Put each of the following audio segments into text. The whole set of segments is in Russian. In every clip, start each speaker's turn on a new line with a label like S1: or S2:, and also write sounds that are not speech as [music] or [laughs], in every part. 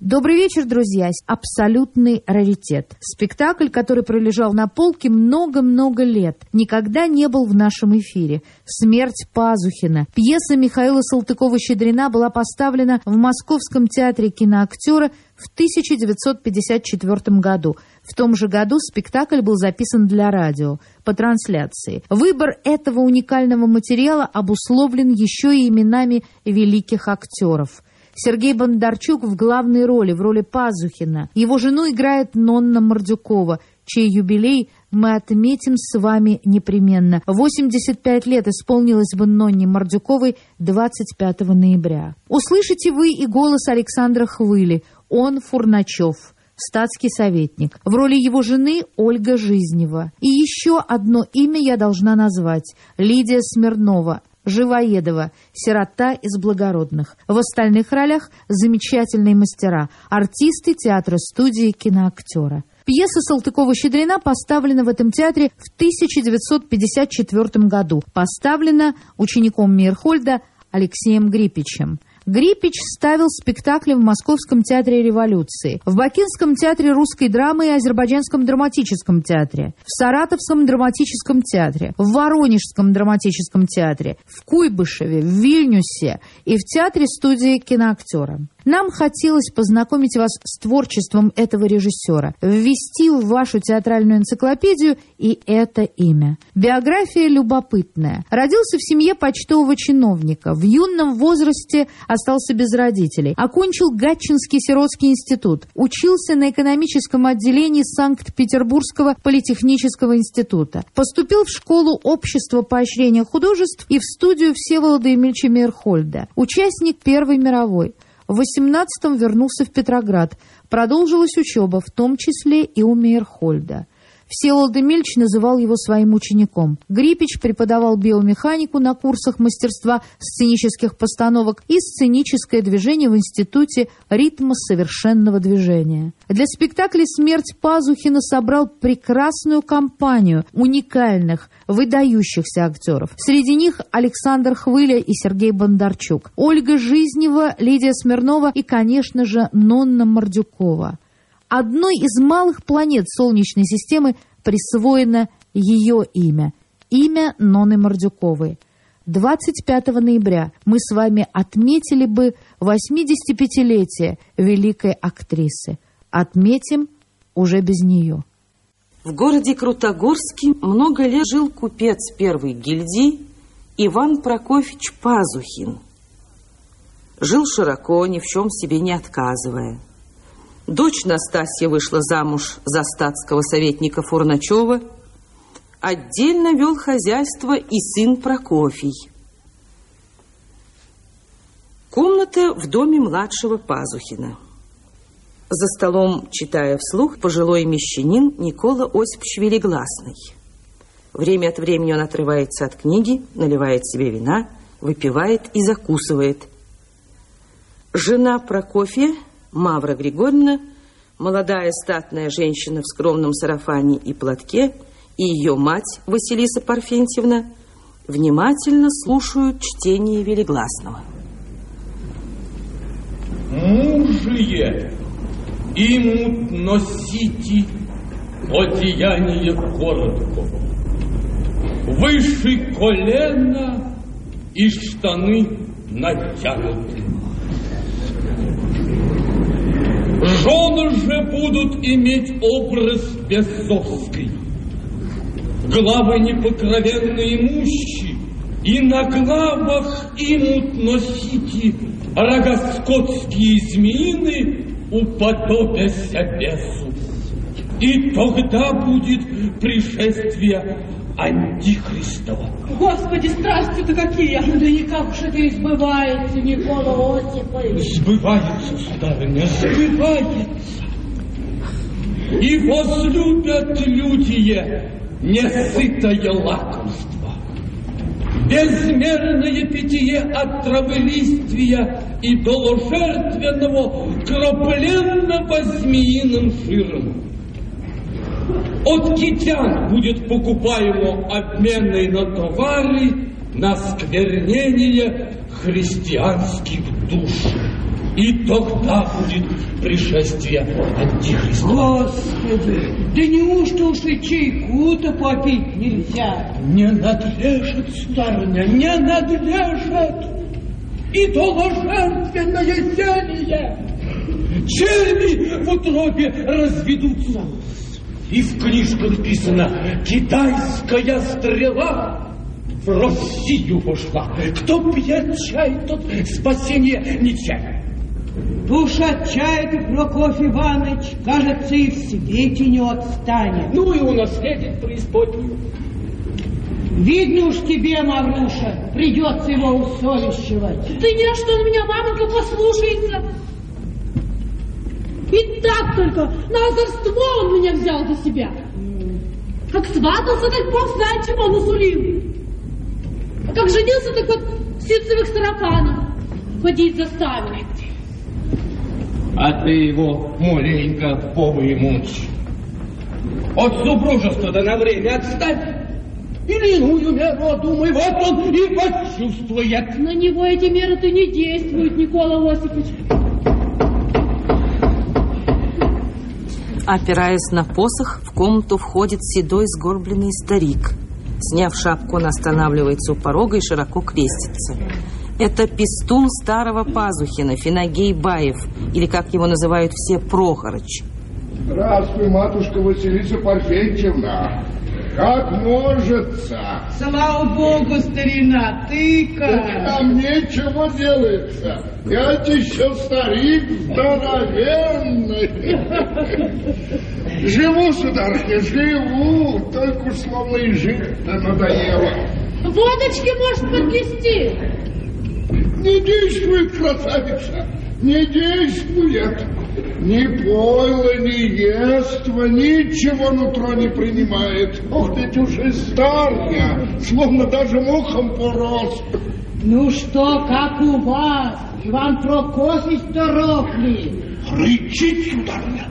S1: Добрый вечер, друзья. Абсолютный раритет. Спектакль, который пролежал на полке много-много лет, никогда не был в нашем эфире. «Смерть Пазухина». Пьеса Михаила Салтыкова-Щедрина была поставлена в Московском театре киноактера в 1954 году. В том же году спектакль был записан для радио по трансляции. Выбор этого уникального материала обусловлен еще и именами великих актеров. Сергей Бондарчук в главной роли, в роли Пазухина. Его жену играет Нонна Мордюкова, чей юбилей мы отметим с вами непременно. 85 лет исполнилось бы Нонне Мордюковой 25 ноября. Услышите вы и голос Александра Хвыли. Он Фурначев статский советник. В роли его жены Ольга Жизнева. И еще одно имя я должна назвать. Лидия Смирнова, Живоедова, сирота из благородных. В остальных ролях замечательные мастера, артисты театра-студии, киноактера. Пьеса Салтыкова-Щедрина поставлена в этом театре в 1954 году. Поставлена учеником Мейерхольда Алексеем Грипичем. Грипич ставил спектакли в Московском театре революции, в Бакинском театре русской драмы и Азербайджанском драматическом театре, в Саратовском драматическом театре, в Воронежском драматическом театре, в Куйбышеве, в Вильнюсе и в театре студии киноактера. Нам хотелось познакомить вас с творчеством этого режиссера, ввести в вашу театральную энциклопедию и это имя. Биография любопытная. Родился в семье почтового чиновника. В юном возрасте остался без родителей. Окончил Гатчинский сиротский институт. Учился на экономическом отделении Санкт-Петербургского политехнического института. Поступил в школу общества поощрения художеств и в студию Всеволода Емельча Мейерхольда. Участник Первой мировой. В 18-м вернулся в Петроград. Продолжилась учеба, в том числе и у Мейерхольда. Всеволод Эмельч называл его своим учеником. Грипич преподавал биомеханику на курсах мастерства сценических постановок и сценическое движение в Институте ритма совершенного движения. Для спектакля «Смерть Пазухина» собрал прекрасную компанию уникальных, выдающихся актеров. Среди них Александр Хвыля и Сергей Бондарчук, Ольга Жизнева, Лидия Смирнова и, конечно же, Нонна Мордюкова. Одной из малых планет Солнечной системы присвоено ее имя. Имя Ноны Мордюковой. 25 ноября мы с вами отметили бы 85-летие великой актрисы. Отметим уже без нее.
S2: В городе Крутогорске много лет жил купец первой гильдии Иван Прокофьевич Пазухин. Жил широко, ни в чем себе не отказывая. Дочь Настасья вышла замуж за статского советника Фурначева. Отдельно вел хозяйство и сын Прокофий. Комната в доме младшего Пазухина. За столом, читая вслух, пожилой мещанин Никола Осипович Велигласный. Время от времени он отрывается от книги, наливает себе вина, выпивает и закусывает. Жена Прокофия Мавра Григорьевна, молодая статная женщина в скромном сарафане и платке, и ее мать Василиса Парфентьевна внимательно слушают чтение Велигласного.
S3: Мужие, имут носите одеяние коротко, выше колена и штаны натянуты. Жены же будут иметь образ бесовский. Главы непокровенные мущи, и на главах имут носите рогоскотские змеины, уподобяся бесу. И тогда будет пришествие Антихристова.
S4: Господи, страсти-то какие!
S5: Да никак же это избывается, Никола Осипович.
S3: Сбывается, сударыня, сбывается. И возлюбят люди несытое лакомство, безмерное питье от травы листвия и доложертвенного, кропленного змеиным жиром. От китян будет покупаемо обменной на товары на сквернение христианских душ. И тогда будет пришествие Антихриста.
S5: Господи, да неужто уж и чайку-то попить нельзя?
S3: Не надлежит, сударыня, не надлежит. И доложертвенное зелье. Черви в утробе разведутся. И в книжках писано «Китайская стрела в Россию пошла. Кто пьет чай, тот спасение не чай».
S5: Уж от чая-то Прокофь Иванович, кажется, и в свете не отстанет.
S3: Ну и унаследит преисподнюю.
S5: Видно уж тебе, Мавруша, придется его усовещивать.
S4: Ты ни на что на меня, мамонька, послушается. И так только на озорство он меня взял до себя. Как сватался, так бог знает, чего насулил. А как женился, так вот в ситцевых сарафанах ходить заставил.
S3: А ты его маленько повымучь. От супружества-то на время отставь. Или иную меру думай, вот он и почувствует.
S4: На него эти меры-то не действуют, Никола Осипович.
S2: Опираясь на посох, в комнату входит седой сгорбленный старик. Сняв шапку, он останавливается у порога и широко крестится. Это пестун старого Пазухина, Финагей Баев, или, как его называют все, Прохорыч.
S6: Здравствуй, матушка Василиса Парфентьевна. Как можется?
S5: Слава Богу, старина, ты-ка.
S6: Там нечего делается. Я еще старик здоровенный. Живу, сударыня, живу. Только словно и жить-то надоело.
S4: Водочки может поднести.
S6: Не действует, красавица, не действует. Ни пойло, ни ества, ничего нутро не принимает. Ох, ведь уже стар я, словно даже мухом порос.
S5: Ну что, как у вас? Иван Прокофьевич Торопли.
S6: Рычит, сударыня.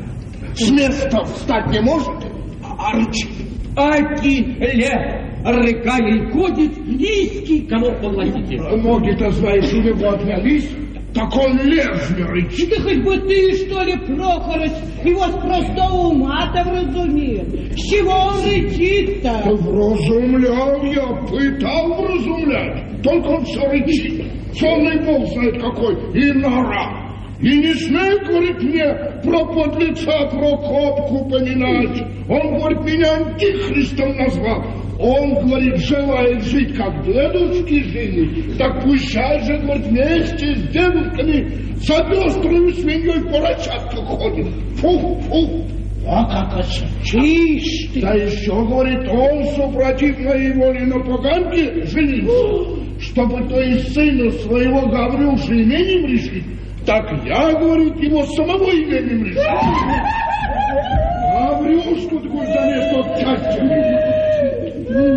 S6: С места встать не может, а рычит.
S3: Один лев рыкая и ходит, низкий, кого поглотите.
S6: Ноги-то, знаешь, у него отнялись, так он лезвие рычит.
S5: Да хоть бы ты, что ли, Прохорыч, его с просто ума-то вразумил. С чего он рычит-то?
S6: Вразумлял я, пытал вразумлять, только он все рычит. Сонный бог знает какой, и нора. И не смей, говорит, мне про подлеца Прокопку поминать. Он, говорит, меня антихристом назвал. Он, говорит, желает жить, как дедушки жили. Так пущай же, говорит, вместе с дедушками за пеструю свиньей по рачатке ходит. Фу, фу. А как
S5: Ишь ты!
S6: Да еще, говорит, он, супротив моей воли на поганке женился, чтобы то есть сына своего Гаврюши именем решить, так я, говорит, его самого именем решил. Гаврюшку такой замес от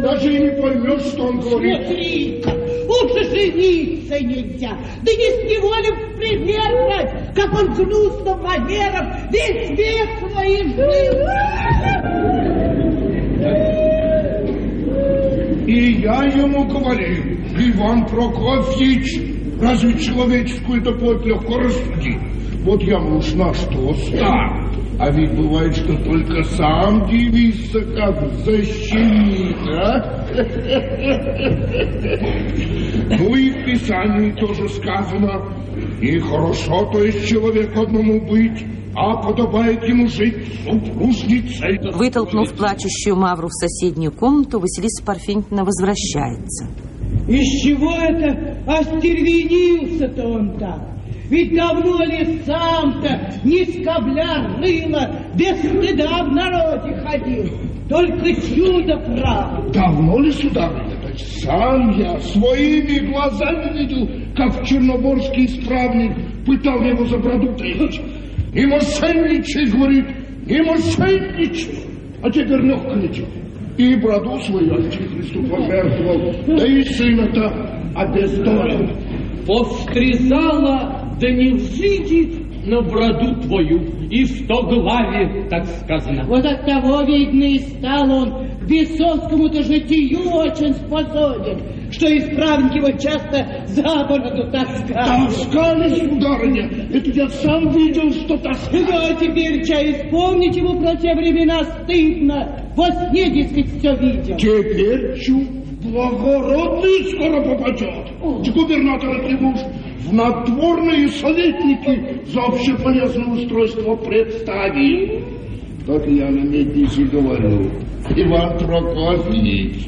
S6: Даже и не поймешь, что он говорит.
S5: Смотри, лучше жениться нельзя. Да не с в пример брать, как он гнусным манером весь век своим жил.
S6: И я ему говорю, Иван Прокофьевич, разве человеческую-то плоть легко рассудить? Вот я уж на что стар. А ведь бывает, что только сам дивишься, как защемит, а? Ну и в Писании тоже сказано, и хорошо, то есть человеку одному быть, а подобает ему жить супружницей.
S2: Вытолкнув плачущую Мавру в соседнюю комнату, Василиса Парфентьевна возвращается.
S5: Из чего это остервенился-то он так? Ведь давно ли сам-то не скобля рыло, без стыда в народе ходил? Только чудо правда.
S6: Давно ли, сударыня? Да сам я своими глазами видел, как черноборский исправник пытал его за броду. И мошенничай, говорит, и мошенничай. А теперь летит. И броду свою антихристу пожертвовал, да и сына-то обездолил.
S3: Повстрезала, да не взидит на броду твою, и в то главе, так сказано.
S5: Вот от того, видно, и стал он
S4: бессонскому-то житию очень способен, что исправник его часто за бороду таскал.
S6: Таскали, сударыня, это я сам видел, что таскали.
S4: Ну, а теперь, чай, вспомнить его про те времена стыдно. Во сне, дескать, все видел.
S6: Теперь чу благородный скоро попадет. Губернатор от него уж в надворные советники за общеполезное устройство представил. Так я на меднице говорю. Иван Прокофьевич,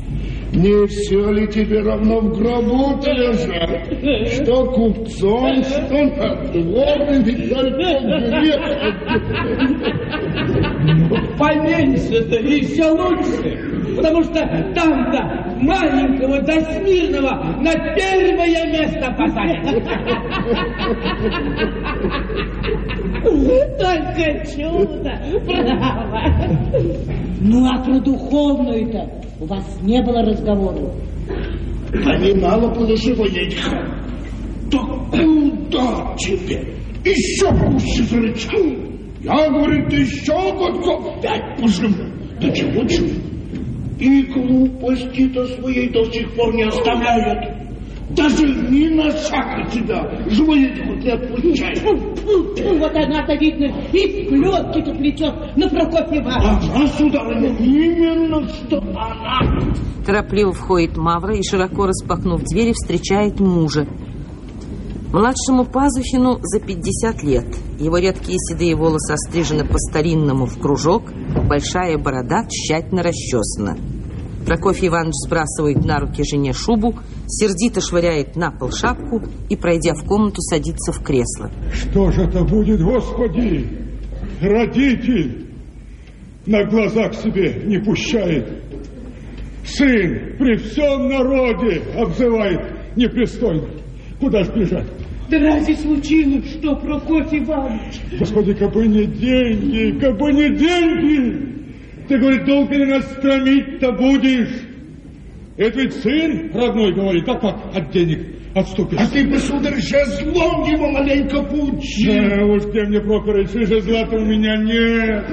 S6: не все ли тебе равно в гробу лежать? Что купцом, что надворным, ведь только.
S3: Поменьше-то и все лучше. Потому что там-то маленького до смирного на первое место посадят.
S4: Только чудо, право. Ну, а про духовную-то у вас не было
S6: не мало было живоедиха. Да куда тебе? Еще пуще зарычал. Я, говорит, еще годков пять поживу. Да чего чего? И глупости-то своей до сих пор не оставляют. Даже ни на шаг от тебя живоедиху не отпущает.
S4: Вот она-то, видно, и сплетки-то плетет на Прокофья Ивановича.
S6: Она, сударыня, именно что она.
S2: Торопливо входит Мавра и, широко распахнув двери, встречает мужа. Младшему Пазухину за 50 лет. Его редкие седые волосы острижены по-старинному в кружок, большая борода тщательно расчесана. Прокофий Иванович сбрасывает на руки жене шубу, сердито швыряет на пол шапку и, пройдя в комнату, садится в кресло.
S7: Что же это будет, Господи? Родитель на глаза к себе не пущает. Сын при всем народе обзывает непристойно. Куда ж бежать?
S4: Разве случилось, что, Прокофья Иванович?
S7: Господи, кабы не деньги, кабы не деньги! Ты, говорит, долго ли нас стромить-то будешь? Это ведь сын родной говорит, а как от денег отступишь?
S6: А ты бы, сударь, жезлом его маленько поучи.
S7: Да уж, где мне, Прохорович, жезла-то у меня нет.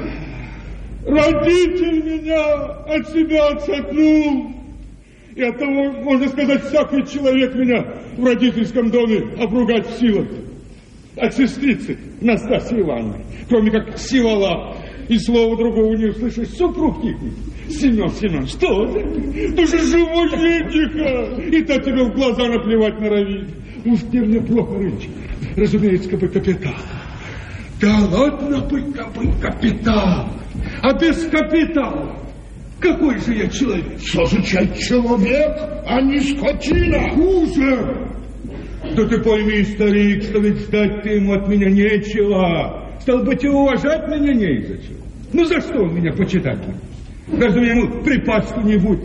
S7: Родитель меня от себя отшатнул. И от того, можно сказать, всякий человек меня в родительском доме обругать в силах. От сестрицы Настасьи Ивановны, кроме как сивола, и слова другого не услышишь. Супруг ихний, Семен Семен, что ты? Ты же живой Едика, и то тебе в глаза наплевать норовит. Уж где мне плохо речь. Разумеется, бы капитан. Да ладно бы, бы капитан, а без капитана какой же я человек?
S6: Что же чай человек, а не скотина?
S7: Хуже! Да ты пойми, старик, что ведь ждать ты ему от меня нечего. Стал быть, и уважать меня не зачем. Ну за что он меня почитать будет? Разве ему припасть что-нибудь?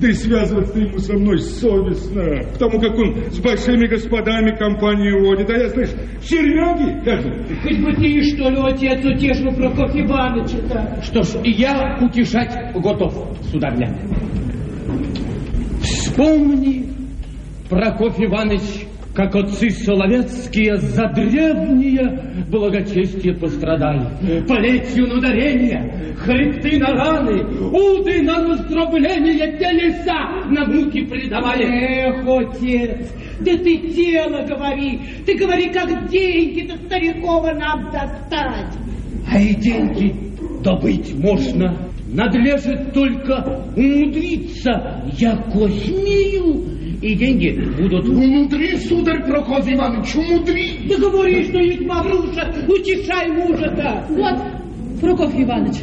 S7: Да и связываться ему со мной совестно, потому как он с большими господами компанию водит. А я, слышь, червяги даже.
S4: Хоть бы ты, что ли, отец утешил Прокофья Ивановича-то.
S3: Что ж, и я утешать готов, сударня. Вспомни, Прокофий Иванович, как отцы Соловецкие за древнее благочестие пострадали. Плетью на ударение, хребты на раны, уды на раздробление, телеса на муки предавали.
S4: Эх, отец, да ты тело говори, ты говори, как деньги-то старикова нам достать.
S3: А и деньги добыть можно. Надлежит только умудриться, яко смею, и деньги будут.
S6: Умудри, сударь Прокофий Иванович, умудри.
S4: Да говори, что есть Мавруша, утешай мужа-то.
S8: Вот, Прокофьев Иванович,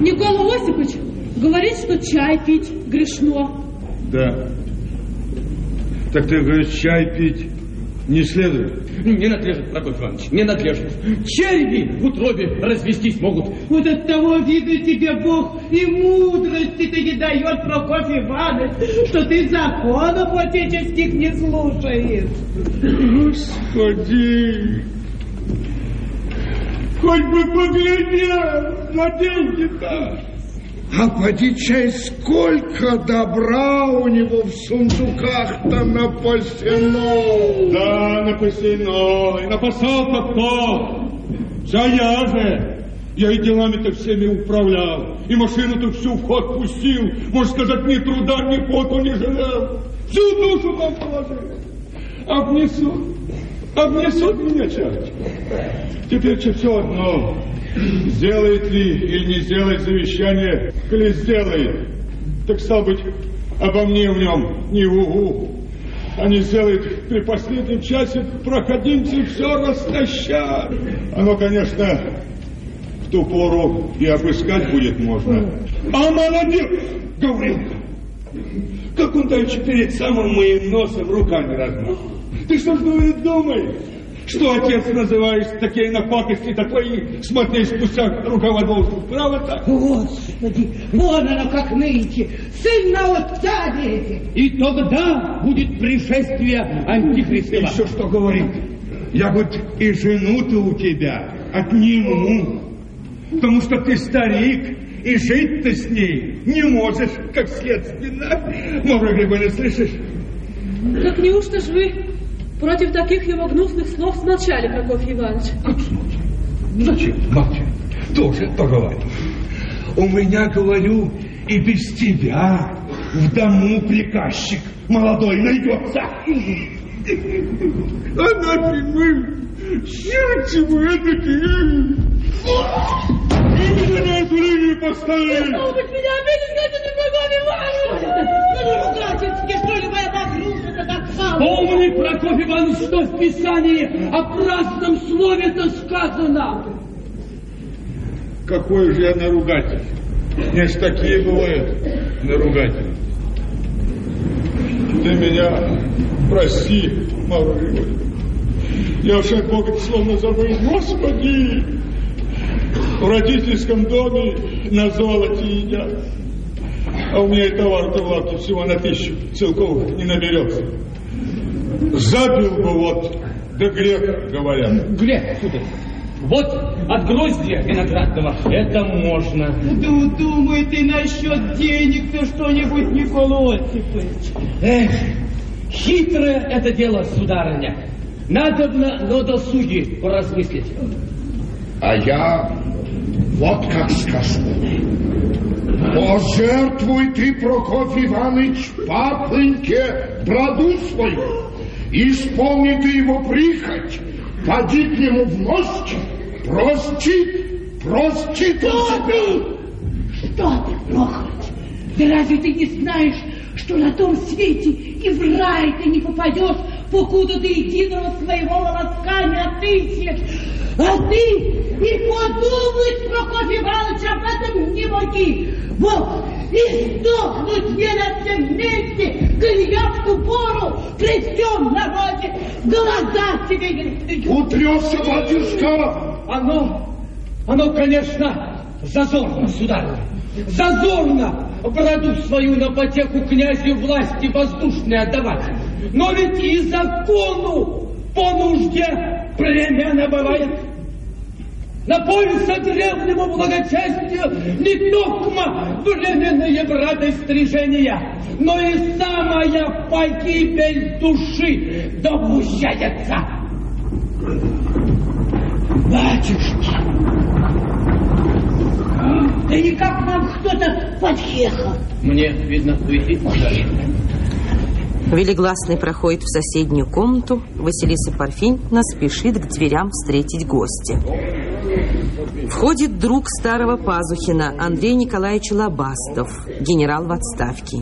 S8: Никола Осипович говорит, что чай пить грешно.
S7: Да. Так ты говоришь, чай пить не следует?
S3: Не надлежит, Прокофий Иванович, не надлежит. Черви в утробе развестись могут.
S4: Вот от того, видно, тебе Бог и мудрости-то не дает, Прокофий Иванович, что ты законов отеческих не слушаешь.
S7: Господи! Хоть бы поглядел на деньги-то!
S6: А поди чай, сколько добра у него в сундуках-то напасено.
S7: Да, напасено, и напасал-то кто? Все я же. Я и делами-то всеми управлял, и машину-то всю в ход пустил. Можно сказать, ни труда, ни поту не жалел. Всю душу там положил. Обнесут, обнесут меня черти. Теперь все одно. Сделает ли или не сделает завещание, коли сделает, так стал быть, обо мне в нем не угу. А не сделает при последнем часе проходимцы все растащат. Оно, конечно, в ту пору и обыскать будет можно. А молодец, Гаврилка! Как он дальше перед самым моим носом руками размахал. Ты что ж, говорит, думаешь? Что отец называешь такие напакости-то твои, смотри, спустя рукава должен. Право так?
S4: Господи, вон оно как нынче, сын на отца лезет.
S3: И тогда будет пришествие Антихристова.
S7: Еще что говорит? Я вот и жену-то у тебя отниму, потому что ты старик, и жить-то с ней не можешь, как следственно. Мавра Григорьевна, слышишь?
S9: Так неужто ж вы против таких его гнусных слов смолчали, Прокофьев Иванович?
S7: Как смолчать? Зачем молчать? Тоже поговорю. У меня, говорю, и без тебя в дому приказчик молодой найдется. Она мы, черти вы эдакие. Меня зрение поставили.
S9: Стало быть, меня обидеть хотите, Прокофьев Иванович?
S4: Ну, не ругательски, что ли, моя подружка так сама.
S3: Помни, Прокофьев Иванович, что в Писании о праздном слове-то сказано.
S7: Какой же я наругатель. Не ж такие бывают наругатели. Ты меня прости, Мавра. Я уж от словно забыл. Господи! В родительском доме на золоте едят. А у меня и товар-то в лавке всего на тысячу целков не наберется. Забил бы вот, да грех, говорят.
S3: Грех, сударь. Вот от гроздья виноградного это можно.
S4: Да думай ты насчет денег-то что-нибудь, Никола Осипович.
S3: Эх, хитрое это дело, сударыня. Надобно на досуге поразмыслить.
S10: А я вот как скажу. Пожертвуй ты, Прокофий Иванович, папоньке броду свою. Исполни ты его прихоть. Поди к нему в ночь, простит, простит
S4: Что ты? Что ты, Прохорыч? Да разве ты не знаешь, что на том свете и в рай ты не попадешь, покуда ты единого своего волоска не отыщешь? А ты и подумать, Прокофий Иванович, об этом не моги. Вот, и сдохнуть мне на всем месте, я в пору при всем народе в глаза тебе.
S10: Утрется, батюшка,
S3: Оно, оно, конечно, зазорно, сударыня. Зазорно броду свою на потеху князю власти воздушной отдавать. Но ведь и закону по нужде племена бывает. На пользу древнему благочестию не только временные браты стрижения, но и самая погибель души допущается.
S4: Батюшки, да никак нам кто-то подъехал.
S3: Мне, видно, уйти
S2: Велигласный проходит в соседнюю комнату. Василиса Парфиньевна спешит к дверям встретить гостя. Входит друг старого Пазухина Андрей Николаевич Лобастов, генерал в отставке.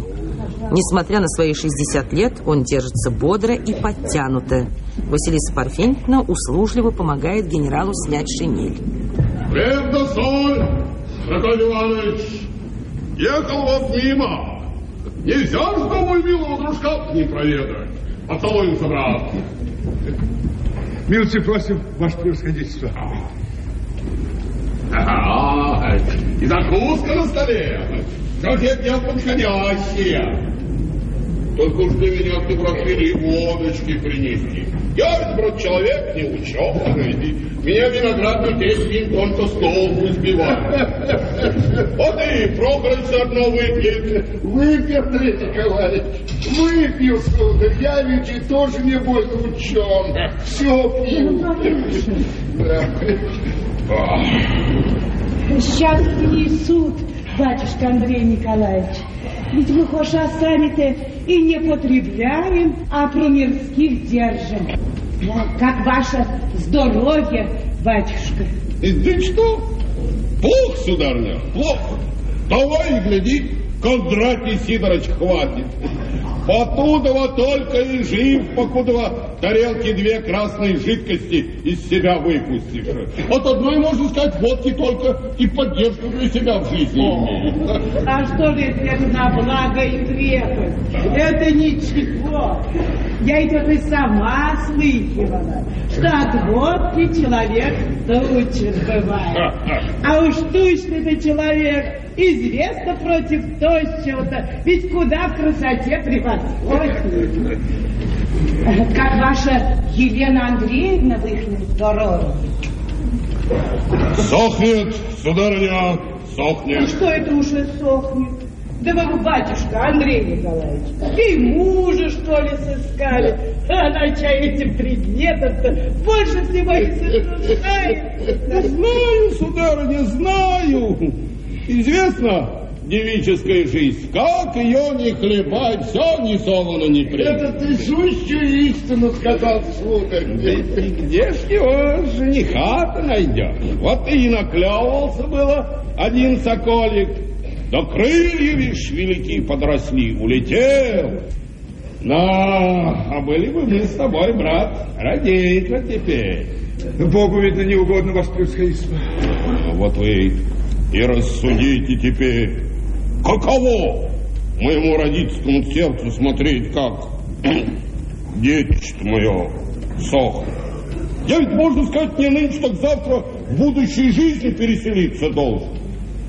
S2: Несмотря на свои 60 лет, он держится бодро и подтянуто. Василиса Парфиньевна услужливо помогает генералу снять шинель.
S10: Иванович, ехал вот мимо. Нельзя ж домой милого дружка не проведать. Поцелуемся, брат.
S7: Милости просим, ваше превосходительство.
S10: Ага, и закуска на столе. Как дня подходящие. Только уж ты меня ты просили водочки принести. Я ведь, брат, человек не ученый. Меня виноградный тесть только с толку сбивает. Вот и Прохорович одно выпьет.
S11: Выпью, Андрей Николаевич, выпью, сударь. Я ведь и тоже, небось, учен. Все пью.
S4: Сейчас принесут, батюшка Андрей Николаевич. Ведь мы хоть сами-то и не потребляем, а про мирских держим. Как ваше здоровье, батюшка?
S10: Да что? Плохо, сударыня, плохо. Давай, гляди, Кондратий Сидорович хватит. Потудова только и жив, покудова тарелки две красные жидкости из себя выпустишь. От одной, можно сказать, водки только и поддержку для себя в жизни имеет.
S4: А что же это на благо и крепость? Это ничего. Я это и сама слыхивала, что от водки человек тучен бывает. [laughs] А уж тучный-то человек известно против тощего-то, ведь куда в красоте превосходнее. Как ваша Елена Андреевна в их здоровье?
S10: Сохнет, сударыня, сохнет.
S4: Ну что это уже сохнет? Да вы, батюшка Андрей Николаевич, и мужа, что ли, сыскали? А на чай этим предметом-то больше всего и сотрудняет.
S10: Знаю, сударыня, знаю. Известно, девическая жизнь, как ее не хлебать, все ни солоно, ни пред.
S6: Это ты сущую истину сказал, сударь.
S10: Ты где ж его жениха-то найдешь? Вот и наклевывался было один соколик, да крылья, видишь, велики подросли, улетел. Но, а были бы мы с тобой, брат, родить-то теперь.
S7: Богу, видно, не угодно ваше превосходительство.
S10: Ну, вот вы и рассудите теперь, каково моему родительскому сердцу смотреть, как детище мое сохнет. Я ведь, можно сказать, не нынче, так завтра в будущей жизни переселиться должен.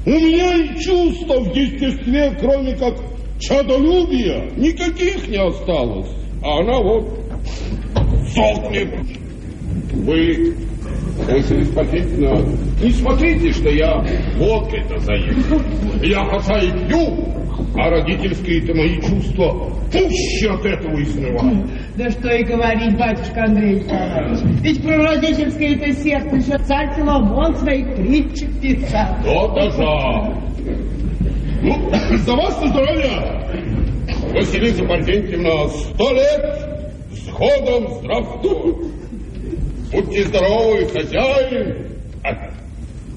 S10: У меня и чувств в естестве, кроме как чадолюбия, никаких не осталось. А она вот сохнет. Вы, Василий Спасительно, не смотрите, что я водкой-то заехал. Я хотя и пью, а родительские-то мои чувства пуще от этого изнывают.
S4: Да что и говорить, батюшка Андрей Николаевич. Ведь про родительское это сердце еще царь Соломон своих притчек писал.
S10: То-то же. Ну, [coughs] за вас здоровья, Василиса Парфентьевна, сто лет с ходом здравствуй. Будьте здоровы, хозяин.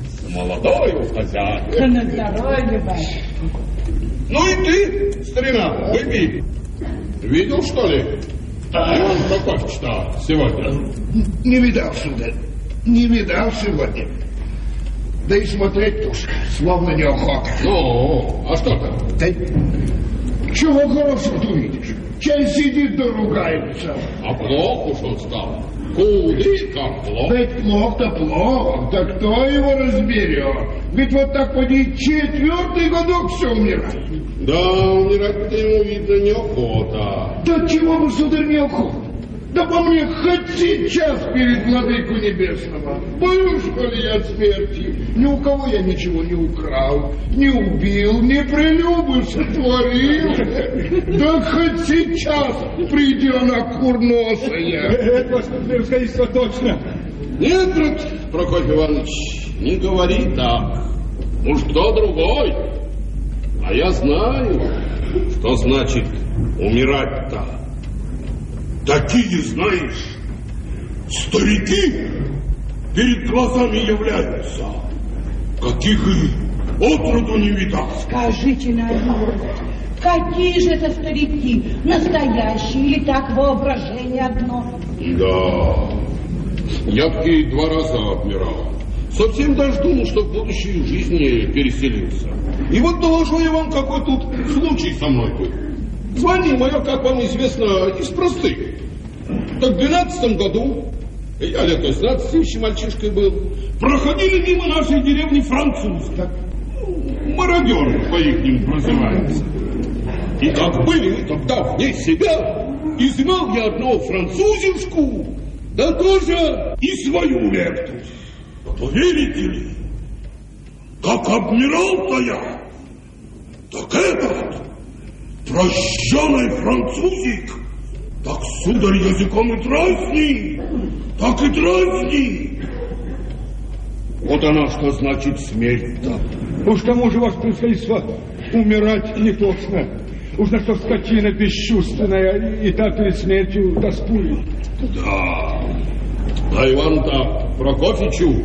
S10: С молодою хозяин.
S4: На здоровье, батюшка.
S10: Ну и ты, старина, выпей. Видел, что ли? Иван Прокофьевич-то сегодня.
S6: Не видал, сударь, не видал сегодня. Да и смотреть уж словно неохота.
S10: Ну, а что там?
S6: Да чего хорошего ты видишь? Чай сидит да ругается.
S10: А плохо уж он стал. Куды как плохо.
S6: Да ведь плохо-то плохо, да кто его разберет? Ведь вот так поди четвертый годок все умирает.
S10: Да, умирать-то ему, видно, неохота.
S6: Да чего вы, сударь, неохота? Да по мне хоть сейчас перед владыку небесного. Боюсь, что ли я смерти. Ни у кого я ничего не украл, не убил, не прелюбы сотворил. Да хоть сейчас придя на курносая.
S7: Это ваше превосходительство точно.
S10: Нет, брат Прокофий Иванович, не говори так. Уж кто другой. А я знаю, что значит умирать-то. Такие, знаешь, старики перед глазами являются, каких и отроду не видал.
S4: Скажите на милость, какие же это старики? Настоящие или так воображение одно?
S10: Да, я такие два раза обмирал. Совсем даже думал, что в будущей жизни переселился. И вот доложу я вам, какой тут случай со мной был. Звание мое, как вам известно, из простых. Так в двенадцатом году, я лет 16 еще мальчишкой был, проходили мимо нашей деревни французы. Так, ну, мародеры по-ихнему прозываются. И как были мы тогда вне себя, и знал я одного французишку, да тоже и свою лепту. То верите ли, как обмирал-то я, так этот прощенный французик, так, сударь, языком и дразни, так и дразни. Вот она что значит смерть-то.
S7: Уж кому же, ваше происходительство, умирать не точно. Уж на что скотина бесчувственная и так перед смертью тоскует.
S10: Да. А Иван-то Прокофьевичу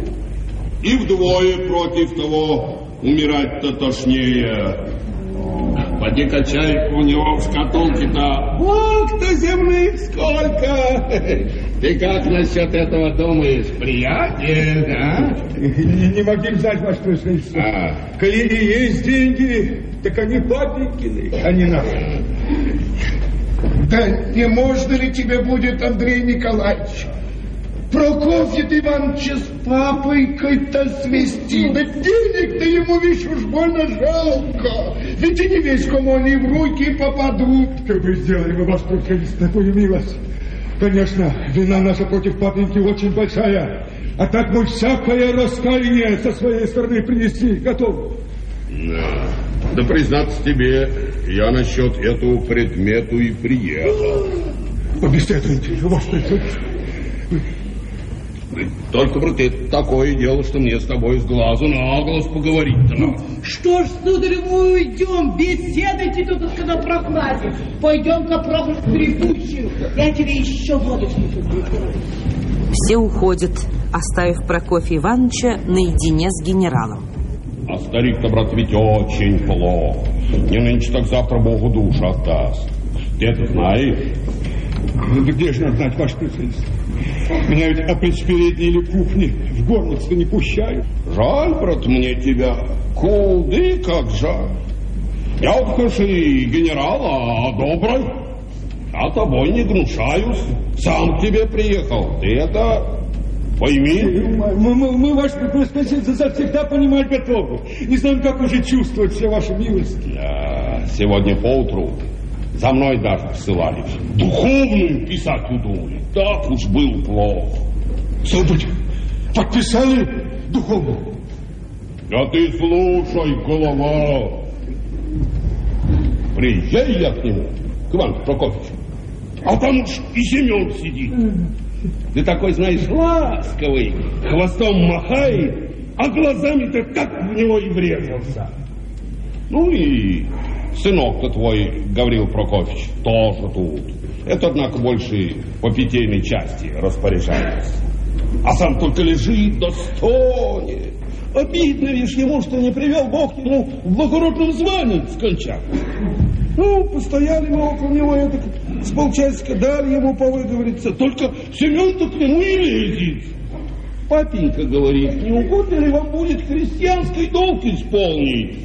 S10: и вдвое против того умирать-то тошнее. Поди-ка чайку у него в шкатулке-то. Бог-то земных сколько! [laughs] Ты как насчет этого думаешь, приятель, а?
S7: Не, не могли знать, ваше происходительство.
S10: А.
S7: Коли и есть деньги, так они папенькины, а не наши.
S6: Да не можно ли тебе будет, Андрей Николаевич, Прокофьев Ивановича с папой-ка-то свести? Да денег-то ему, видишь, уж больно жалко. Ведь и не весь кому они в руки попадут.
S7: Как бы сделали вы, ваше происходительство, такую милость? Конечно, вина наша против папеньки очень большая. А так мы всякое раскаяние со своей стороны принести готовы.
S10: Да. Да признаться тебе, я насчет этого предмету и приехал.
S7: Побеседуйте, ваше.
S10: Только, брат, это такое дело, что мне с тобой с глазу на глаз поговорить-то надо.
S4: Что ж, сударь, мы уйдем, беседуйте тут, когда прохладе. Пойдем-ка, Прохор, в припущую. Я тебе еще водочку тут прикрою.
S2: Все уходят, оставив Прокофья Ивановича наедине с генералом.
S10: А старик-то, брат, ведь очень плох. Не нынче, так завтра Богу душу отдаст. Ты это знаешь?
S7: Ну, да где же надо знать, ваше происходительство? Меня ведь опять в передней или кухне в горницу не пущают.
S10: Жаль, брат, мне тебя. Куды как жаль. Я вот, конечно, и генерал, а добрый. Я тобой не гнушаюсь. Сам к тебе приехал. Ты это пойми.
S7: Мы, мы, мы ваше происходительство завсегда понимать готовы. Не знаем, как уже чувствовать все ваши милости.
S10: Я сегодня поутру за мной даже ссылались. Духовную писать удумали. Так уж был плох.
S7: Стал быть, подписали духовную?
S10: Да ты слушай, голова. Приезжай я к нему, к Ивану Прокофьевичу. А там уж и Семен сидит. Ты такой, знаешь, ласковый, хвостом махает, а глазами-то как в него и врезался. Ну и сынок-то твой, Гаврил Прокофьевич, тоже тут. Это, однако, больше по питейной части распоряжается. А сам только лежит да стонет. Обидно, видишь, ему, что не привел Бог ему в благородном звании скончаться. Ну, постояли мы около него, это с полчасика дали ему повыговориться. Только Семен-то к нему и лезет. Папенька говорит, не угодно ли вам будет христианский долг исполнить?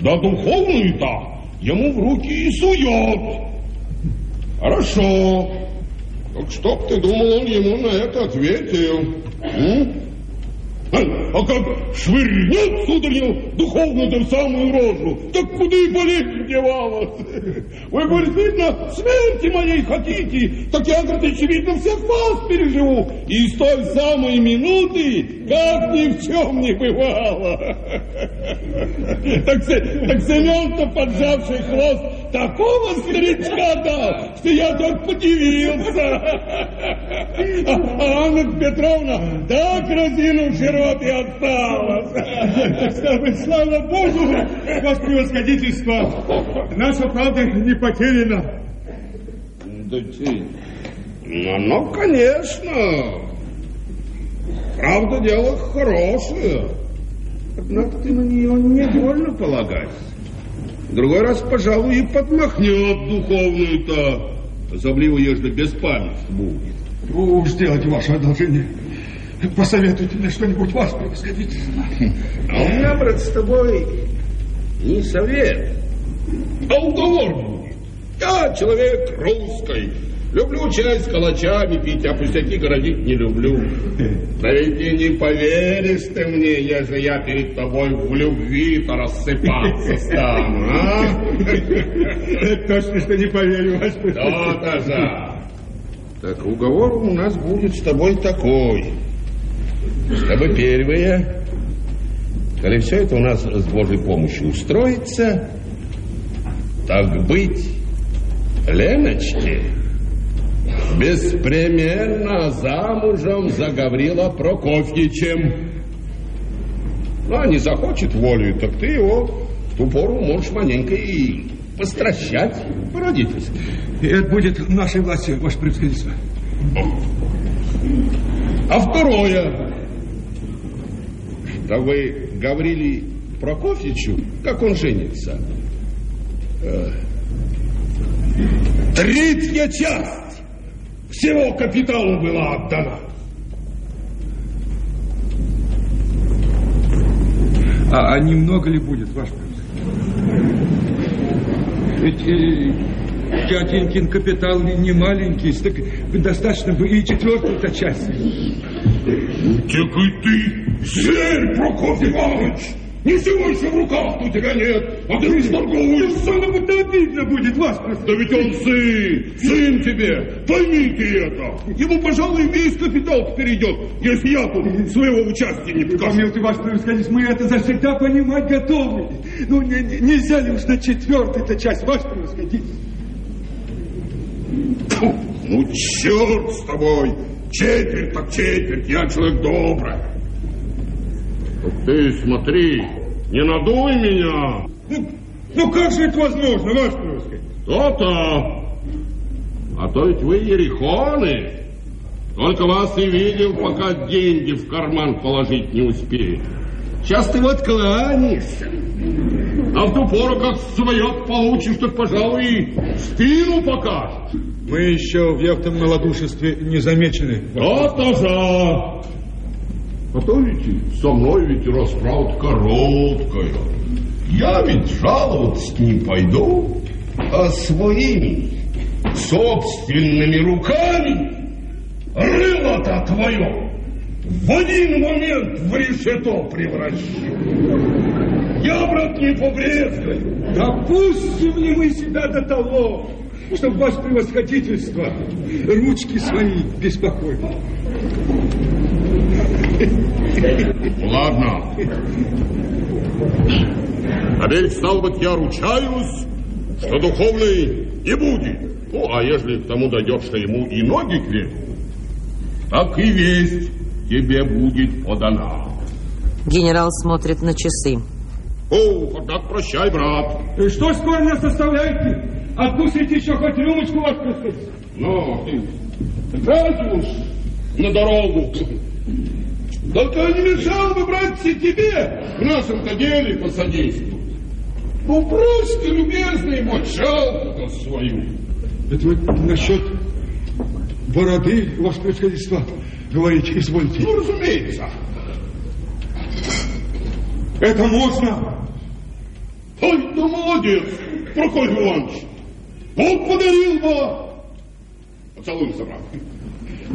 S10: Да духовную-то ему в руки и сует. Хорошо. Так что б ты думал, он ему на это ответил? М? А, как швырнет, сударь, духовную-то в самую рожу, так куда и болезнь девалась. Вы, говорит, видно, смерти моей хотите, так я, говорит, очевидно, всех вас переживу. И с той самой минуты, как ни в чем не бывало. Так, так Семен-то, поджавший хвост, такого старичка дал, что я так подивился. А, а Анна Петровна так разинувши рот и осталась.
S7: Так сказать, слава Богу, ваше превосходительство, наша правда не потеряна.
S10: Да ты... Ну, ну, конечно. Правда, дело хорошее. Однако ты на нее не больно полагайся. Другой раз, пожалуй, и подмахнет духовную-то. Особливо, ежели без памяти будет.
S7: Уж сделайте ваше одолжение. Посоветуйте мне что-нибудь, ваше превосходительство.
S10: А у меня, брат, с тобой не совет, а уговор будет. Я человек русский. Люблю чай с калачами пить, а пустяки городить не люблю. Да ведь и не поверишь ты мне, если я перед тобой в любви-то рассыпаться стану, а?
S7: Точно, что не поверю, превосходительство.
S10: То-то же. Так уговор у нас будет с тобой такой. Чтобы первое, коли все это у нас с Божьей помощью устроится, так быть, Леночке беспременно замужем за Гаврила Прокофьевичем. А не захочет волю, так ты его в ту пору можешь маленько и постращать по-родительски.
S7: И это будет нашей власти, ваше превосходительство.
S10: А второе, что вы говорили Прокофьевичу, как он женится. Э, Третья часть всего капитала была отдана.
S7: А, а немного ли будет, превосходительство? Ведь э, дяденькин капитал не маленький, так достаточно бы и четвертую-то часть.
S10: Так и ты, зверь, Прокофий Иванович! Ничего еще в руках у тебя нет, а ты торгуешь.
S7: Самому то обидно будет, ваше превосходительство.
S10: Да ведь он сын, сын тебе, пойми ты это. Ему, пожалуй, весь капитал перейдет, если я тут своего участия не покажу.
S7: Помилуйте, ваше превосходительство, мы это завсегда понимать готовы. Ну, не- не- нельзя ли уж на четвертую-то часть, ваше превосходительство?
S10: Ну, черт с тобой! Четверть так четверть, я человек добрый. Так ты смотри, не надуй меня.
S7: Ну, ну как же это возможно, ваше превосходительство?
S10: То-то. А то ведь вы ерехоны. Только вас и видел, пока деньги в карман положить не успели. Сейчас ты вот кланяешься. А в ту пору, как своет получишь, так, пожалуй, спину покажешь.
S7: Мы еще в явном малодушестве не замечены.
S10: То-то же. А то ведь со мной ведь расправа короткая. Я ведь жаловаться не пойду, а своими собственными руками рыло-то твое в один момент в решето превращу. Я, брат, не побрезгаю.
S7: Допустим ли мы себя до того, чтобы ваше превосходительство ручки свои беспокоили?
S10: Ладно. А ведь, стал быть, я ручаюсь, что духовный не будет. Ну, а если к тому дойдет, что ему и ноги крепнут, так и весть тебе будет подана.
S2: Генерал смотрит на часы.
S10: О, так прощай, брат.
S7: И что скоро нас оставляете? Откусите еще хоть рюмочку, превосходительство.
S10: Ну, ты сразу уж на дорогу. Только не мешал бы, братцы, тебе в нашем-то деле посодействовать. Ну, брось ты, любезный, мочалку-то свою.
S7: Это вы насчет бороды, ваше превосходительство, говорите, извольте.
S10: Ну, разумеется.
S7: Это можно?
S10: Ой, ты молодец, Прокофий Иванович. Вот подарил бы. Поцелуйся, брат.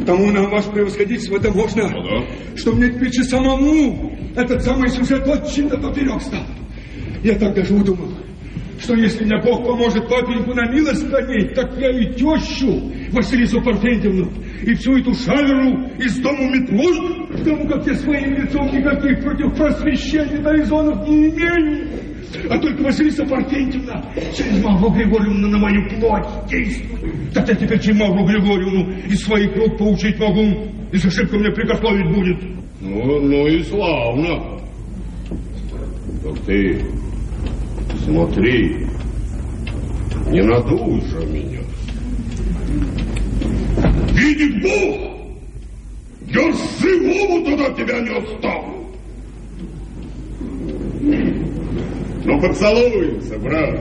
S7: Тому нам, ваше превосходительство, это можно.
S10: Ну да.
S7: Что мне теперь же самому этот самый сюжет очень до поперек стал. Я так даже удумал, что если мне Бог поможет папеньку на милость хранить, так я и тещу Василису Парфентьевну, и всю эту шаверу из дому метлой, потому как я своим лицом никаких против просвещения горизонтов не имею. А только Василиса Парфентьевна через Мавру Григорьевну на мою плоть действует. Так я теперь чем Мавру Григорьевну из своих рук поучить могу, и с ошибкой мне приготовить будет.
S10: Ну, ну и славно. Так ты смотри, не надуй же меня. Видит Бог, я живому тогда тебя не оставлю. Ну, поцелуемся, брат.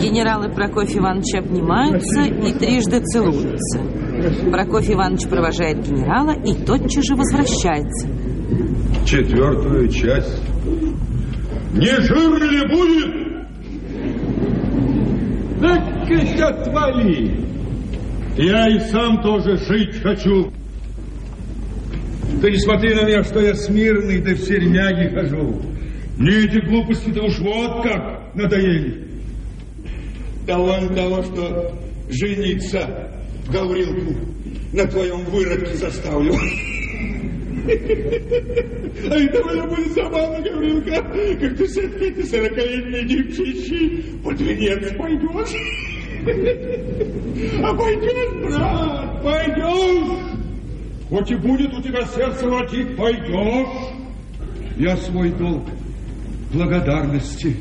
S2: Генералы Прокофьев Иванович обнимаются и трижды целуются. Прокофий Иванович провожает генерала и тотчас же возвращается.
S7: Четвертую часть.
S10: Не жирно ли будет?
S7: Так это отвали. Я и сам тоже жить хочу. Ты не смотри на меня, что я смирный, да в сермяге хожу. Мне эти глупости-то уж вот как надоели. Довольно того, что жениться Гаврилку на твоем выродке заставлю. А это моя будет забавно, Гаврилка, как ты с этой сорокалетней девчичьей под венец пойдешь. А пойдешь, брат, пойдешь. Хоть и будет у тебя сердце воротить, пойдешь. я свой долг благодарности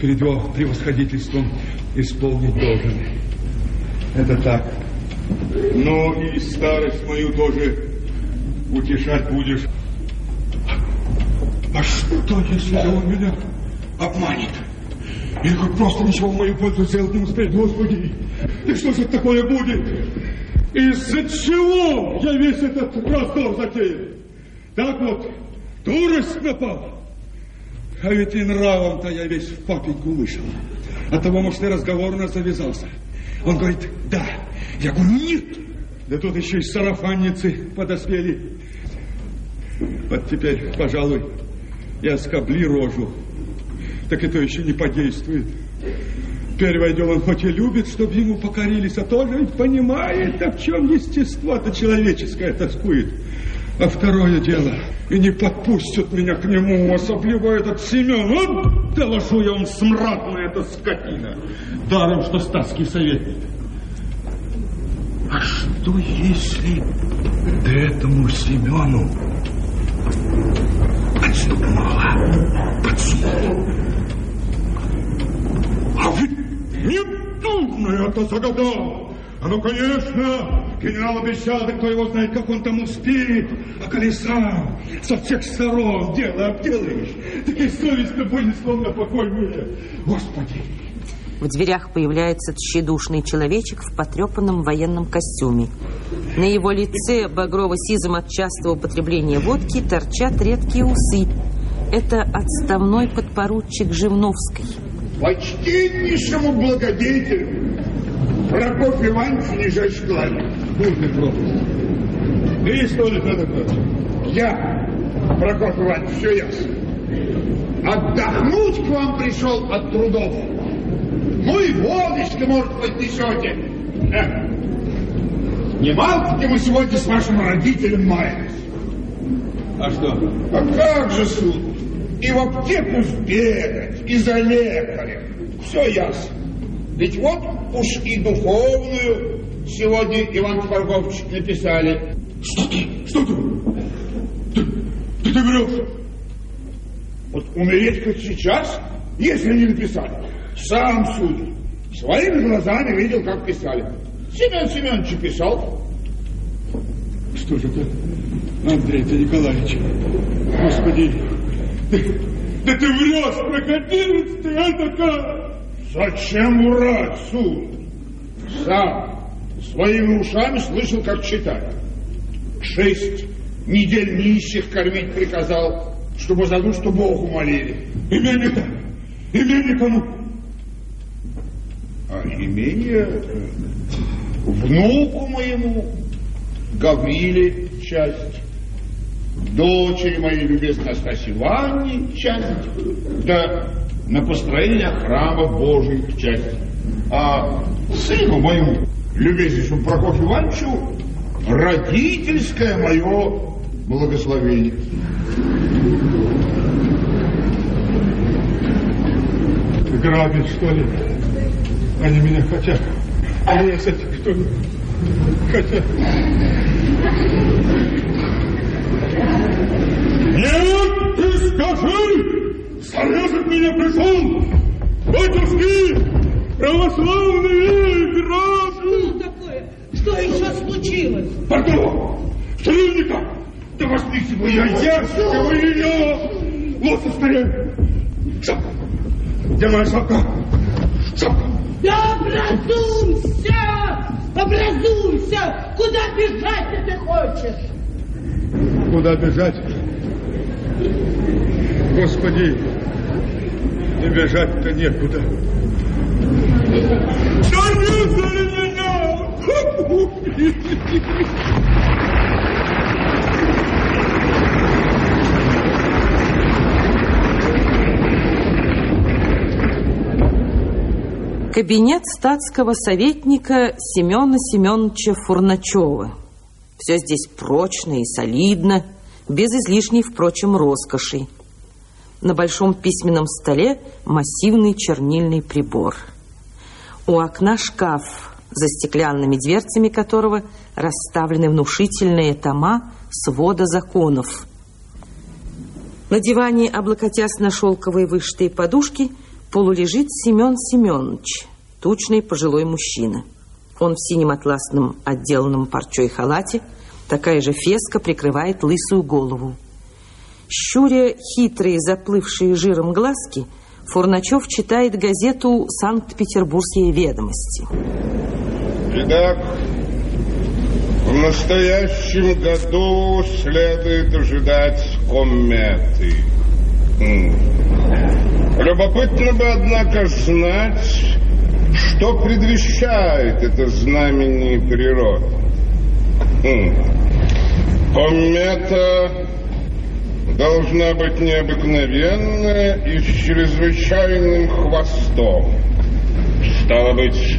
S7: перед его превосходительством исполнить должен. Это так. Но и старость мою тоже утешать будешь. А что, если он меня обманет? Или хоть просто ничего в мою пользу сделать не успеет, Господи? И что же такое будет? Из-за чего я весь этот раздор затеял? Так вот, дурость напала. А ведь и нравом-то я весь в папеньку вышел. От того, может, и разговор у нас завязался. Он говорит, да. Я говорю, нет. Да тут еще и сарафанницы подоспели. Вот теперь, пожалуй, я скобли рожу. Так это еще не подействует. Первое дело, он хоть и любит, чтобы ему покорились, а тоже ведь понимает, а в чем естество-то человеческое тоскует. А второе дело, и не подпустят меня к нему, особливо этот Семен. Вот, доложу я вам, смрадная эта скотина. Даром, что статский советник. А что если ты этому Семену подступнула, подсунула? А ведь недурно это загадал. А ну, конечно, генерал обещал, да кто его знает, как он там успеет. А колеса со всех сторон дело обделаешь. Так и совесть-то будет словно покойная. Господи,
S2: В дверях появляется тщедушный человечек в потрепанном военном костюме. На его лице, багрово-сизом от частого употребления водки, торчат редкие усы. Это отставной подпоручик Живновской.
S12: Почтеннейшему благодетелю Прокофь Иванович нижайший кланяется.
S7: будьте пропуск. Ты что ли, Петр Петрович?
S12: Я, Прокофь Иванович, все ясно. Отдохнуть к вам пришел от трудов. Ну и водочки, может, поднесете. Э. Немалко-то мы сегодня с вашим родителем маялись.
S7: А что?
S12: А как же, суд? И в аптеку сбегать, и за лекарем. Все ясно. Ведь вот уж и духовную сегодня Иван Паркович написали.
S7: Что ты? Что ты? Ты, ты, ты врешь?
S12: Вот умереть хоть сейчас, если не написали. Сам судит. Своими глазами видел, как писали. Семен Семенович писал.
S7: Что же это, Андрей-то Николаевич? Господи, ты, да ты врешь, проходилец ты, как?
S12: Зачем врать, суд? Сам своими ушами слышал, как читали. Шесть недель нищих кормить приказал, чтобы за душу Богу молили.
S7: Имение-то, имение кому?
S12: А имение э, внуку моему, Гавриле часть, дочери моей любезной Настасье Ивановне часть, да на построение храма Божий часть. А сыну моему, любезнейшему Прокофью Ивановичу, родительское мое благословение.
S7: Грабить, что ли? Они меня хотят резать, что ли? Хотят. Нет, ты скажи! Зарезать меня пришел! Батюшки! Православные граждане!
S5: Что такое? Что еще случилось?
S7: Пардон! Царевника! Да возьмите вы я, я, говорю я! Вот скорее! Шапка! Где моя шапка? Шапка!
S5: Да образуйся! Образуйся! Куда бежать ты хочешь?
S7: Куда бежать? Господи, и бежать-то некуда. Зарезали меня!
S2: Кабинет статского советника Семена Семеновича Фурначева. Все здесь прочно и солидно, без излишней, впрочем, роскоши. На большом письменном столе массивный чернильный прибор. У окна шкаф, за стеклянными дверцами которого расставлены внушительные тома свода законов. На диване, облокотясь на шелковые вышитые подушки, полулежит Семен Семенович, тучный пожилой мужчина. Он в синем атласном отделанном парчой халате, такая же феска прикрывает лысую голову. Щуря хитрые, заплывшие жиром глазки, Фурначев читает газету «Санкт-Петербургские ведомости».
S11: Итак, в настоящем году следует ожидать кометы. Любопытно бы, однако, знать, что предвещает это знамение природы. Комета должна быть необыкновенная и с чрезвычайным хвостом. Стало быть,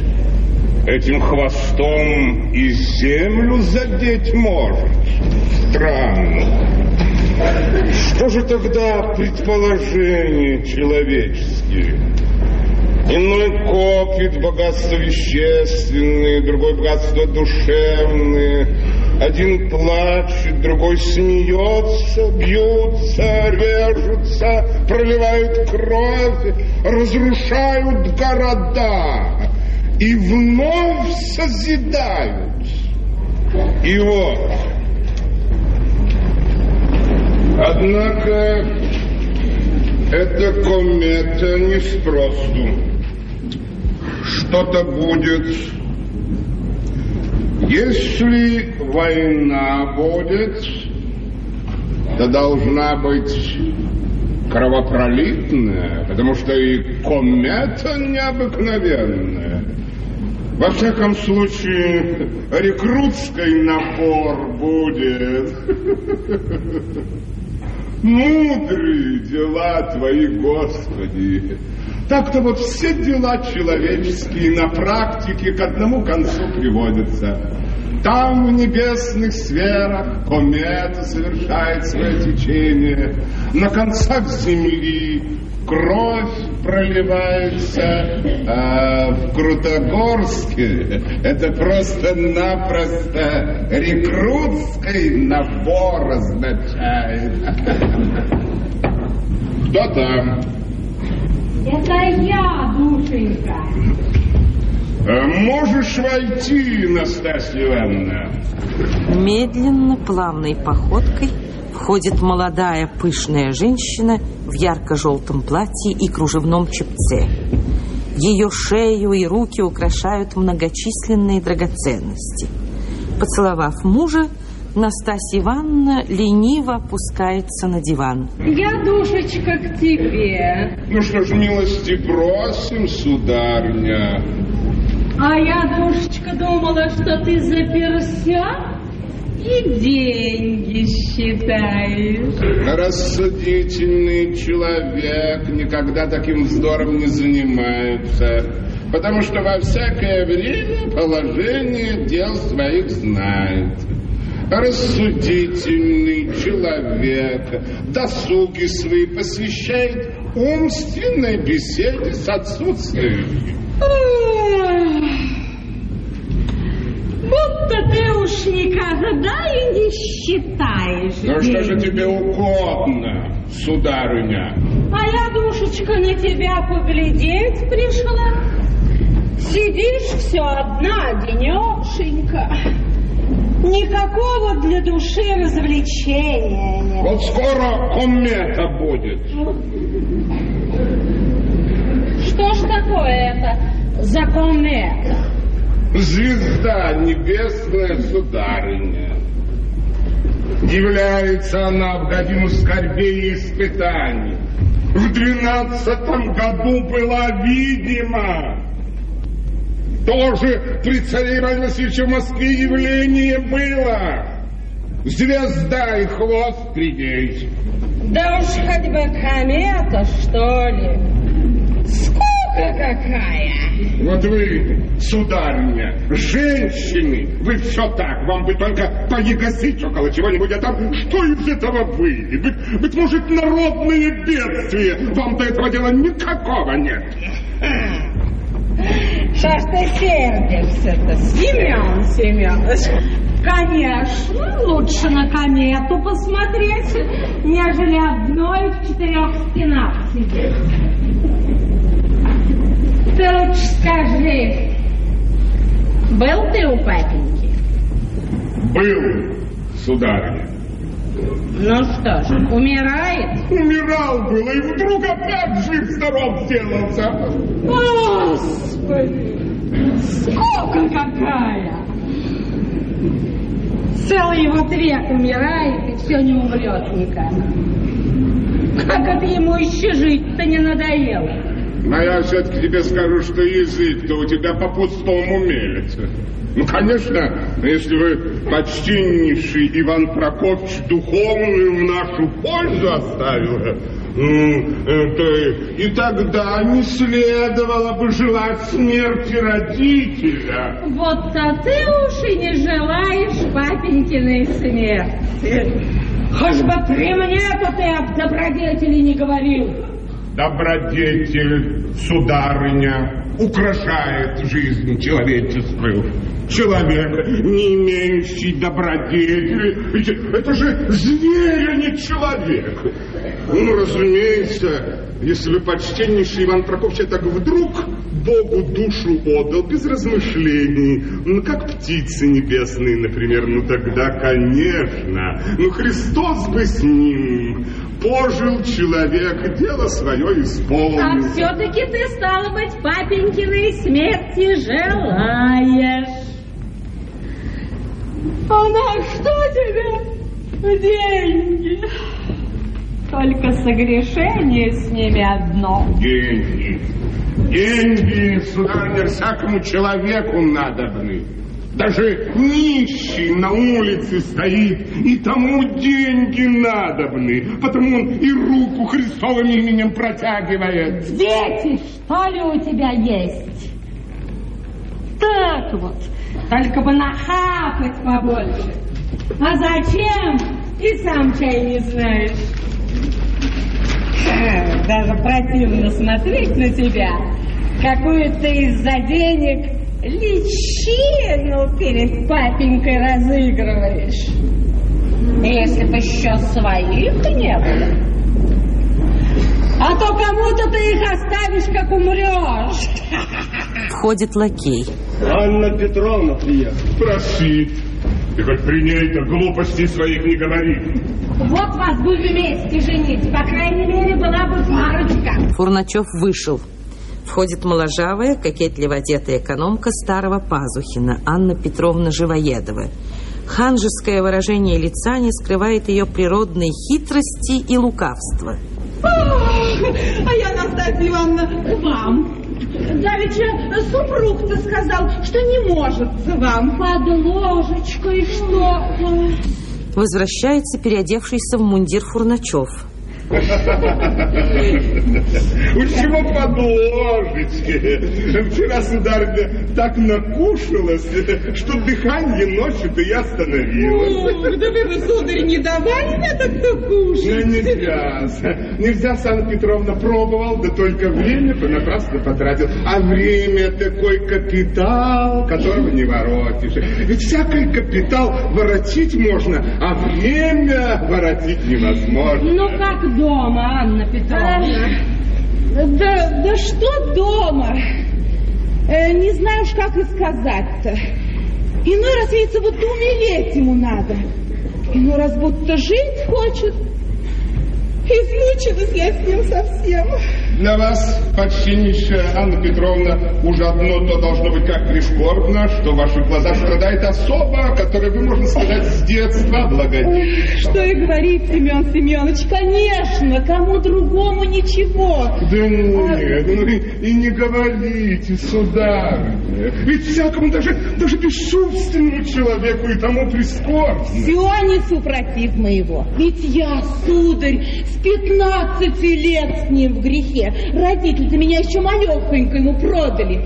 S11: этим хвостом и землю задеть может. Странно. Что же тогда предположения человеческие? Иной копит богатство вещественные, другой богатство душевные. Один плачет, другой смеется, бьются, режутся, проливают кровь, разрушают города и вновь созидают. И вот, однако, эта комета не спросту. Что-то будет. Если война будет, то должна быть кровопролитная, потому что и комета необыкновенная. Во всяком случае, рекрутский набор будет. [laughs] Мудрые дела Твои, Господи. Так-то вот все дела человеческие на практике к одному концу приводятся. Там в небесных сферах комета совершает свое течение. На концах земли кровь проливается, а в Крутогорске это просто-напросто рекрутский набор означает. Кто там?
S13: Это я, душенька.
S11: Можешь войти, Настасья Ивановна.
S2: Медленно, плавной походкой входит молодая пышная женщина в ярко-желтом платье и кружевном чепце. Ее шею и руки украшают многочисленные драгоценности. Поцеловав мужа, Настасья Ивановна лениво опускается на диван.
S13: Я, душечка, к тебе.
S11: Ну что ж, милости просим, сударня.
S13: А я, душечка, думала, что ты заперся и деньги считаешь.
S11: Рассудительный человек никогда таким вздором не занимается, потому что во всякое время положение дел своих знает. Рассудительный человек досуги свои посвящает умственной беседе с отсутствием.
S13: Будто ты уж никогда и не считаешь.
S11: Ну что же тебе угодно, сударыня?
S13: А я, душечка, на тебя поглядеть пришла. Сидишь все одна, денешенька. Никакого для души развлечения нет.
S11: Вот скоро комета будет.
S13: Что ж такое это за комета?
S11: Звезда небесная, сударыня. Является она в годину скорбей и испытаний. В двенадцатом году была видима. Тоже при царе Иване Васильевиче в Москве явление было. Звезда и хвост придей.
S13: Да уж хоть бы комета, что ли. Скука какая!
S11: Вот вы, сударыня, женщины, вы все так, вам бы только поягосить около чего-нибудь, а там что из этого выйдет? Быть, быть может, народные бедствия, вам до этого дела никакого нет.
S13: Что ж ты сердишься-то, Семен Семенович? Конечно, лучше на комету посмотреть, нежели одной в четырех стенах сидеть. Ты лучше скажи, был ты у папеньки?
S11: Был, сударыня.
S13: Ну что ж, умирает?
S11: Умирал было, и вдруг опять жив-здоров сделался.
S13: Господи, сколько какая! Целый вот век умирает и все не умрет никак. Как это ему еще жить-то не надоело?
S11: Но я все-таки тебе скажу, что язык-то у тебя попутствовал умелец. Ну, конечно, если вы, почтеннейший Иван Прокофьевич, духовную в нашу пользу оставил, ну, и тогда не следовало бы желать смерти родителя.
S13: Вот а ты уж и не желаешь папенькиной смерти. Хоть бы при мне-то ты об добродетели не говорил.
S11: Добродетель, сударыня, украшает жизнь человеческую. Человек, не имеющий добродетели, это же зверь, а не человек. Ну, разумеется, если почтеннейший Иван Прокофьевич так вдруг Богу душу отдал без размышлений, ну, как птицы небесные, например, ну, тогда, конечно, ну, Христос бы с ним, пожил человек, дело свое исполнил.
S13: А все-таки ты, стало быть, папенькиной смерти желаешь. А на что тебе деньги? Только согрешение с ними одно.
S11: Деньги. Деньги, сударыня, всякому человеку надобны. Даже нищий на улице стоит, и тому деньги надобны, потому он и руку Христовым именем протягивает.
S13: Дети, что ли, у тебя есть? Так вот, только бы нахапать побольше. А зачем? И сам чай не знаешь. Даже противно смотреть на тебя. Какую ты из-за денег личину перед папенькой разыгрываешь. Если бы еще своих не было. А то кому-то ты их оставишь, как умрешь.
S2: Входит лакей.
S14: Анна Петровна приехала.
S11: Проси. Ты хоть при ней-то глупостей своих не говори.
S13: Вот вас бы вместе женить. По крайней мере, была бы парочка.
S2: Фурначев вышел. Входит моложавая, кокетливо одетая экономка старого Пазухина, Анна Петровна Живоедова. Ханжеское выражение лица не скрывает ее природной хитрости и лукавства.
S4: А я, Настасья Ивановна, к вам. Давеча супруг-то сказал, что не может к вам.
S13: Под ложечкой что?
S2: Возвращается переодевшийся в мундир Фурначев.
S11: Уж чего под ложечки. Вчера, сударыня, так накушалась, что дыхание ночью-то и остановилось.
S4: Ох, да вы, вы, сударь, не давали мне так-то
S11: Ну,
S4: кушать.
S11: нельзя. Нельзя, Санна Петровна, пробовал, да только время понапрасно потратил. А время такой капитал, которого не воротишь. Ведь всякий капитал воротить можно, а время воротить невозможно.
S13: Ну, как дома, Анна Петровна?
S4: Да, да что дома? Э, не знаю уж, как и сказать-то. Иной раз, видится, будто умереть ему надо. Иной раз, будто жить хочет. Измучилась я с ним совсем.
S11: Для вас, почтеннейшая Анна Петровна, уже одно то должно быть как прискорбно, что в ваших глазах страдает особа, которой вы, можно сказать, с детства благодетельствовали.
S4: Что и говорить, Семен Семенович, конечно, кому другому ничего.
S11: Да ну нет, ну и, и не говорите, сударыня. Ведь всякому, даже, даже бесчувственному человеку и тому прискорбно.
S4: Все не супротив моего. Ведь я, сударь, с пятнадцати лет с ним в грехе. Родители-то меня еще малехонько ему продали.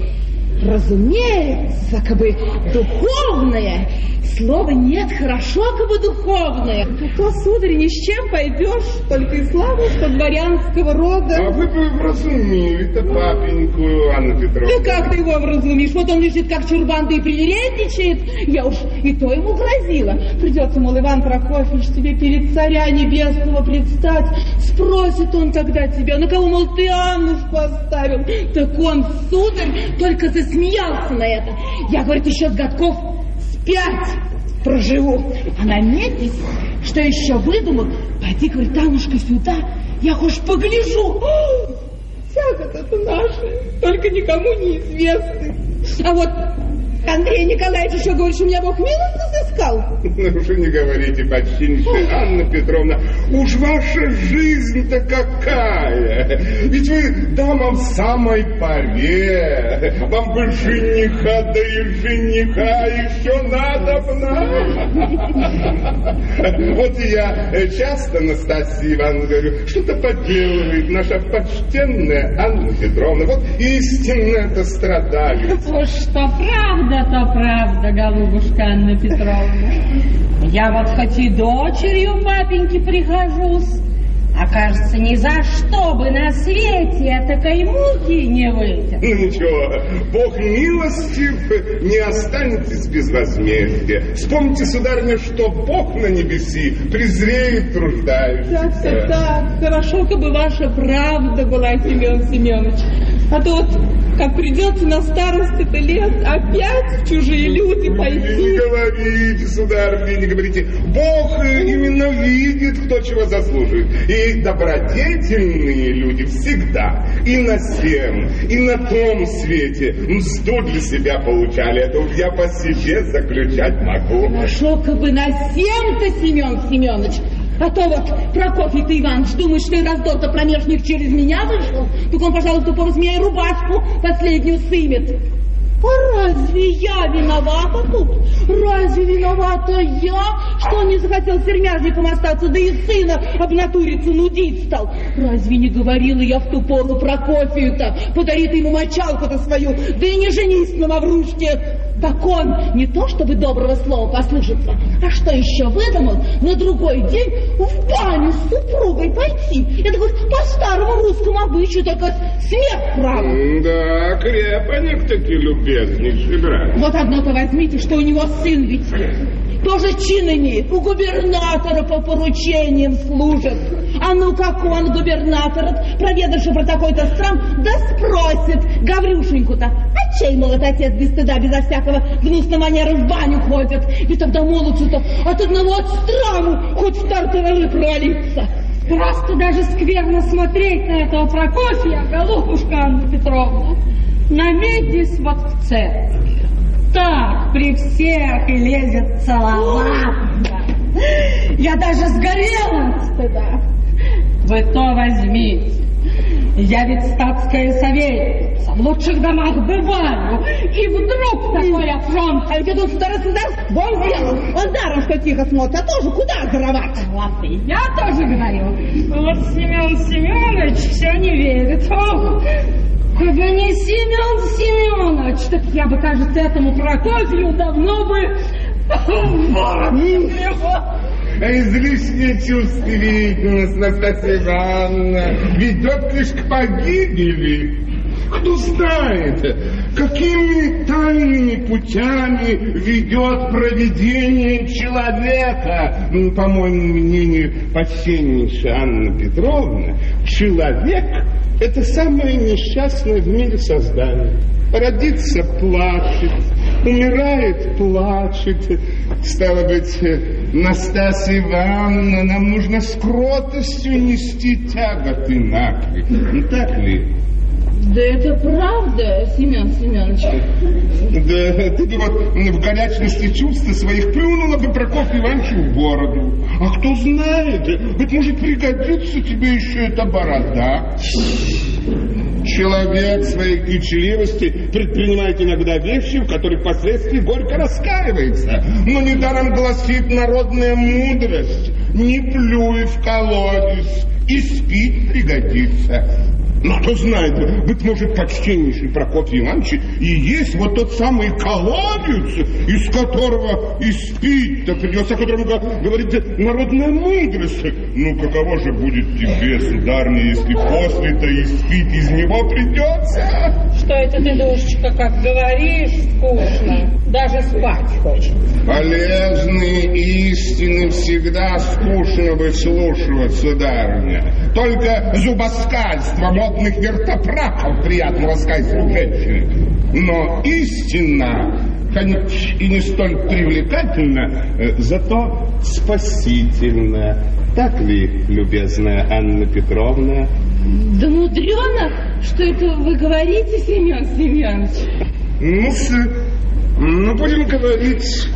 S4: Разумеется, как бы духовное. Слова нет, хорошо, как бы духовное. А то, сударь, ни с чем пойдешь, только и слава, что дворянского рода.
S11: А вы бы вразумили-то папеньку Анну Петровну.
S4: Да как ты его вразумишь? Вот он лежит как чурбан, да и привередничает. Я уж и то ему грозила. Придется, мол, Иван Прокофьевич, тебе перед царя небесного предстать. Спросит он тогда тебя, на кого, мол, ты Аннушку оставил. Так он, сударь, только засмеялся на это. Я, говорит, еще с годков с пять проживу. А наметись, что еще выдумал, пойди, говорит, Аннушка, сюда, я хоть погляжу. Всяко это наши, только никому не известны. А вот Андрей Николаевич еще говорит, что меня Бог милость сыскал.
S11: Ну, уже не говорите, почтеннейшая Анна Петровна, уж ваша жизнь-то какая! Ведь вы дама в самой паре, вам бы жениха, да и жениха еще надо Вот и я часто Настасье Ивановне говорю, что-то подделывает наша почтенная Анна Петровна. Вот истинно это страдалец.
S13: Уж что правда, то правда, голубушка Анна Петровна. Я вот хоть и дочерью папеньки прихожусь, а кажется, ни за что бы на свете такой муки не выйти.
S11: Ну ничего, Бог милостив, не останетесь без возмездия. Вспомните, сударыня, что Бог на небеси презреет труждающихся.
S4: Так, так, так, хорошо, как бы ваша правда была, Семен Семенович. А то вот, как придется на старости-то лет опять в чужие люди
S11: Не
S4: пойти.
S11: говорите, сударыня, не говорите. Бог именно видит, кто чего заслуживает. И добродетельные люди всегда и на всем, и на том свете мзду для себя получали. Это я по себе заключать могу.
S4: Как бы на семь-то, Семен Семенович. А то вот Прокофий-то Иванович думает, что и раздор-то промеж них через меня вышел. Так он, пожалуй, тупого змея рубашку последнюю сымет. А разве я виновата тут? Разве виновата я, что не захотел сермяжником остаться, да и сына обнатуриться нудить стал? Разве не говорила я в ту пору Прокофию-то, подари ты ему мочалку-то свою, да и не женись на Маврушке. Так он не то чтобы доброго слова послушаться, а что еще выдумал, на другой день в баню с супругой пойти. Это вот по старому русскому обычаю, только смех право.
S11: Да, крепоник таки любезнейший брат.
S4: Вот одно-то возьмите, что у него сын ведь есть. Тоже чин имеет, у губернатора по поручениям служит. А ну как он, губернатор, проведавший про такой-то срам, да спросит Гаврюшеньку-то, а чей, мол, этот отец без стыда, безо всякого гнусной манеры в баню ходит? И тогда молодцу-то от одного от страму хоть в тартарары провалиться.
S13: Просто даже скверно смотреть на этого Прокофья, голубушка Анна Петровна. Наметьтесь вот в. Так, при всех и лезет целоваться. Я даже сгорела от стыда. Вы то возьмите. Я ведь статская советница, в лучших домах бываю, и вдруг такой афронт.
S4: А ведь это вон делал. Он даром, что тихо смотрит, а тоже куда горовать?
S13: Вот и я тоже говорю. Вот Семен Семенович все не верит. Ох, бы не Семен Семенович, так я бы, кажется, этому Прокофью давно бы.
S11: А излишняя чувствительность, Настасья Ивановна, ведет лишь к погибели. Кто знает, какими тайными путями ведет проведение человека. Ну, по моему мнению, почтеннейшая Анна Петровна, человек – это самое несчастное в мире создание. Родится – плачет, умирает – плачет. Стало быть, Настасья Ивановна, нам нужно с кротостью нести тяготы накрыть. Не так ли?
S4: Да это правда, Семен Семенович.
S11: Да ты вот в горячности чувств своих плюнула бы Прокофью Ивановичу в бороду. А кто знает, быть может пригодится тебе еще эта борода. Человек своей кичливости предпринимает иногда вещи, в которых впоследствии горько раскаивается. Но недаром гласит народная мудрость. Не плюй в колодец, и спить пригодится. Но кто знает, быть может, почтеннейший Прокофий Иванович и есть вот тот самый колодец, из которого и спить-то придется, о котором говорит народная мудрость. Ну, каково же будет тебе, сударня, если после-то и спить из него придется?
S4: Что это ты, душечка, как говоришь, скучно. Даже спать хочется.
S11: Полезные истины всегда скучно выслушивать, сударыня. Только зубоскальство модных вертопраков приятно ласкать женщины. Но истина, конечно, и не столь привлекательна, э, зато спасительна. Так ли, любезная Анна Петровна?
S4: Да мудрено, что это вы говорите, Семен Семенович.
S11: Ну, ну, будем говорить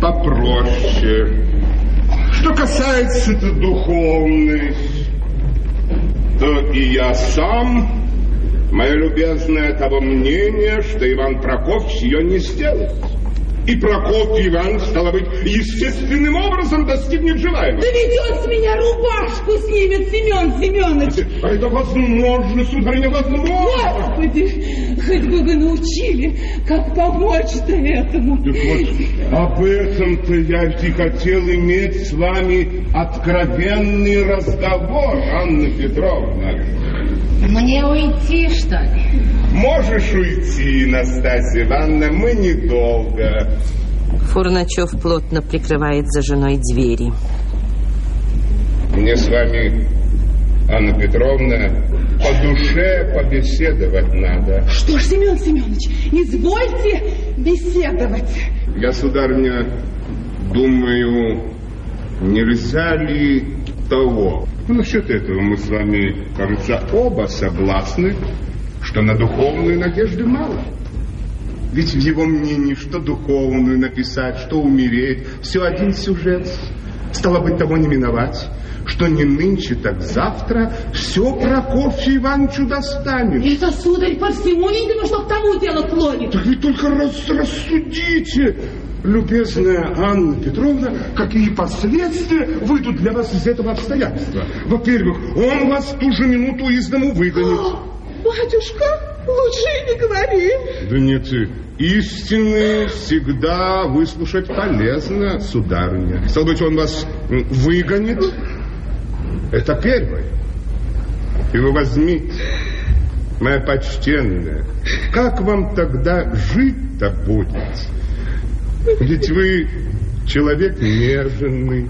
S11: попроще. Что касается духовной, то и я сам, моя любезная, того мнения, что Иван Прокофьевич ее не сделает. И Прокофий Иван, стало быть, естественным образом достигнет желаемого.
S4: Да ведь он с меня рубашку снимет, Семен Семенович.
S11: А это возможно, сударыня, возможно.
S4: Господи, хоть бы вы научили, как помочь-то этому.
S11: Так вот, об этом-то я и хотел иметь с вами откровенный разговор, Анна Петровна.
S4: Мне уйти, что ли?
S11: Можешь уйти, Настасья Ивановна, мы недолго.
S2: Фурначев плотно прикрывает за женой двери.
S11: Мне с вами, Анна Петровна, по душе побеседовать надо.
S4: Что ж, Семен Семенович, извольте беседовать.
S11: Я, сударыня, думаю, нельзя ли того? Ну, насчет этого мы с вами, кажется, оба согласны, что на духовную надежды мало. Ведь в его мнении, что духовную написать, что умереть, все один сюжет. Стало быть, того не миновать, что не нынче, так завтра все Прокофью Ивановичу достанет.
S4: Это, сударь, по всему видимо, что к тому дело клонит.
S11: Так вы только раз, рассудите, любезная Анна Петровна, какие последствия выйдут для вас из этого обстоятельства. Во-первых, он вас ту же минуту из дому выгонит.
S4: Батюшка, лучше и не говори.
S11: Да нет, истины всегда выслушать полезно, сударыня. Стало быть, он вас выгонит. Это первое. И вы возьмите, моя почтенная, как вам тогда жить-то будет? Ведь вы человек нежный,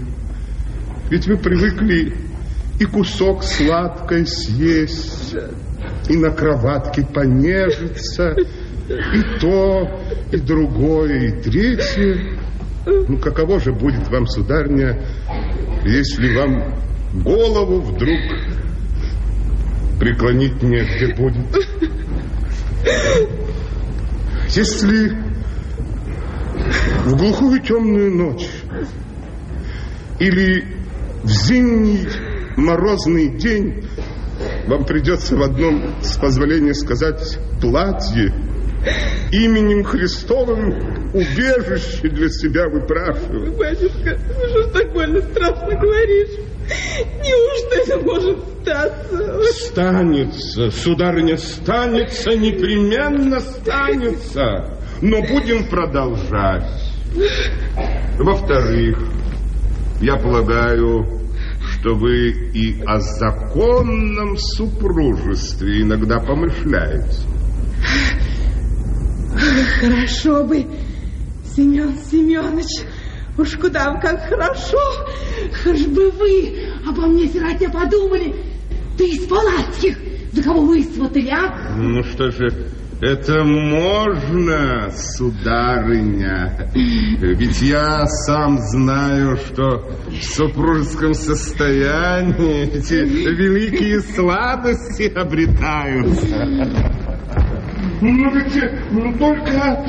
S11: ведь вы привыкли и кусок сладкой съесть, и на кроватке понежиться, и то, и другое, и третье. Ну, каково же будет вам, сударня, если вам голову вдруг преклонить негде будет? Если в глухую темную ночь или в зимний морозный день вам придется в одном, с позволения сказать, платье именем Христовым убежище для себя выпрашивать.
S4: Батюшка, ну что ж так больно страшно говоришь? Неужто это может статься?
S11: Станется, сударыня, станется, непременно станется. Но будем продолжать. Во-вторых, я полагаю, что вы и о законном супружестве иногда помышляете.
S4: Хорошо бы, Семен Семенович, уж куда вы как хорошо, хоть бы вы обо мне, сироте, подумали. Ты из палатских, за кого вы сватали, а?
S11: Ну что же, это можно, сударыня. Ведь я сам знаю, что в супружеском состоянии эти великие сладости обретаются. Ну ведь ну, только...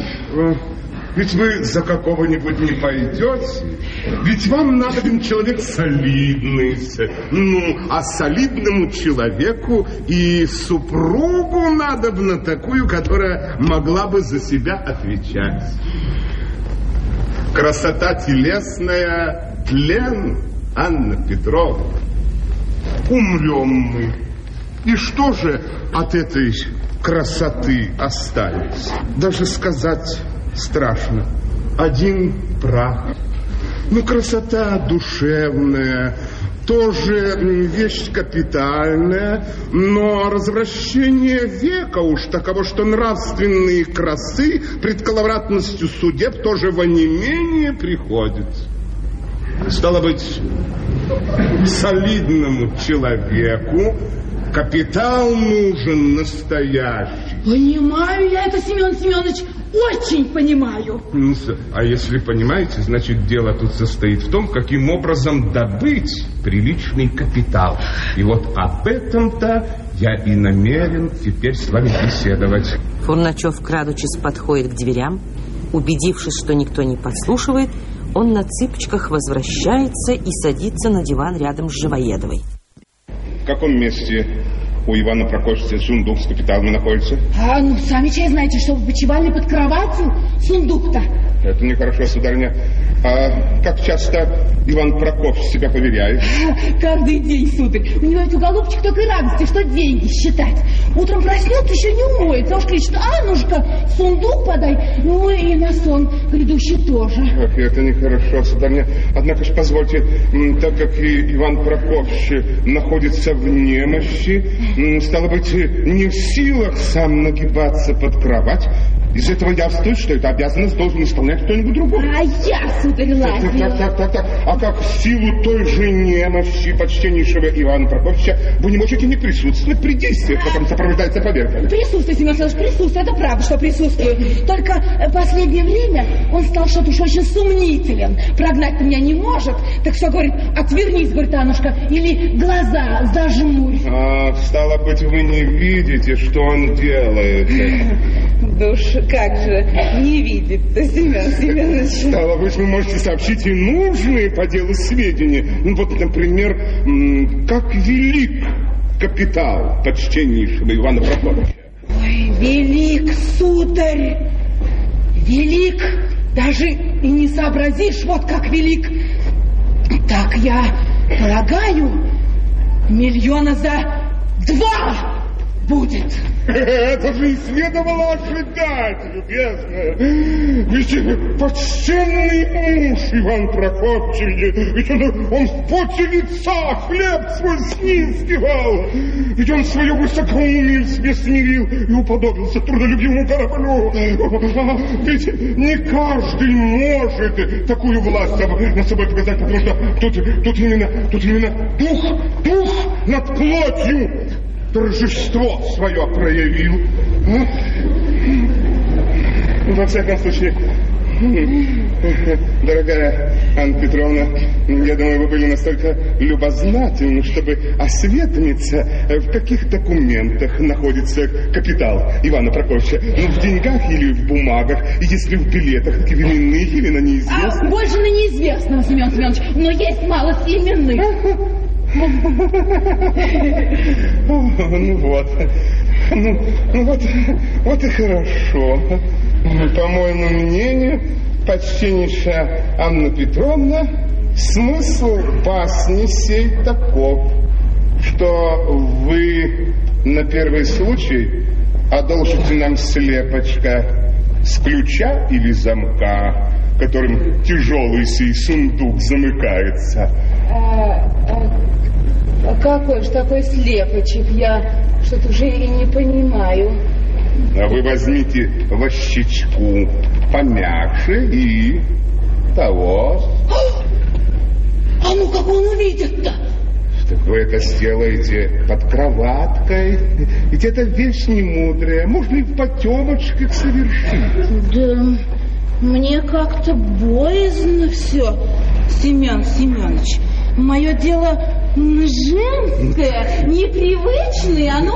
S11: Ведь вы за какого-нибудь не пойдете. Ведь вам надо человек солидный. Ну, а солидному человеку и супругу надо на такую, которая могла бы за себя отвечать. Красота телесная, тлен, Анна Петровна. Умрем мы. И что же от этой красоты осталось? Даже сказать страшно. Один прах. Ну, красота душевная, тоже вещь капитальная, но развращение века уж таково, что нравственные красы пред коловратностью судеб тоже во онемение приходят. Стало быть, солидному человеку капитал нужен настоящий.
S4: Понимаю я это, Семен Семенович, очень понимаю.
S11: Ну, а если понимаете, значит, дело тут состоит в том, каким образом добыть приличный капитал. И вот об этом-то я и намерен теперь с вами беседовать.
S2: Фурначев, крадучись, подходит к дверям. Убедившись, что никто не подслушивает, он на цыпочках возвращается и садится на диван рядом с Живоедовой.
S11: В каком месте у Ивана Прокофьевича сундук с капиталами находится?
S4: А, ну, сами чай знаете, что в почевальне под кроватью сундук-то.
S11: Это нехорошо, сударыня. А как часто Иван Прокофьевич себя поверяет? [laughs]
S4: Каждый день, сударь. У него ведь у голубчик только радости, что деньги считать. Утром проснется, еще не умоется, а уж кричит, Аннушка, сундук подай. Ну и на сон грядущий тоже.
S11: Ах, это нехорошо, сударыня. Однако ж позвольте, так как и Иван Прокофьевич находится в немощи, стало быть, не в силах сам нагибаться под кровать, из этого явствует, что эту обязанность должен исполнять кто-нибудь другой.
S4: А я, сударь,
S11: Так, так, так, так, так. А как в силу той же немощи почтеннейшего Ивана Прокофьевича вы не можете не присутствовать при действиях, которым сопровождается поверка?
S4: Присутствие, Семен Семенович, присутствие, это правда, что присутствую. Только э, последнее время он стал что-то уж очень сомнителен. Прогнать меня не может. Так все говорит, отвернись, говорит Аннушка, или глаза зажмурь.
S11: А, стало быть, вы не видите, что он делает. [laughs]
S15: Уж как же не видит-то, Семен Семенович.
S11: Стало быть, вы можете сообщить и нужные по делу сведения. Ну, вот, например, как велик капитал почтеннейшего Ивана Прокофьевича.
S4: Ой, велик, сударь, велик, даже и не сообразишь, вот как велик. Так я полагаю, миллиона за два будет.
S11: Это же и следовало ожидать, любезная. Ведь почтенный муж Иван Прокопьевич, ведь он, он в поте лица хлеб свой снискивал. Ведь он свое высокоумие себе смирил и уподобился трудолюбивому кораблю. Ведь не каждый может такую власть над собой показать, потому что тут, тут именно, тут именно дух, дух над плотью торжество свое проявил. Ну, Во всяком случае, [laughs] дорогая Анна Петровна, я думаю, вы были настолько любознательны, чтобы осведомиться, в каких документах находится капитал Ивана Прокофьевича. Ну, в деньгах или в бумагах, если в билетах, именных или на
S4: А
S11: неизвестных.
S4: больше на неизвестного, Семен Семенович, но есть мало именных.
S11: Ну вот. Ну, ну вот, вот и хорошо. По моему мнению, почтеннейшая Анна Петровна, смысл басни сей таков, что вы на первый случай одолжите нам слепочка с ключа или замка, которым тяжелый сей сундук замыкается.
S15: А какой же такой слепочек? Я что-то уже и не понимаю.
S11: А вы возьмите вощечку помягче и того.
S4: А ну как он увидит-то?
S11: Так вы это сделаете под кроваткой. Ведь это вещь не мудрая. Можно и в потемочках совершить.
S4: Да, мне как-то боязно все, Семен Семенович. Мое дело женское, непривычное, а ну,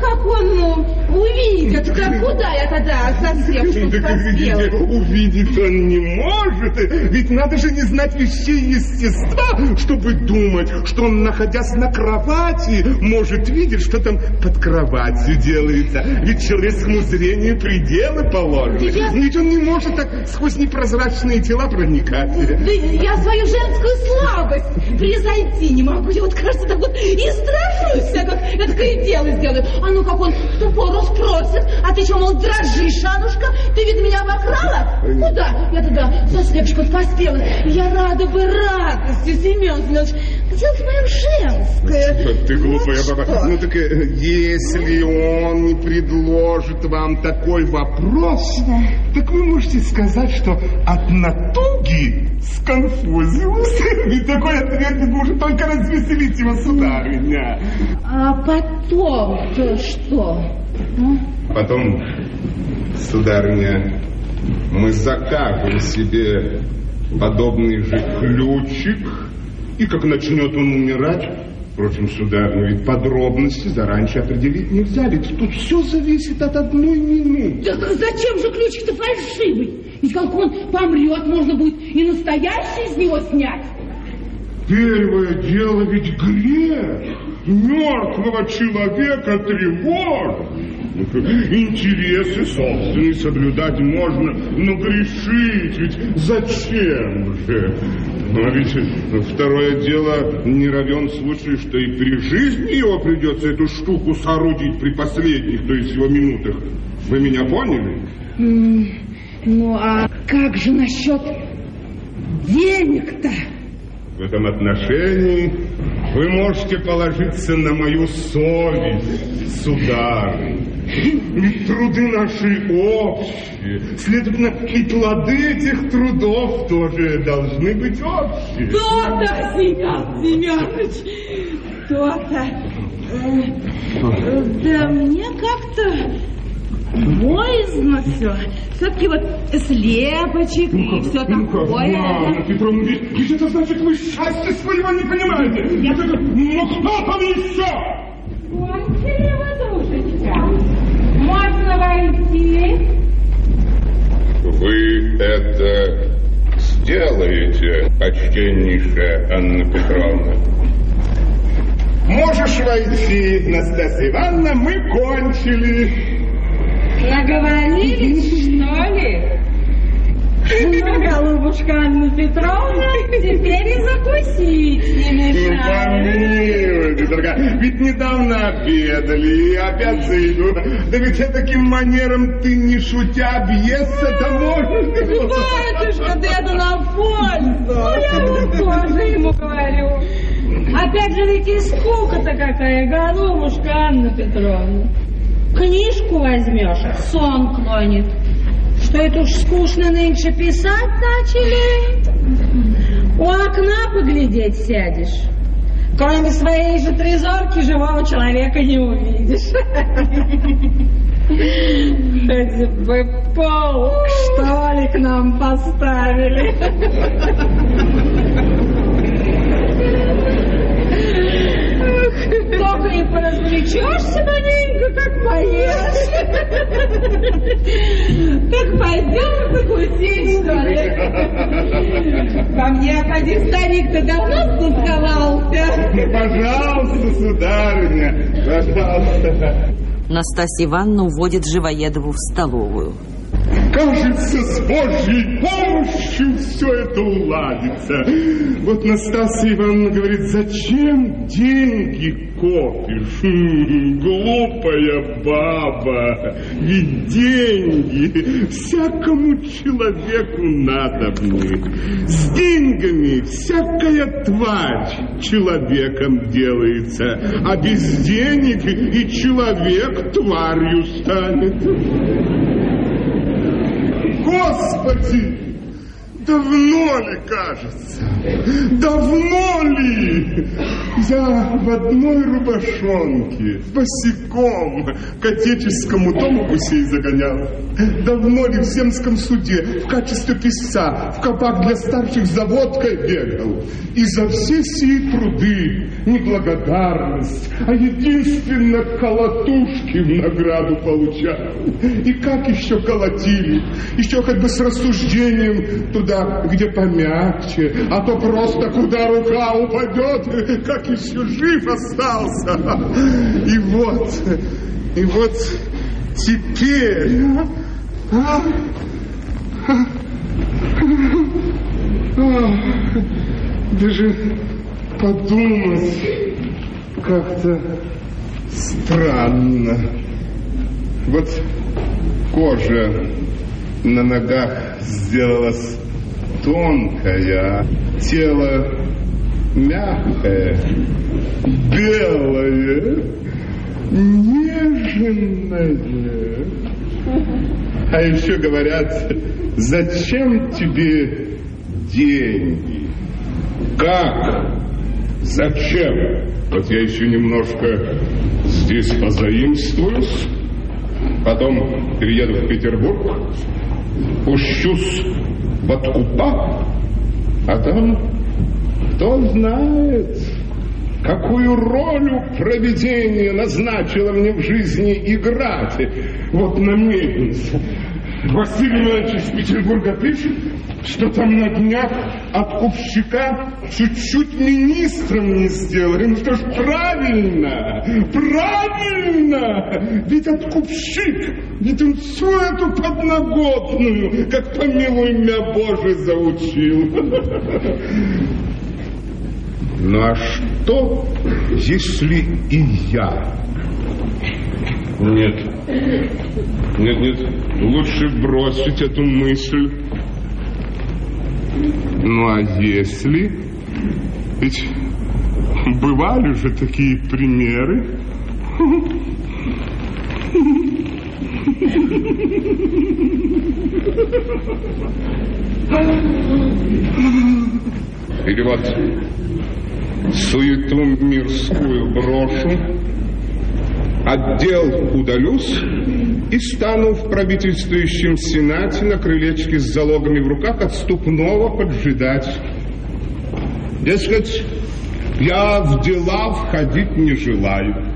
S4: как он ну, увидит, как куда я тогда совсем что
S11: Так видите, увидеть он не может. Ведь надо же не знать вещей естества, чтобы думать, что он, находясь на кровати, может видеть, что там под кроватью делается. Ведь человеческому зрению пределы положены.
S4: Да я-
S11: Ведь он не может так сквозь непрозрачные тела проникать.
S4: Да я свою женскую слабость превзойти не могу. Я вот, кажется, так вот и страшусь, вся, как такое дело делает. А ну как он в ту пору спросит, а ты что, мол, дрожишь, Анушка? Ты ведь меня обокрала? Куда? Я туда со слепчиком поспела. Я рада бы радостью, Семен Семенович. Где мое женское?
S11: Ты глупая
S4: Вот
S11: баба. Ну так э, если он не предложит вам такой вопрос, так вы можете сказать, что от натуги сконфузился. [laughs] Ведь такой ответ может только развеселить его, сударыня.
S4: А потом-то что? Ну?
S11: Потом, сударыня, мы закажем себе подобный же ключик, и как начнет он умирать, впрочем, сударыня, ведь подробности заранее определить нельзя, ведь тут все зависит от одной минуты.
S4: Так зачем же ключик-то фальшивый? Ведь как он помрет, можно будет и настоящий из него снять.
S11: Первое дело ведь грех. Мертвого человека тревожит. Интересы собственные соблюдать можно, но грешить ведь зачем же? А ведь второе дело, не равен случай, что и при жизни его придется эту штуку соорудить при последних, то есть его минутах. Вы меня поняли?
S4: Ну а как же насчет денег-то?
S11: В этом отношении вы можете положиться на мою совесть, сударь. Ведь труды наши общие. Следовательно, и плоды этих трудов тоже должны быть общие.
S13: То-то, Семен Семенович, то-то. Э, Да мне как-то боязно все. Все-таки вот слепочек и все такое.
S11: Анна Петровна, ведь, ведь это значит, вы счастья своего не понимаете.
S13: Я-
S11: это- ну кто там еще?
S13: Кончили вы, душечка? Можно войти?
S11: Вы это сделаете, почтеннейшая Анна Петровна. Можешь войти, Настасья Ивановна, мы кончили.
S13: Наговорились, что ли? Ну, голубушка Анна Петровна, теперь и закусить не
S11: Ну,
S13: мешает.
S11: помилуйте, дорогая, ведь недавно обедали и опять зайду. Да ведь я таким манером ты не шутя объесться-то можешь.
S13: Батюшка, да это на пользу. Ну, я вот тоже ему говорю. Опять же, ведь и скука-то какая, голубушка Анна Петровна. Книжку возьмешь, сон клонит. Что это уж скучно нынче писать начали? У окна поглядеть сядешь. Кроме своей же трезорки живого человека не увидишь. Хоть бы полк, что ли, к нам поставили. Только и поразвлечешься маленько, как поешь. Так пойдем закусить, что ли? По мне один старик-то давно стусковался.
S11: Ну, Пожалуйста, сударыня, пожалуйста.
S2: Настасья Ивановна уводит Живоедову в столовую.
S11: Кажется, с Божьей помощью все это уладится. Вот Настасья Ивановна говорит, зачем деньги копишь? Хм, глупая баба. Ведь деньги всякому человеку надобны. С деньгами всякая тварь человеком делается, а без денег и человек тварью станет. Господи! Давно ли, кажется? Давно ли? Я в одной рубашонке, босиком, к отеческому дому гусей загонял. Давно ли в земском суде в качестве писца в кабак для старших за водкой бегал? И за все сии труды не благодарность, а единственно колотушки в награду получал. И как еще колотили? Еще хоть бы с рассуждением туда, где помягче, а то просто куда рука упадет, как еще жив остался. И вот, и вот теперь... а, а, а, даже подумать как-то Странно. Вот кожа на ногах сделалась тонкая, тело мягкое, белое, нежное. А еще говорят, зачем тебе деньги? Как? Зачем? Вот я еще немножко здесь позаимствуюсь, потом перееду в Петербург, пущусь в откупа, а там кто знает, какую роль проведение назначило мне в жизни играть. Вот на мельнице. Василий Иванович из Петербурга пишет, что там на днях откупщика чуть-чуть министром не сделали. Ну что ж, правильно, правильно! Ведь откупщик, ведь он всю эту подноготную, как помилуй меня Боже, заучил. Ну а что, если и я? Нет, нет, нет, лучше бросить эту мысль. Ну а если? Ведь бывали же такие примеры. Или вот суету мирскую брошу, отдел удалюсь и стану в правительствующем сенате на крылечке с залогами в руках отступного поджидать. Дескать, я в дела входить не желаю.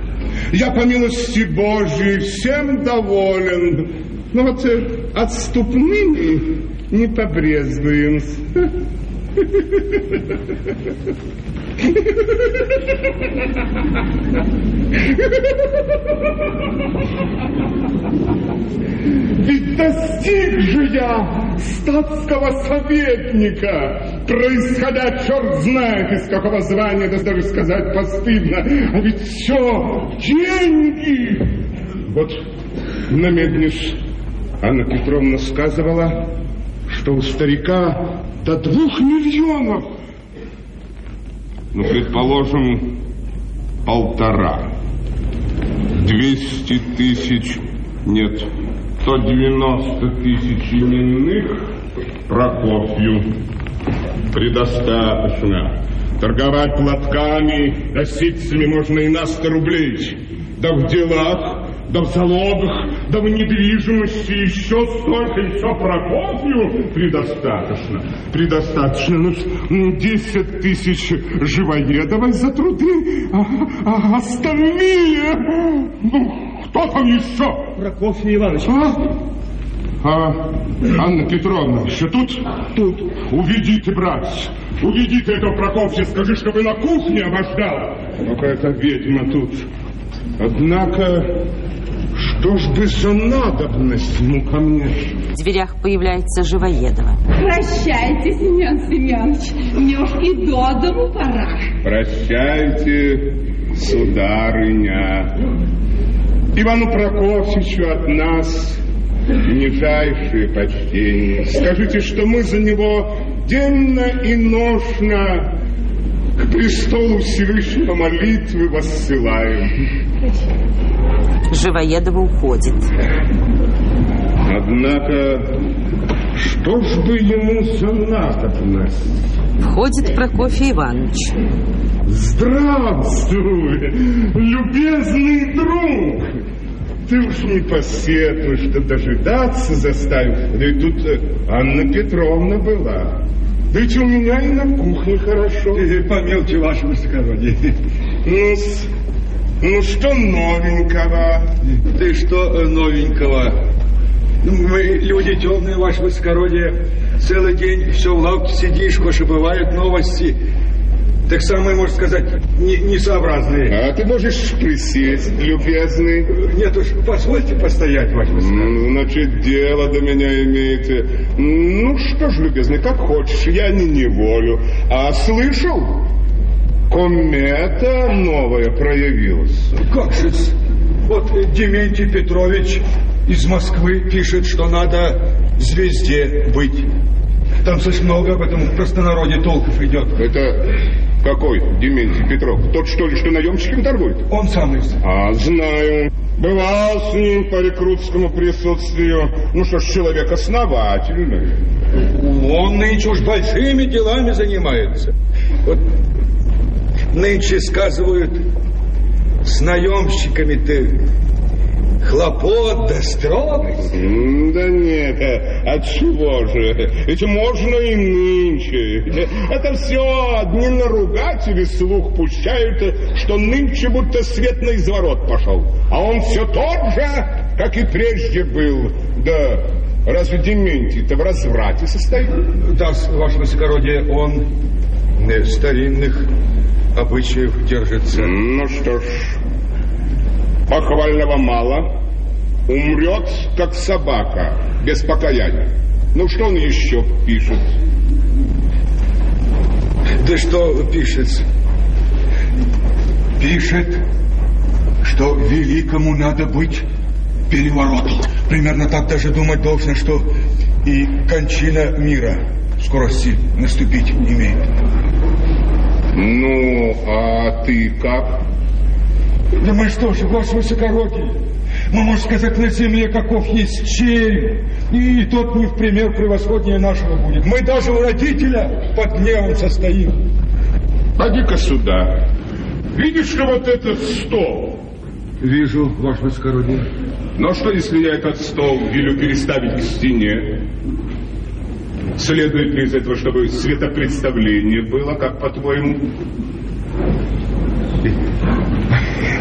S11: Я по милости Божьей всем доволен. Но вот э, отступными не побрезгуем. Ведь достиг же я статского советника, происходя черт знает из какого звания, да даже сказать постыдно, а ведь все деньги. Вот на Меднис Анна Петровна сказывала, что у старика до двух миллионов ну, предположим, полтора. Двести тысяч, нет, 190 тысяч именных Прокофью предостаточно. Торговать платками, да ситцами можно и на 100 рублей. Да в делах да в залогах, да в недвижимости еще столько, еще Прокофью предостаточно. Предостаточно. Ну, 10 тысяч Живоедовой за труды, а, а остальные... Ну, кто там еще?
S3: Прокофий Иванович.
S11: А? А Анна Петровна еще тут?
S3: Тут.
S11: Уведи ты, брат, уведи ты этого Прокофья, скажи, чтобы на кухне обождал. Ну-ка, эта ведьма тут. Однако что ж бы за надобность ему ко мне?
S2: В дверях появляется Живоедова.
S13: Прощайте, Семен Семенович, мне уж и до дому пора.
S11: Прощайте, сударыня. Ивану Прокофьевичу от нас нижайшее почтение. Скажите, что мы за него денно и ношно к престолу Всевышнего молитвы воссылаем.
S2: Живоедова уходит.
S11: Однако, что ж бы ему за надобность?
S2: Входит Прокофий Иванович.
S11: Здравствуй, любезный друг! Ты уж не посетуешь, что дожидаться заставил. Да и тут э, Анна Петровна была. Да ведь у меня и на кухне хорошо.
S3: Помилки, ваше высокородие.
S11: ну ну что новенького?
S3: Ты что новенького? Ну, мы люди темные, ваше высокородие. Целый день все в лавке сидишь, хоть и бывают новости. Так самые, можно сказать, не, несообразные.
S11: А ты можешь присесть, любезный?
S3: Нет уж, позвольте постоять, ваше высокородие.
S11: Значит, дело до меня имеете. Ну что ж, любезный, как хочешь, я не неволю. А слышал? Комета новая проявилась.
S7: Как же? Вот Дементий Петрович из Москвы пишет, что надо звезде быть. Там слышь много об этом в простонародье толков идет.
S11: Это какой Дементий Петров? Тот, что ли, что наемщиком торгует?
S7: Он самый.
S11: А, знаю. Бывал с ним по рекрутскому присутствию. Ну что ж, человек основательный.
S7: Он нынче уж большими делами занимается. Вот нынче сказывают, с наемщиками-то хлопот да строгость.
S11: Да нет, а от чего же? Ведь можно и нынче. Это все одни наругатели слух пущают, что нынче будто свет на изворот пошел. А он все тот же, как и прежде был. Да разве Дементий-то в разврате состоит?
S7: Да, ваше высокородие, он э, старинных обычаев держится.
S11: Ну что ж, похвального мало. Умрет, как собака, без покаяния. Ну, что он еще пишет?
S7: Да что пишет? Пишет, что великому надо быть переворотом. Примерно так даже думать должно, что и кончина мира скорости наступить имеет.
S11: Ну, а ты как?
S7: Да мы что же, ваше высокородие, мы, можно сказать, на земле каков есть череп, и тот не в пример превосходнее нашего будет. Мы даже у родителя под гневом состоим.
S11: Поди-ка сюда. Видишь, что вот этот стол?
S7: Вижу, ваше высокородие.
S11: Но что, если я этот стол велю переставить к стене? Следует ли из этого, чтобы светопредставление было, как по-твоему?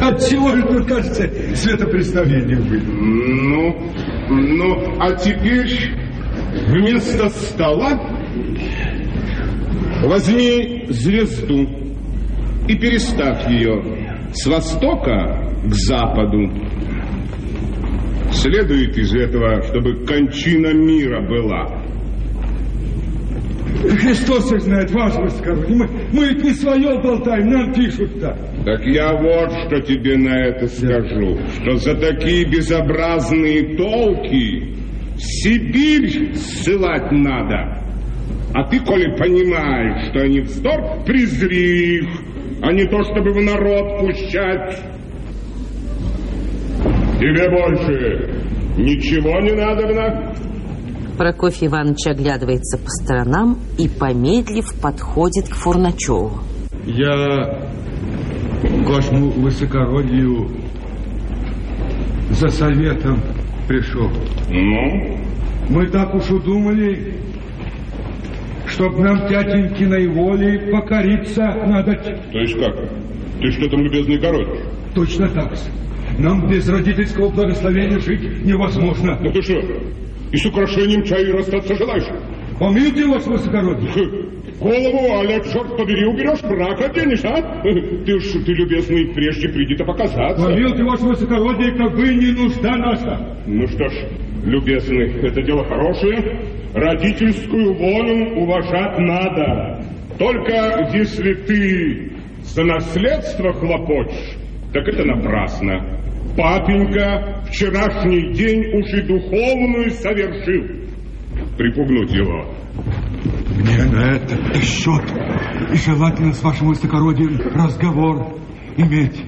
S7: От чего же кажется, светопредставление быть?
S11: Ну, ну, а теперь вместо стола возьми звезду и переставь ее с востока к западу. Следует из этого, чтобы кончина мира была.
S7: Христос их знает, ваше высокородие. Мы, мы ведь не свое болтаем, нам пишут так.
S11: Так я вот что тебе на это скажу, что за такие безобразные толки в Сибирь ссылать надо. А ты, коли понимаешь, что они вздор, презри их, а не то, чтобы в народ пущать. Тебе больше ничего не надо,
S2: Прокофий Иванович оглядывается по сторонам и, помедлив, подходит к Фурначеву.
S7: Я к вашему высокородию за советом пришел.
S11: Ну?
S7: Мы так уж удумали, чтоб нам тятенькиной воле покориться надо.
S11: То есть как? Ты что там, любезный король?
S7: Точно так. Нам без родительского благословения жить невозможно.
S11: Ну ты что, и с украшением чаю расстаться желаешь?
S7: Помилуйте, ваше высокородие.
S11: Голову, аля, черт побери, уберешь, брак оденешь, а? Ты уж, ты, любезный, прежде приди-то показаться.
S7: Помилуйте, ваше высокородие, как бы не нужда наша.
S11: Ну что ж, любезный, это дело хорошее. Родительскую волю уважать надо. Только если ты за наследство хлопочешь, так это напрасно. Папенька вчерашний день уж и духовную совершил. Припугнуть его.
S7: Мне на этот счет и желательно с вашим высокородием разговор иметь.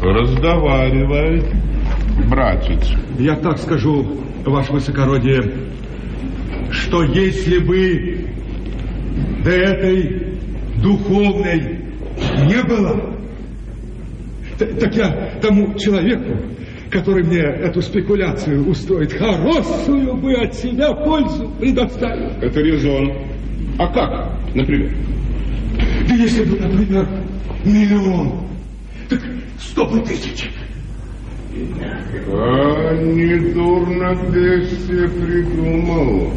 S11: Разговаривай, братец.
S7: Я так скажу, ваше высокородие, что если бы до этой духовной не было, так я тому человеку, который мне эту спекуляцию устроит, хорошую бы от себя пользу предоставил.
S11: Это резон. А как, например?
S7: Да если бы, например, миллион, так сто бы тысяч.
S11: А, недурно ты себе придумал.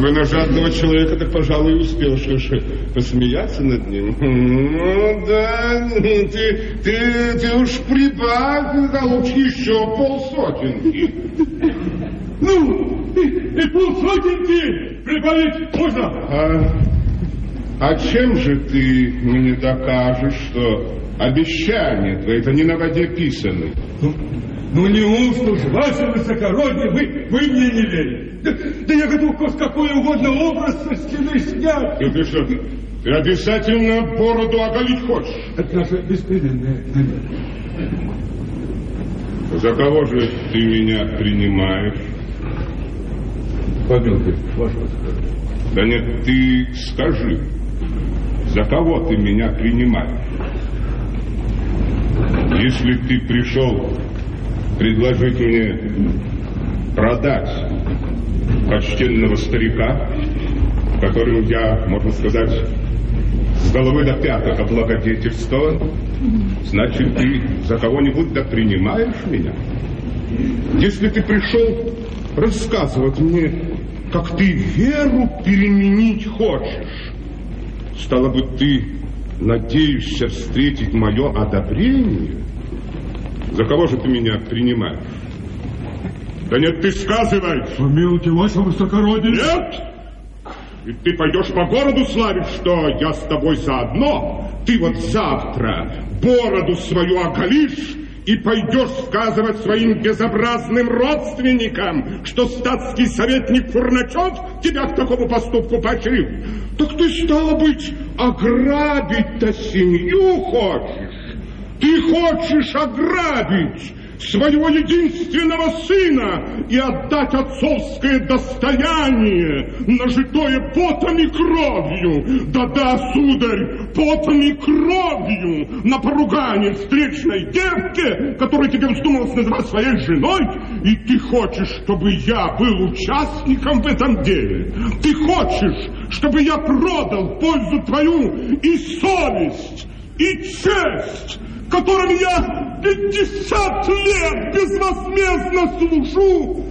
S11: Бы на жадного человека, так, пожалуй, успел что ж, посмеяться над ним. [laughs] Ну, да, ты, ты, ты уж прибавь, голубчик, еще полсотенки. [laughs]
S7: Ну, и, полсотенки прибавить можно?
S11: А, А чем же ты мне докажешь, что обещание твое это не на воде писаны?
S7: Ну, ну неужто ж, ваше высокородие, вы, вы мне не верите? Да, да я готов хоть какой угодно образ со стены снять.
S11: Ну ты что, ты обязательно бороду оголить хочешь?
S7: Это наше беспреданное намерение.
S11: За кого же ты меня принимаешь?
S7: Помилуйте, ваше.
S11: Да нет, ты скажи, за кого ты меня принимаешь? Если ты пришел предложить мне продать почтенного старика, которым я, можно сказать, с головы до пяток облагодетельствован, значит, ты за кого-нибудь да принимаешь меня? Если ты пришел рассказывать мне, как ты веру переменить хочешь, стало быть, ты надеешься встретить мое одобрение? За кого же ты меня принимаешь? Да нет, ты сказывай!
S7: Помилуйте, ваше высокородие.
S11: Нет! И ты пойдешь по городу славить, что я с тобой заодно. Ты вот завтра бороду свою оголишь и пойдешь сказывать своим безобразным родственникам, что статский советник Фурначев тебя к такому поступку поощрил. Так ты, стало быть, ограбить-то семью хочешь? Ты хочешь ограбить своего единственного сына и отдать отцовское достояние, нажитое потом и кровью. Да-да, сударь, потом и кровью на поругание встречной девке, которую тебе вздумалось называть своей женой, и ты хочешь, чтобы я был участником в этом деле. Ты хочешь, чтобы я продал пользу твою и совесть, и честь, которым я 50 лет безвозмездно служу.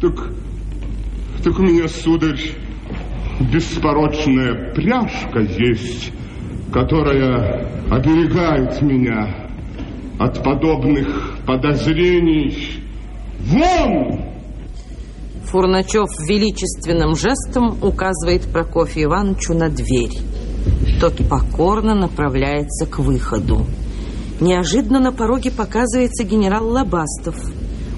S11: Так, так у меня, сударь, беспорочная пряжка есть, которая оберегает меня от подобных подозрений. Вон!
S2: Фурначев величественным жестом указывает Прокофью Ивановичу на дверь. Тот покорно направляется к выходу. Неожиданно на пороге показывается генерал Лобастов.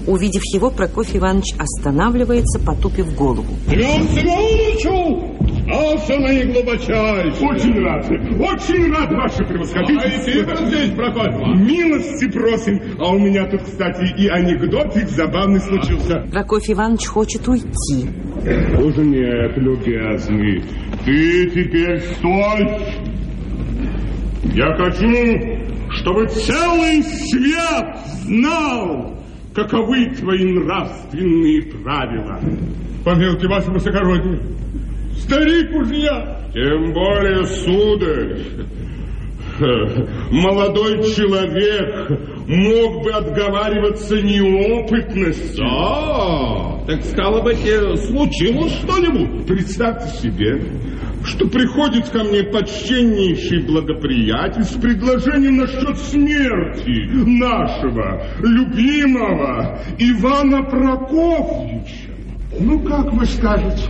S2: Увидев его, Прокофий Иванович останавливается, потупив голову.
S11: Лев Семеновичу! Остался наиглубочайший.
S7: Очень рад, очень рад, ваше превосходительство.
S11: А и здесь, Прокофий.
S7: Милости просим. А у меня тут, кстати, и анекдотик забавный случился.
S2: Прокофий Иванович хочет уйти.
S11: Уже нет, любезный. Ты теперь стой! Я хочу, чтобы целый свет знал, каковы твои нравственные правила.
S7: Помилуйте, ваше высокородие. Старик уж я.
S11: Тем более, сударь, молодой человек мог бы отговариваться неопытностью.
S10: Да, так стало быть, э, случилось что-нибудь.
S11: Представьте себе, что приходит ко мне почтеннейший благоприятель с предложением насчет смерти нашего любимого Ивана Прокофьевича. Ну, как вы скажете,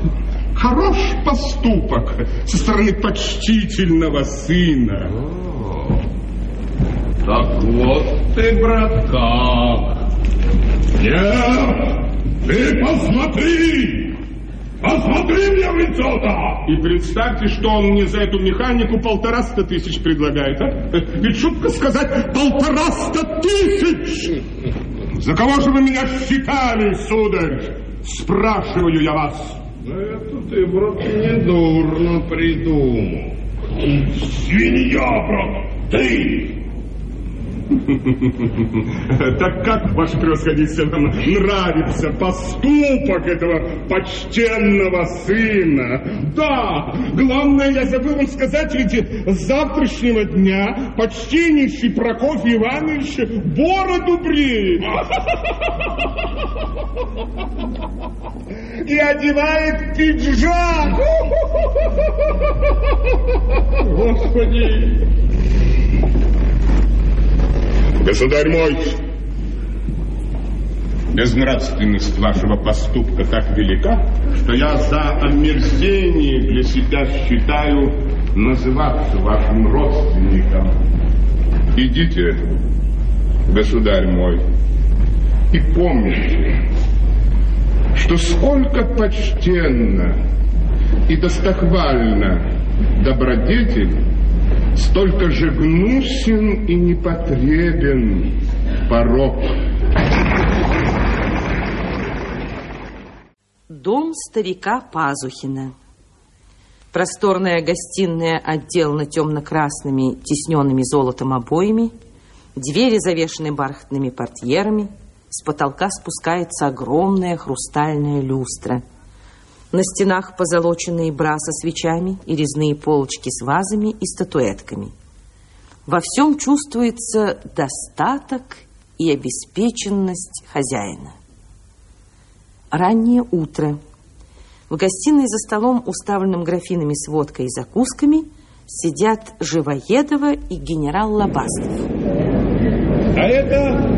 S11: хорош поступок со стороны почтительного сына.
S10: Так вот ты, брат, как.
S11: Нет, ты посмотри! Посмотри мне в лицо-то! И представьте, что он мне за эту механику полтораста тысяч предлагает, а? Ведь шутка сказать, полтораста тысяч! За кого же вы меня считали, сударь? Спрашиваю я вас.
S10: Это ты, брат, недурно придумал.
S11: Свинья, брат, ты! [laughs] Так как, ваше превосходительство, нравится поступок этого почтенного сына? Да, главное, я забыл вам сказать, ведь с завтрашнего дня почтеннейший Прокофий Иванович бороду бреет. [laughs] И одевает пиджак. [laughs]
S7: Господи.
S11: Государь мой, Безнравственность вашего поступка так велика, что я за омерзение для себя считаю называться вашим родственником. Идите, государь мой, и помните, что сколько почтенно и достохвально добродетель, столько же гнусен и непотребен порог.
S2: Дом старика Пазухина. Просторная гостиная отделана темно-красными, тесненными золотом обоями, двери завешены бархатными портьерами, с потолка спускается огромная хрустальная люстра. На стенах позолоченные бра со свечами и резные полочки с вазами и статуэтками. Во всем чувствуется достаток и обеспеченность хозяина. Раннее утро. В гостиной за столом, уставленным графинами с водкой и закусками, сидят Живоедова и генерал Лобастов.
S10: А это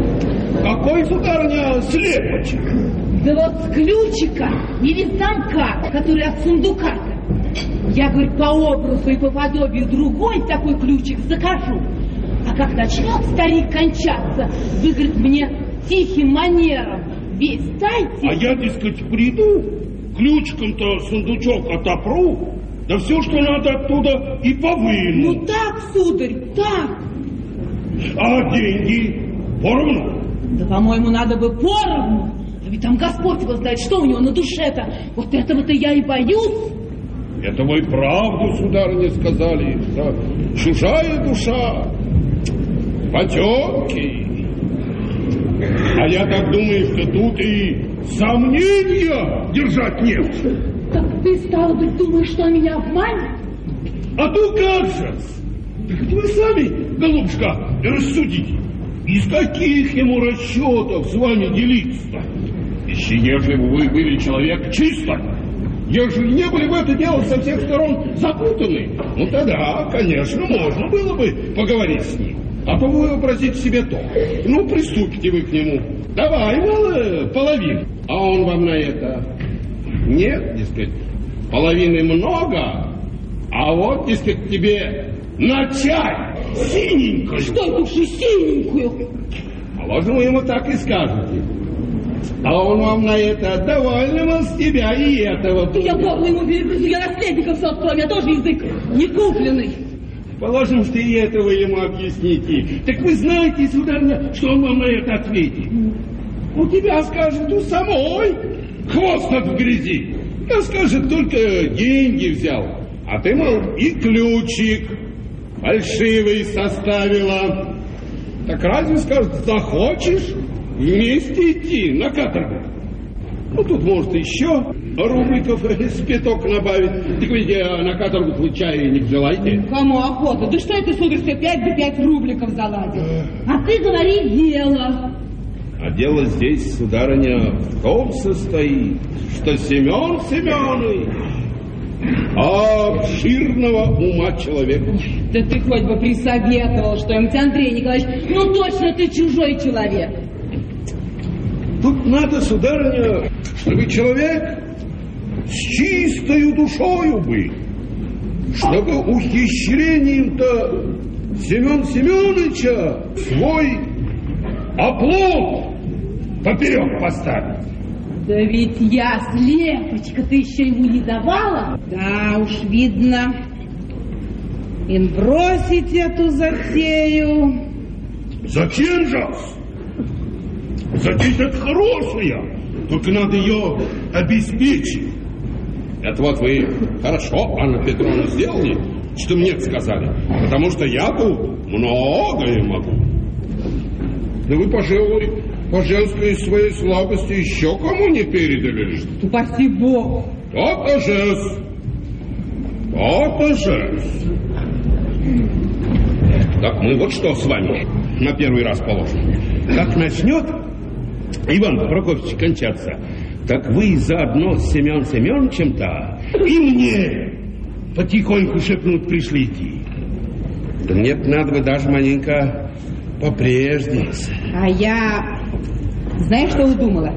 S10: какой, сударыня, слепочек?
S4: Да вот с ключика или замка, который от сундука-то. Я, говорит, по образу и по подобию другой такой ключик закажу. А как начнет старик кончаться, вы, говорит, мне тихим манером весь дайте.
S10: А я, дескать, приду, ключиком-то сундучок отопру, да все, что надо оттуда, и повыну.
S4: Ну так, сударь, так.
S10: А деньги поровну?
S4: Да, по-моему, надо бы поровну. Ведь там Господь его знает, что у него на душе-то. Вот этого-то я и боюсь.
S10: Это вы правду, сударыня, сказали. Да. Чужая душа, потемки. А я так думаю, что тут и сомнения держать нет.
S4: Так ты, стало быть, думаешь, что меня обманет?
S10: А то как же? Так вы сами, голубушка, рассудите. Из каких ему расчетов с вами делиться? Еще ежели бы вы были человек чисто, ежели не были бы это дело со всех сторон запутаны, ну тогда, конечно, можно было бы поговорить с ним. А то вы вообразите себе то. Ну, приступите вы к нему. Давай, мало, половину. А он вам на это. Нет, дескать, половины много, а вот, дескать, тебе на чай синенькую.
S4: Что души синенькую?
S10: Положим, вы ему так и скажете. А он вам на это довольно мы с тебя и этого.
S4: Я голову ему перегрызу, я наследников собственно, у меня тоже язык не купленный.
S10: Положим, что и этого ему объясните. Так вы знаете, сударыня, что он вам на это ответит? У тебя скажет у самой хвост от в грязи. Я скажет, только деньги взял. А ты, мол, и ключик фальшивый составила. Так разве, скажет, захочешь вместе идти на каторгу? Ну, тут, может, еще рубликов [laughs] с пяток набавить. Так ведь на каторгу вы чая не желаете?
S4: Кому охота? Да что это, сударь, все пять да пять рубликов заладил? А ты говори дело.
S10: А дело здесь, сударыня, в том состоит, что Семен Семенович обширного ума человек.
S4: Да ты хоть бы присоветовал что-нибудь, Андрей Николаевич. Ну точно ты чужой человек.
S10: Тут надо, сударыня, чтобы человек с чистою душою был, чтобы ухищрением-то Семен Семеновича свой оплот поперек поставить.
S4: Да ведь я слепочка, ты еще ему не давала? Да уж, видно. И бросить эту затею.
S10: Зачем же? Затея хорошая, только надо ее обеспечить. Это вот вы хорошо, Анна Петровна, сделали, что мне сказали, потому что я тут многое могу. Да вы, пожалуй, по женской своей слабости еще кому не передали ли?
S4: Упаси Бог.
S10: То-то же. То-то же. Так мы вот что с вами на первый раз положим. Как начнет Иван Прокофьевич кончаться, так вы заодно с Семен Семеновичем-то и мне потихоньку шепнуть пришлите. Да мне надо бы даже маленько попрежде.
S4: А я Знаешь, что удумала?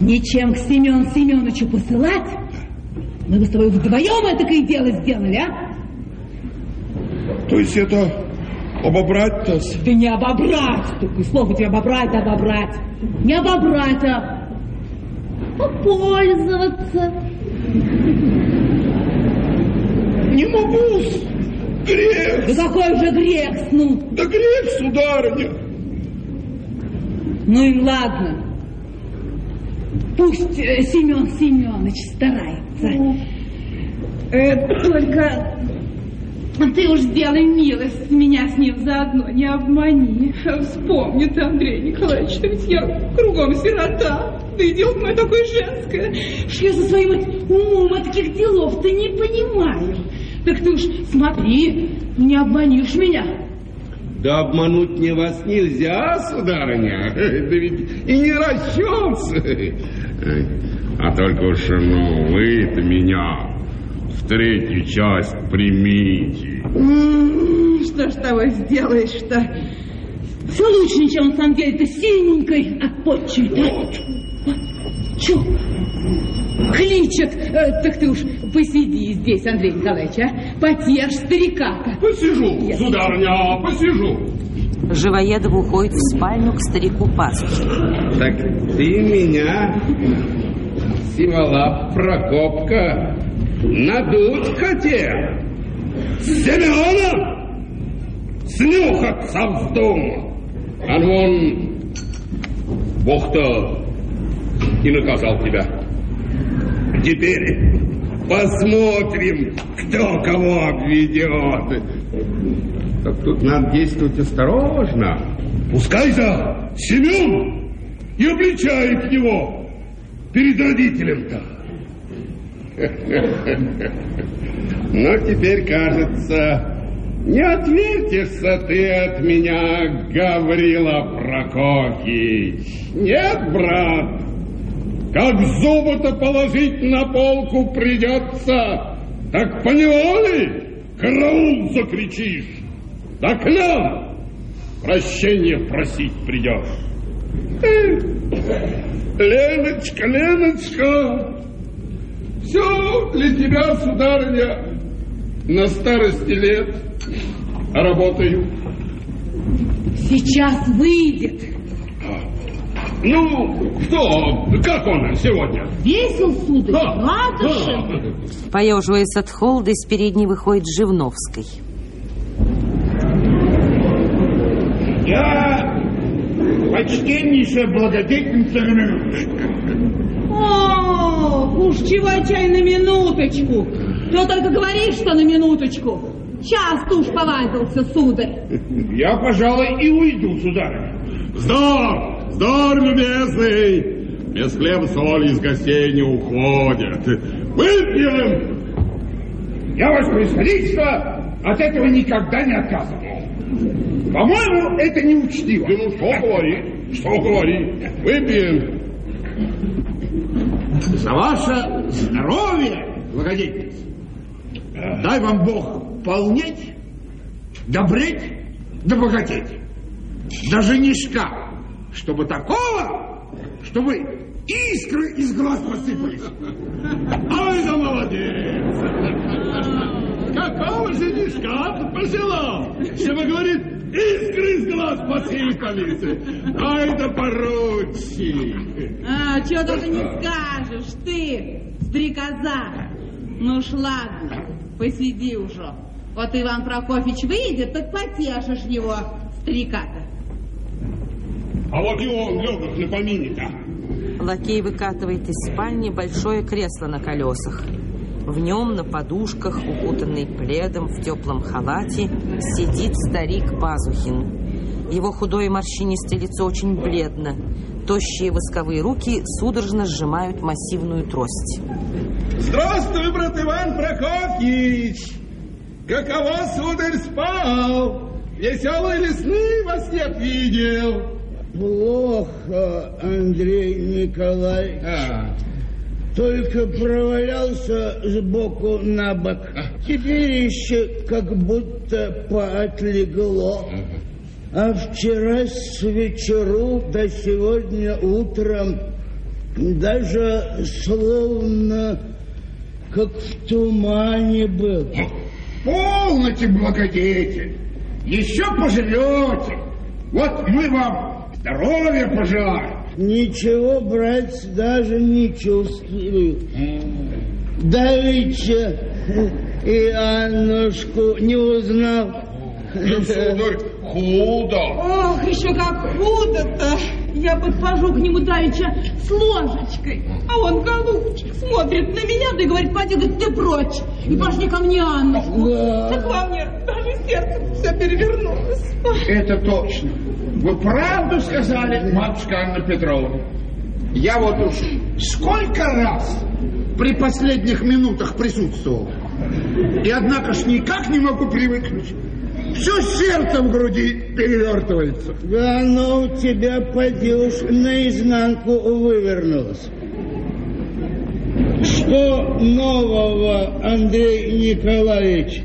S4: Ничем к Семену Семеновичу посылать. Мы бы с тобой вдвоем это и дело сделали, а?
S16: То есть это обобрать-то?
S4: Да не обобрать, только слово тебе обобрать, да обобрать. Не обобрать, а попользоваться.
S16: Не могу, грех.
S4: Да какой же грех, ну?
S16: Да грех, сударыня.
S4: Ну и ладно. Пусть э, Семен Семенович старается. Э, только ты уж сделай милость, меня с ним заодно не обмани.
S17: Вспомни ты, Андрей Николаевич, что ведь я кругом сирота. Да и дело мое женское, что я за своим умом от таких делов-то не понимаю. Так ты уж смотри, не обманешь меня.
S10: Да обмануть мне вас нельзя, сударыня. Да ведь и не расчется. А только уж, ну, вы-то меня в третью часть примите.
S4: Что ж того сделаешь-то? Все лучше, чем на самом деле-то синенькой от подчей. Вот. Че? Кличет. Э, так ты уж посиди здесь, Андрей Николаевич, а? Потешь старика-то.
S10: Посижу, Я... сударыня, посижу.
S2: Живоедов уходит в спальню к старику Пасхи.
S10: Так ты меня, Сиволап Прокопка, надуть хотел? Семена? Снюхаться вздумал. А вон Бог-то и наказал тебя. Теперь посмотрим, кто кого обведет. Так тут надо действовать осторожно. Пускай за Семен и обличает его перед родителем-то. [laughs] Но теперь, кажется, не отвертишься ты от меня, Гаврила Прокофьевич. Нет, брат, как зубы-то положить на полку придется, так поневоле караул закричишь. Да к нам прощения просить придешь. Леночка, Леночка, все для тебя, сударыня, на старости лет работаю.
S4: Сейчас выйдет.
S10: Ну, кто? Как он сегодня?
S4: Весел, сударь,
S10: Да,
S4: радушен.
S2: Поеживаясь от холода, из передней выходит Живновской.
S12: Я почтеннейшая благодетельница минуточку.
S4: О, уж чего чай на минуточку. То только говоришь, что на минуточку. Часто уж повадился, сударь. [laughs]
S12: Я, пожалуй, и уйду, сударыня.
S10: Здор! Здор, любезный! Без хлеба соли из гостей не уходят. Выпьем!
S12: Я, ваше происходительство, от этого никогда не отказывал. По-моему, это неучтиво.
S10: Ну, что говори? Что говори? Выпьем.
S12: За ваше здоровье, благодетельница. Дай вам Бог полнеть, добреть, да богатеть. Да женишка, чтобы такого, чтобы искры из глаз посыпались.
S10: Ай да молодец! Какого женишка пожелал? Чтобы, говорит, искры из глаз посыпались. Ай да поручик!
S4: А, что только не скажешь, ты, стрекоза. Ну ж ладно, посиди уже. Вот Иван Прокофьевич выйдет, так потешишь его, старика-то.
S10: А вот и он, легок на помине-то.
S2: Лакей выкатывает из спальни большое кресло на колесах. В нем на подушках, укутанный пледом в теплом халате, сидит старик Пазухин. Его худое морщинистое лицо очень бледно. Тощие восковые руки судорожно сжимают массивную трость.
S10: Здравствуй, брат Иван Прокофьевич! Каково, сударь, спал? Веселые лесны во сне видел.
S18: Плохо, Андрей Николаевич.
S10: А,
S18: Только провалялся сбоку на бок. Теперь еще как будто поотлегло. А вчера с вечеру до сегодня утром даже словно как в тумане был.
S12: Полноте, благодетель. Еще поживете. Вот мы вам здоровья пожелаем.
S18: Ничего, братец, даже не чувствую. Давеча и Аннушку не узнал.
S12: Ну, сударь, худо.
S13: Ох, еще как худо-то. Я подхожу к нему давеча с ложечкой, а он, голубчик, смотрит на меня, да и говорит, пойди, говорит, ты прочь, и пошли ко мне Аннушку.
S18: Да.
S13: Так во мне даже сердце все перевернулось.
S12: Это точно. Вы правду сказали, матушка Анна Петровна. Я вот уж сколько раз при последних минутах присутствовал. И однако ж никак не могу привыкнуть. Все сердце в груди перевертывается.
S18: Да оно у тебя, поди уж, наизнанку вывернулось. Что нового, Андрей Николаевич?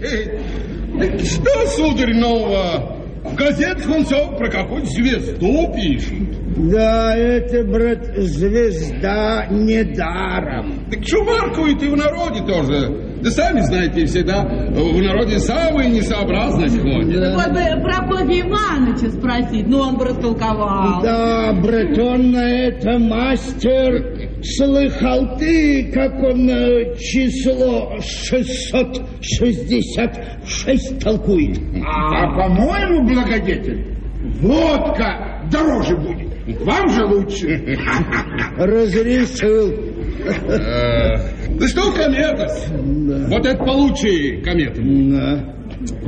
S10: Что, сударь, нового? В газетах он все про какую-то звезду пишет.
S18: Да, это, брат, звезда недаром.
S10: Так шумаркует и в народе тоже. Да сами знаете, всегда в народе самые несообразность ходит.
S13: Так вот бы Прокофья Ивановича спросить, ну он бы растолковал.
S18: Да, брат, он на это мастер. Слыхал ты, как он э, число 666 толкует?
S12: А, по-моему, благодетель, водка дороже будет. Вам же лучше. [laughs]
S18: Разрешил.
S10: Да что комета? Вот это получше комета.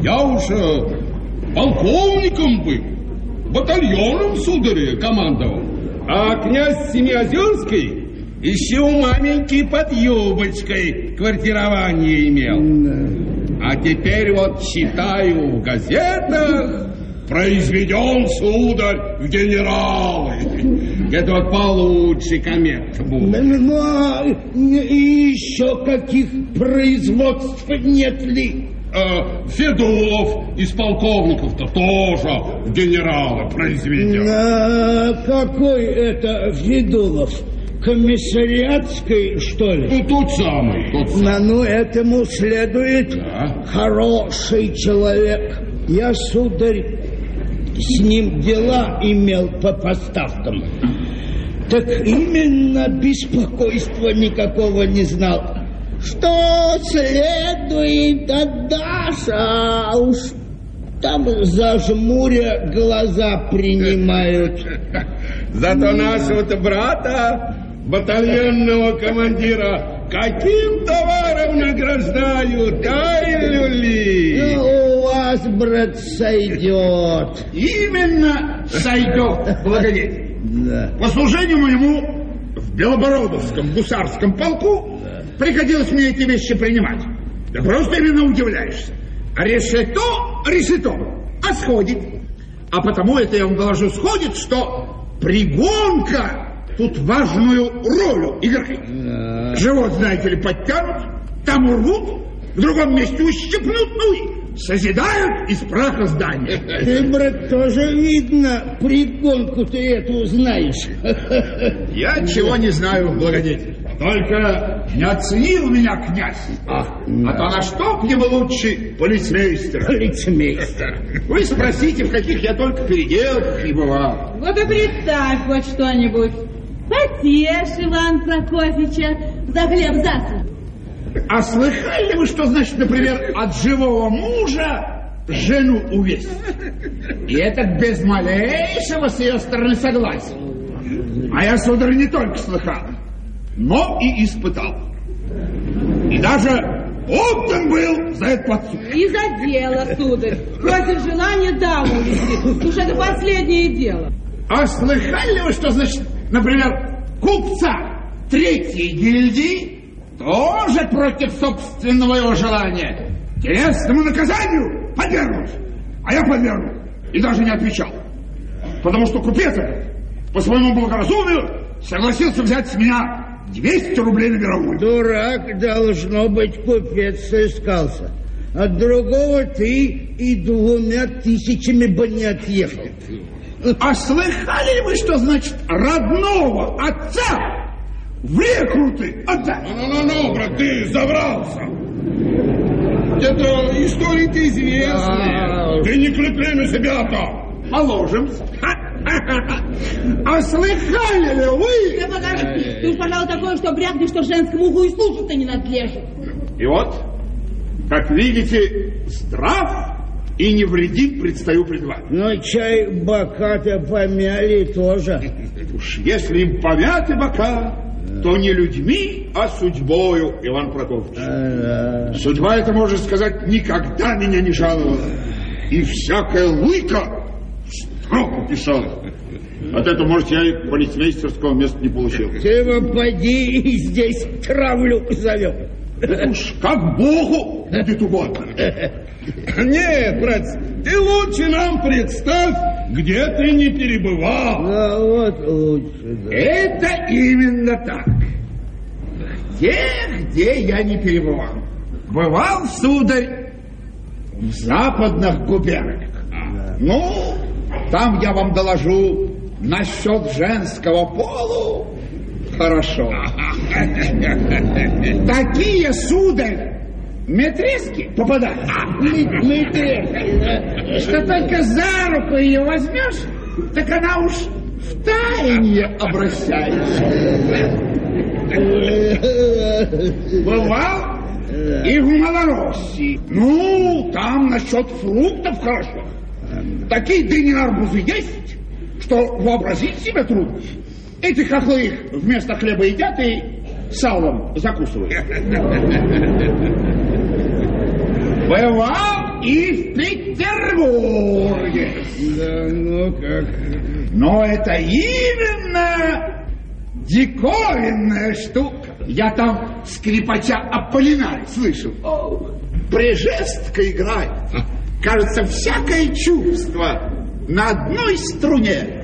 S10: Я уж э, полковником был, батальоном, сударь, командовал. А князь Семиозерский еще у маменьки под юбочкой квартирование имел. А теперь вот читаю в газетах, произведен, сударь, в генералы. Это вот получше комет будет.
S18: Ну, а и еще каких производств нет ли?
S10: Э, Федулов из полковников-то тоже в генералы произведен.
S18: А какой это Федулов? Комиссариатской, что ли?
S10: Ну, тот самый, тот самый.
S18: На, ну, этому следует
S10: Да.
S18: хороший человек. Я, сударь, с ним дела имел по поставкам. Так именно беспокойства никакого не знал. Что следует, отдашь, а уж там зажмуря глаза принимают. [laughs]
S10: Зато нашего-то брата, батальонного командира, каким товаром награждают, ай, люли!
S18: Ну, у вас, брат, сойдет.
S12: Именно сойдет, благодетель.
S18: Да.
S12: По служению моему в Белобородовском гусарском полку приходилось мне эти вещи принимать. Да просто именно удивляешься. Решето, решето, а сходит. А потому это я вам доложу, сходит, что пригонка тут важную роль играет. Живот, знаете ли, подтянут, там урвут, в другом месте ущипнут, ну и созидают из праха здания.
S18: Ты, [laughs] брат, тоже видно, пригонку ты эту знаешь.
S12: Я чего не знаю, благодетель. Только не оценил меня князь. А, то на что к нему лучше полицмейстера?
S18: Полицмейстер.
S12: Вы спросите, в каких я только переделках не бывал.
S13: Вот и представь хоть что-нибудь. Потешь Иван Прокофьевича за хлеб засух.
S12: А слыхали ли вы, что значит, например, от живого мужа жену увесить? И это без малейшего с ее стороны согласия. А я, сударь, не только слыхал, но и испытал. И даже отдан был за это под суд.
S13: И за дело, сударь. Против желания даму вести. Уж это последнее дело.
S12: А слыхали ли вы, что значит, например, купца третьей гильдии тоже против собственного его желания телесному наказанию подвергнуть? А я подвергнул и даже не отвечал. Потому что купец по своему благоразумию согласился взять с меня 200 рублей на мировую.
S18: Дурак, должно быть, купец искался. от другого ты и двумя тысячами бы не отъехал.
S12: А слыхали ли вы, что значит родного отца в рекруты отдать?
S6: Ну-ну-ну, брат, ты забрался. Это истории-то известные. Ты не клепи на себя-то.
S12: Положимся. А слыхали ли вы?
S4: Да подожди, ты уж такое, что брякнешь, что женскому уху и слушаться не надлежит.
S12: И вот, как видите, здрав и невредим предстаю пред вами.
S18: Но чай бока-то помяли тоже.
S12: Уж если им помяты бока, то не людьми, а судьбою, Иван Прокофьевич.
S18: А,
S12: Судьба, это можно сказать, никогда меня не жаловала. И всякая лыка строку писала. От этого, может, я и полицмейстерского места не получил.
S18: Ты бы поди и здесь травлю завел.
S12: Уж как Богу будет угодно.
S6: Нет, брат, ты лучше нам представь, где ты не перебывал.
S18: Да вот лучше. да.
S12: Это именно так. Где, где я не перебывал. Бывал, сударь, в западных губерниях. Ну, там я вам доложу насчет женского полу. Хорошо. Такие, сударь, метрески попадают.
S18: Метрески, да.
S12: Что только за руку ее возьмешь, так она уж в таяние обращается. Бывал и в Малороссии. Ну, там насчет фруктов хорошо. Такие дыни арбузы есть, что вообразить себе трудно. Эти хохлы их вместо хлеба едят и салом закусывают. Бывал и в Петербурге.
S18: Да, ну как.
S12: Но это именно диковинная штука. Я там скрипача Аполлинарь слышал. О, прижестка играет. Кажется, всякое чувство на одной струне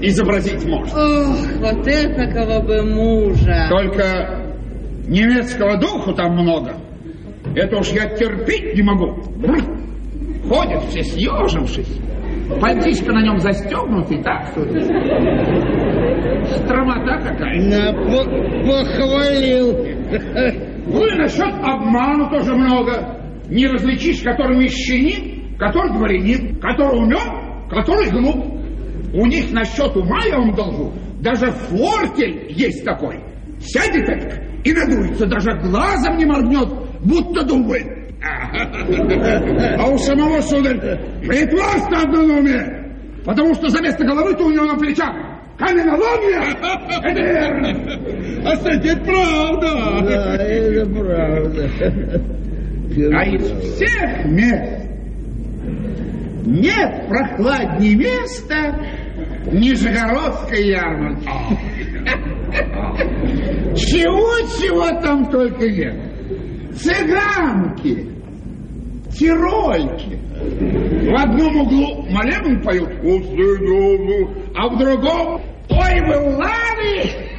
S12: изобразить можно.
S19: Ох, вот этакого бы мужа.
S12: Только немецкого духу там много. Это уж я терпеть не могу. Бррр. Ходят все съежившись. Пальтишко на нем застегнутый, так что ли? Стромота какая.
S18: На, по- похвалил.
S12: Ну и насчет обману тоже много. Не различишь, который мещанин, который дворянин, который умен, который глуп. У них насчет ума, я вам должу, даже фортель есть такой. Сядет так и надуется, даже глазом не моргнет, будто думает. А у самого, сударь, притворство одно на уме, потому что за место головы-то у него на плечах каменоломня. Это верно.
S6: А кстати, это правда.
S18: Да, это правда.
S12: А из всех мест нет прохладнее места Нижегородской ярмарки. Чего-чего там только нет. Цыганки, тирольки. В одном углу молебен поют, а в другом «Ой, вы ланы!»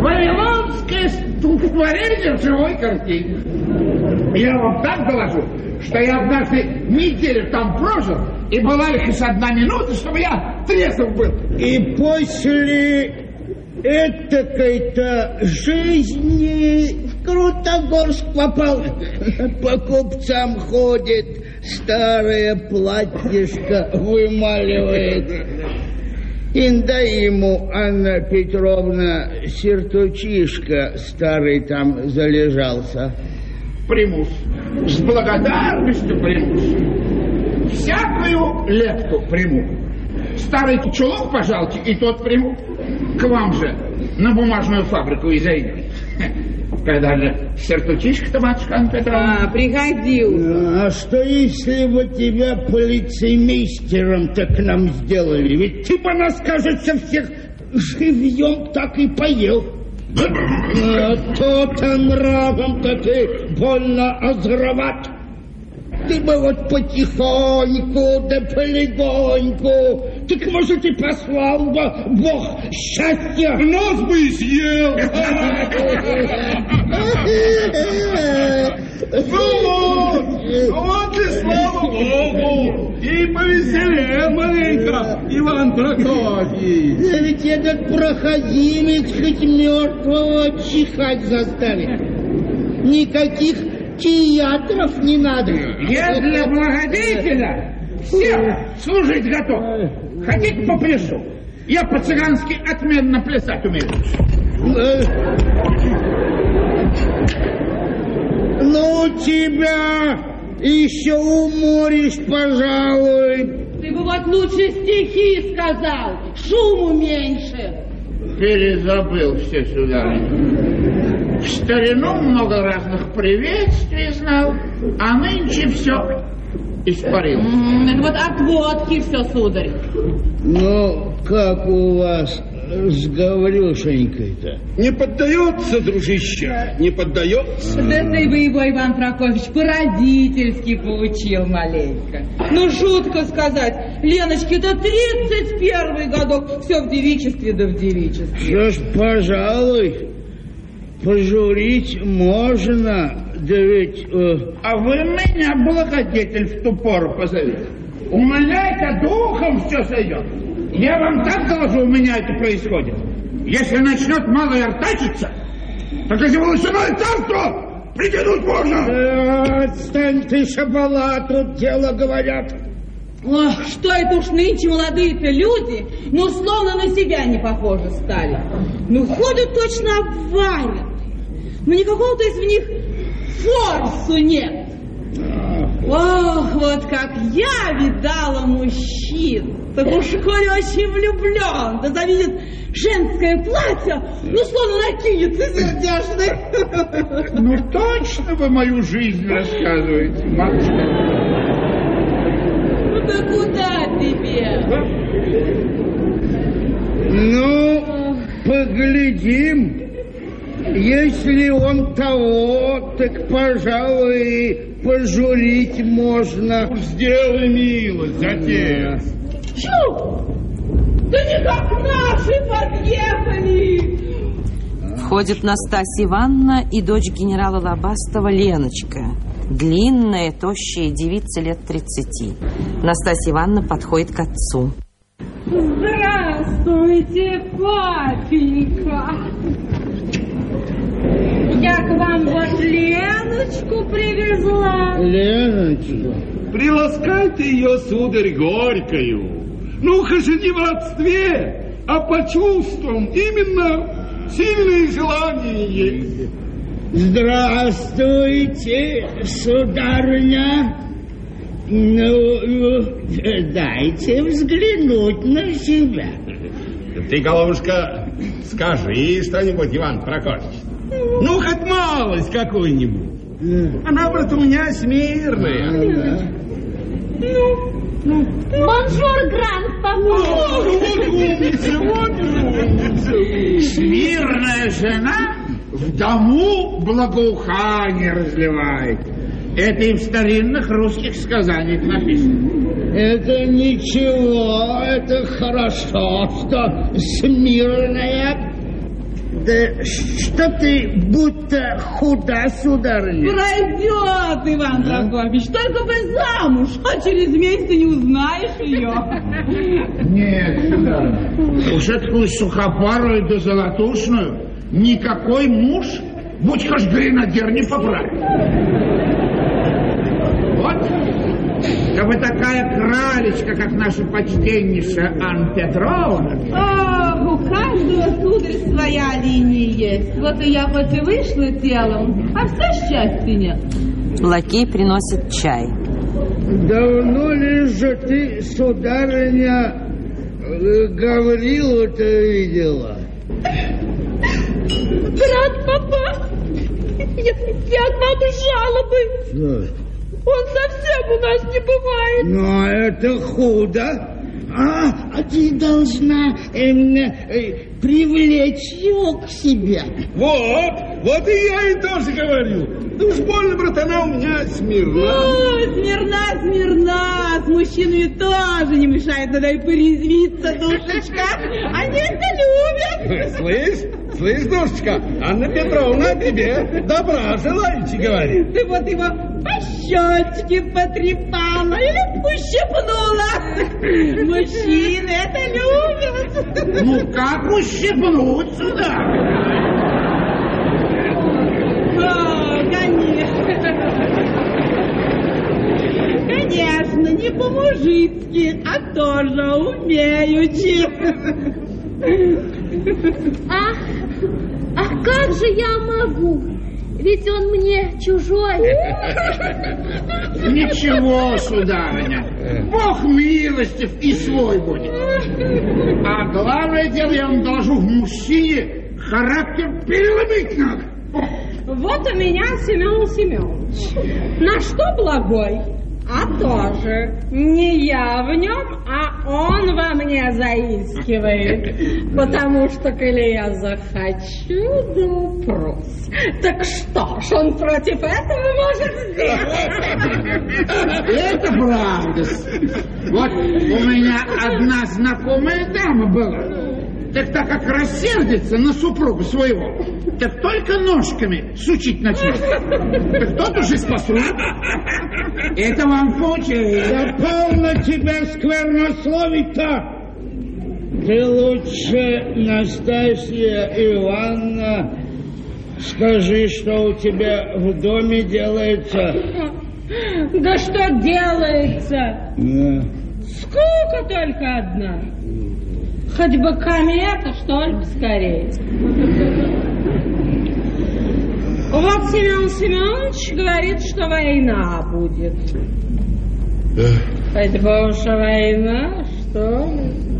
S12: Вавилонское стихотворение в живой картине. Я вам так доложу, что я однажды неделю там прожил, и была лишь одна минута, чтобы я трезв был.
S18: И после этакой-то жизни в Крутогорск попал. По купцам ходит, старое платьишко вымаливает. Инда ему Анна Петровна сертучишка старый там залежался.
S12: Примус. С благодарностью примус. Всякую лепту приму. Старый чулок, пожалуйте, и тот приму. К вам же на бумажную фабрику и зайдем. Когда же сертучишка-то, матушка Анна Петровна?
S19: А, пригодился.
S18: А что если бы тебя полицеймейстером-то к нам сделали? Ведь ты бы нас, кажется, всех живьем так и поел. А то-то нравом-то ты больно озроват. Ты бы вот потихоньку, да полегоньку. Так, может, и послал бы Бог счастья.
S6: Нас бы и съел.
S10: Ну вот, вот и слава Богу. И повеселее маленько, Иван Прокофьевич.
S18: Да ведь этот проходимец хоть мертвого чихать заставит. Никаких театров не надо.
S12: Я для благодетеля всех служить готов. Хотите попляшу? Я по-цыгански отменно плясать умею.
S18: Ну, тебя еще уморишь, пожалуй.
S4: Ты бы вот лучше стихи сказал, шуму меньше.
S12: Перезабыл все сюда. В старину много разных приветствий знал, а нынче все
S4: Это вот от водки все, сударь.
S18: Ну, как у вас с Гаврюшенькой-то?
S10: Не поддается, дружище, не поддается.
S13: Да ты бы его, Иван Прокофьевич, по-родительски поучил маленько.
S4: Ну, шутка сказать, Леночке до 31 годок, все в девичестве да в девичестве.
S18: Что ж, пожалуй, пожурить можно, да ведь... э,
S12: А вы меня, благодетель, в ту пору позовите. У меня это духом все сойдет. Я вам так доложу, у меня это происходит. Если начнет малый артачиться,
S20: Так если волосяное царство притянуть можно.
S18: э, Отстань ты, шабала, тут дело говорят.
S4: Ох, что это уж нынче молодые-то люди, ну, словно на себя не похожи стали. Ну, ходят точно обварены. Ну, никакого-то из них форсу нет. Ох, вот как я видала мужчин. Так уж хоть очень влюблен, да завидит женское платье, ну, словно накинется из одежды.
S12: ну точно вы мою жизнь рассказываете, матушка.
S4: Ну, да куда тебе?
S18: Ну, поглядим. Если он того, так, пожалуй, пожурить можно.
S10: Сделай милость, отец.
S4: Чу! Да не как наши подъехали!
S2: Входит Настасья Ивановна и дочь генерала Лобастова Леночка. Длинная, тощая девица лет 30. Настасья Ивановна подходит к отцу.
S13: Здравствуйте, папенька. Я к вам вот Леночку привезла.
S18: Леночка,
S10: Приласкайте ее, сударь, горькою. Ну, хоть и не в родстве, а по чувствам. Именно сильные желания есть.
S18: здравствуйте, сударыня. Ну, э, дайте взглянуть на себя.
S10: Ты, головушка, скажи что-нибудь, Иван Прокофьевич. Ну, хоть малость какую-нибудь. Она, брат, у меня смирная.
S13: Bonjour, grand
S10: Вот умница, вот умница.
S12: Смирная жена в дому благоухание разливает. Это и в старинных русских сказаниях написано.
S18: Это ничего, это хорошо, что смирная. Да что ты будто худа, сударыня?
S4: Пройдет, Иван
S18: А?
S4: Прокофьевич, только бы замуж, а через месяц ты не узнаешь ее.
S12: Нет, сударыня. Уж такую сухопарую да золотушную никакой муж, будь хоть гренадер, не поправит. Чтобы такая кралечка, как наша почтеннейшая Анна Петровна,
S4: Ах, у каждого, сударь, своя линия есть. Вот и я хоть и вышла телом, а все счастья нет.
S2: Лакей приносит чай.
S18: Давно ли же ты, сударыня, э, Гаврилу-то видела?
S4: Брат, папа, я, я к вам жалобы.
S18: Что?
S4: Он совсем у нас не бывает.
S18: Но это худо. А, а ты должна эм, э, привлечь его к себе.
S10: Вот, вот и я и тоже говорю. Да уж больно, брат, она у меня смирна.
S4: О, смирна, смирна, с мужчинами тоже не мешает, надо и порезвиться, душечка. Они это любят.
S10: Слышь, Слышь, душечка, Анна Петровна тебе добра желаете, говорит.
S4: Ты вот его по щечке потрепала или ущипнула. Мужчины это любят.
S12: Ну, как ущипнуть сюда?
S4: О, конечно. Конечно, не по-мужицки, а тоже умеючи. [laughs]
S13: Ах, ах, как же я могу? Ведь он мне чужой.
S12: Ничего, сударыня, Бог милостив и свой будет. А главное дело, я вам доложу, в мужчине характер переломить надо.
S4: Вот у меня Семен Семенович. На что благой? А тоже не я в нем, а он во мне заискивает. [laughs] Потому что, коли я захочу, да прос. Так что ж он против этого может сделать? [laughs]
S12: Это правда. Вот у меня одна знакомая дама была. Так так как рассердится на супругу своего, так только ножками сучить начнет. Так тот уже спасут. Это вам поучение.
S18: Да полно тебя сквернословить-то! Ты лучше, Настасья Ивановна, скажи, что у тебя в доме делается.
S4: Да что делается?
S18: Да.
S4: Скука только одна. Хоть бы комета, что ли, скорее. Вот Семен Семенович говорит, что война будет. Хоть бы уж война, что ли?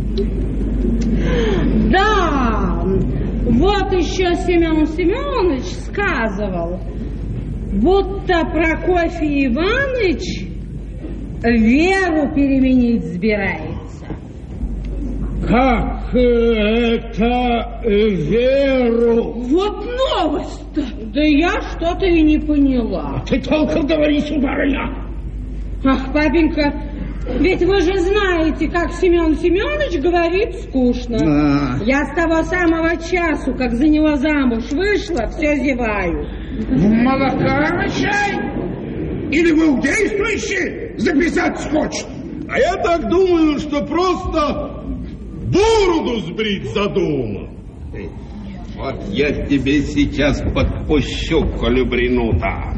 S4: Да, вот еще Семен Семенович сказывал, будто Прокофий Иванович веру переменить собирается.
S18: Как это веру?
S4: Вот новость-то! Да я что-то и не поняла.
S18: Ты толком говори, сударыня.
S4: Ах, папенька, ведь вы же знаете, как Семен Семенович говорит скучно.
S18: А.
S4: Я с того самого часу, как за него замуж вышла, все зеваю.
S12: Молока на чай? Или вы действующий записать хочет?
S10: А я так думаю, что просто бороду сбрить задумал. Вот я тебе сейчас подпущу колюбрину-то.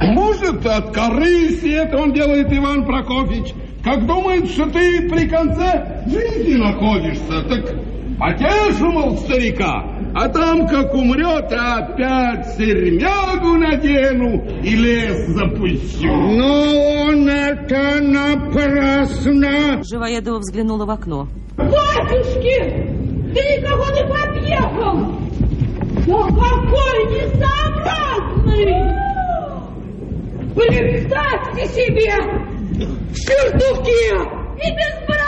S10: Может, от корысти это он делает, Иван Прокофьевич. Как думает, что ты при конце жизни находишься, так потешу, мол, старика. А там, как умрет, опять сермягу надену и лес запущу.
S18: Но он это напрасно.
S2: Живоедова взглянула в окно.
S13: Батюшки, ты никого не подъехал! Да какой несообразный! Представьте себе! В сюртуке и без бороды!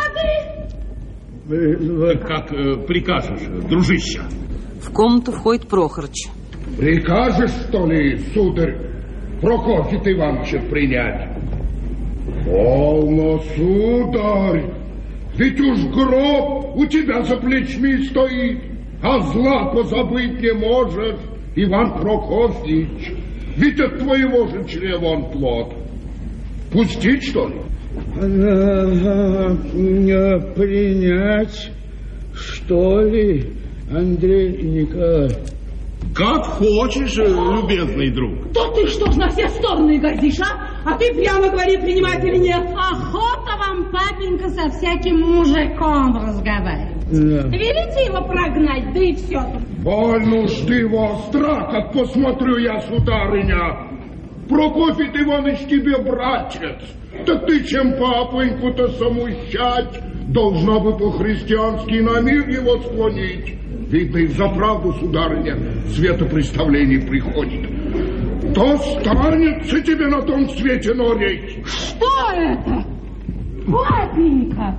S10: Как э, прикажешь, дружище.
S2: В комнату входит Прохорыч.
S6: Прикажешь, что ли, сударь, Прокофья Ивановича принять? Полно, сударь, ведь уж гроб у тебя за плечми стоит, а зла позабыть не можешь, Иван Прокофьевич. Ведь от твоего же чрева он плод. Пустить, что ли?
S18: Принять, что ли, Андрей Николаевич?
S10: Как хочешь, любезный друг.
S13: То ты что ж на все стороны газишь, а? А ты прямо говори, принимать или нет.
S4: Охота вам, папенька, со всяким мужиком разговаривать.
S18: Да.
S4: Велите его прогнать, да и все.
S6: Больно уж ты его остра, как посмотрю я, сударыня. Прокофий Иванович тебе братец. Так ты чем папоньку-то самущать, должна бы по-христиански на мир его склонить. Видно, и за правду, сударыня, светопреставление приходит. То станется тебе на том свете нореть.
S4: Что это? Папенька,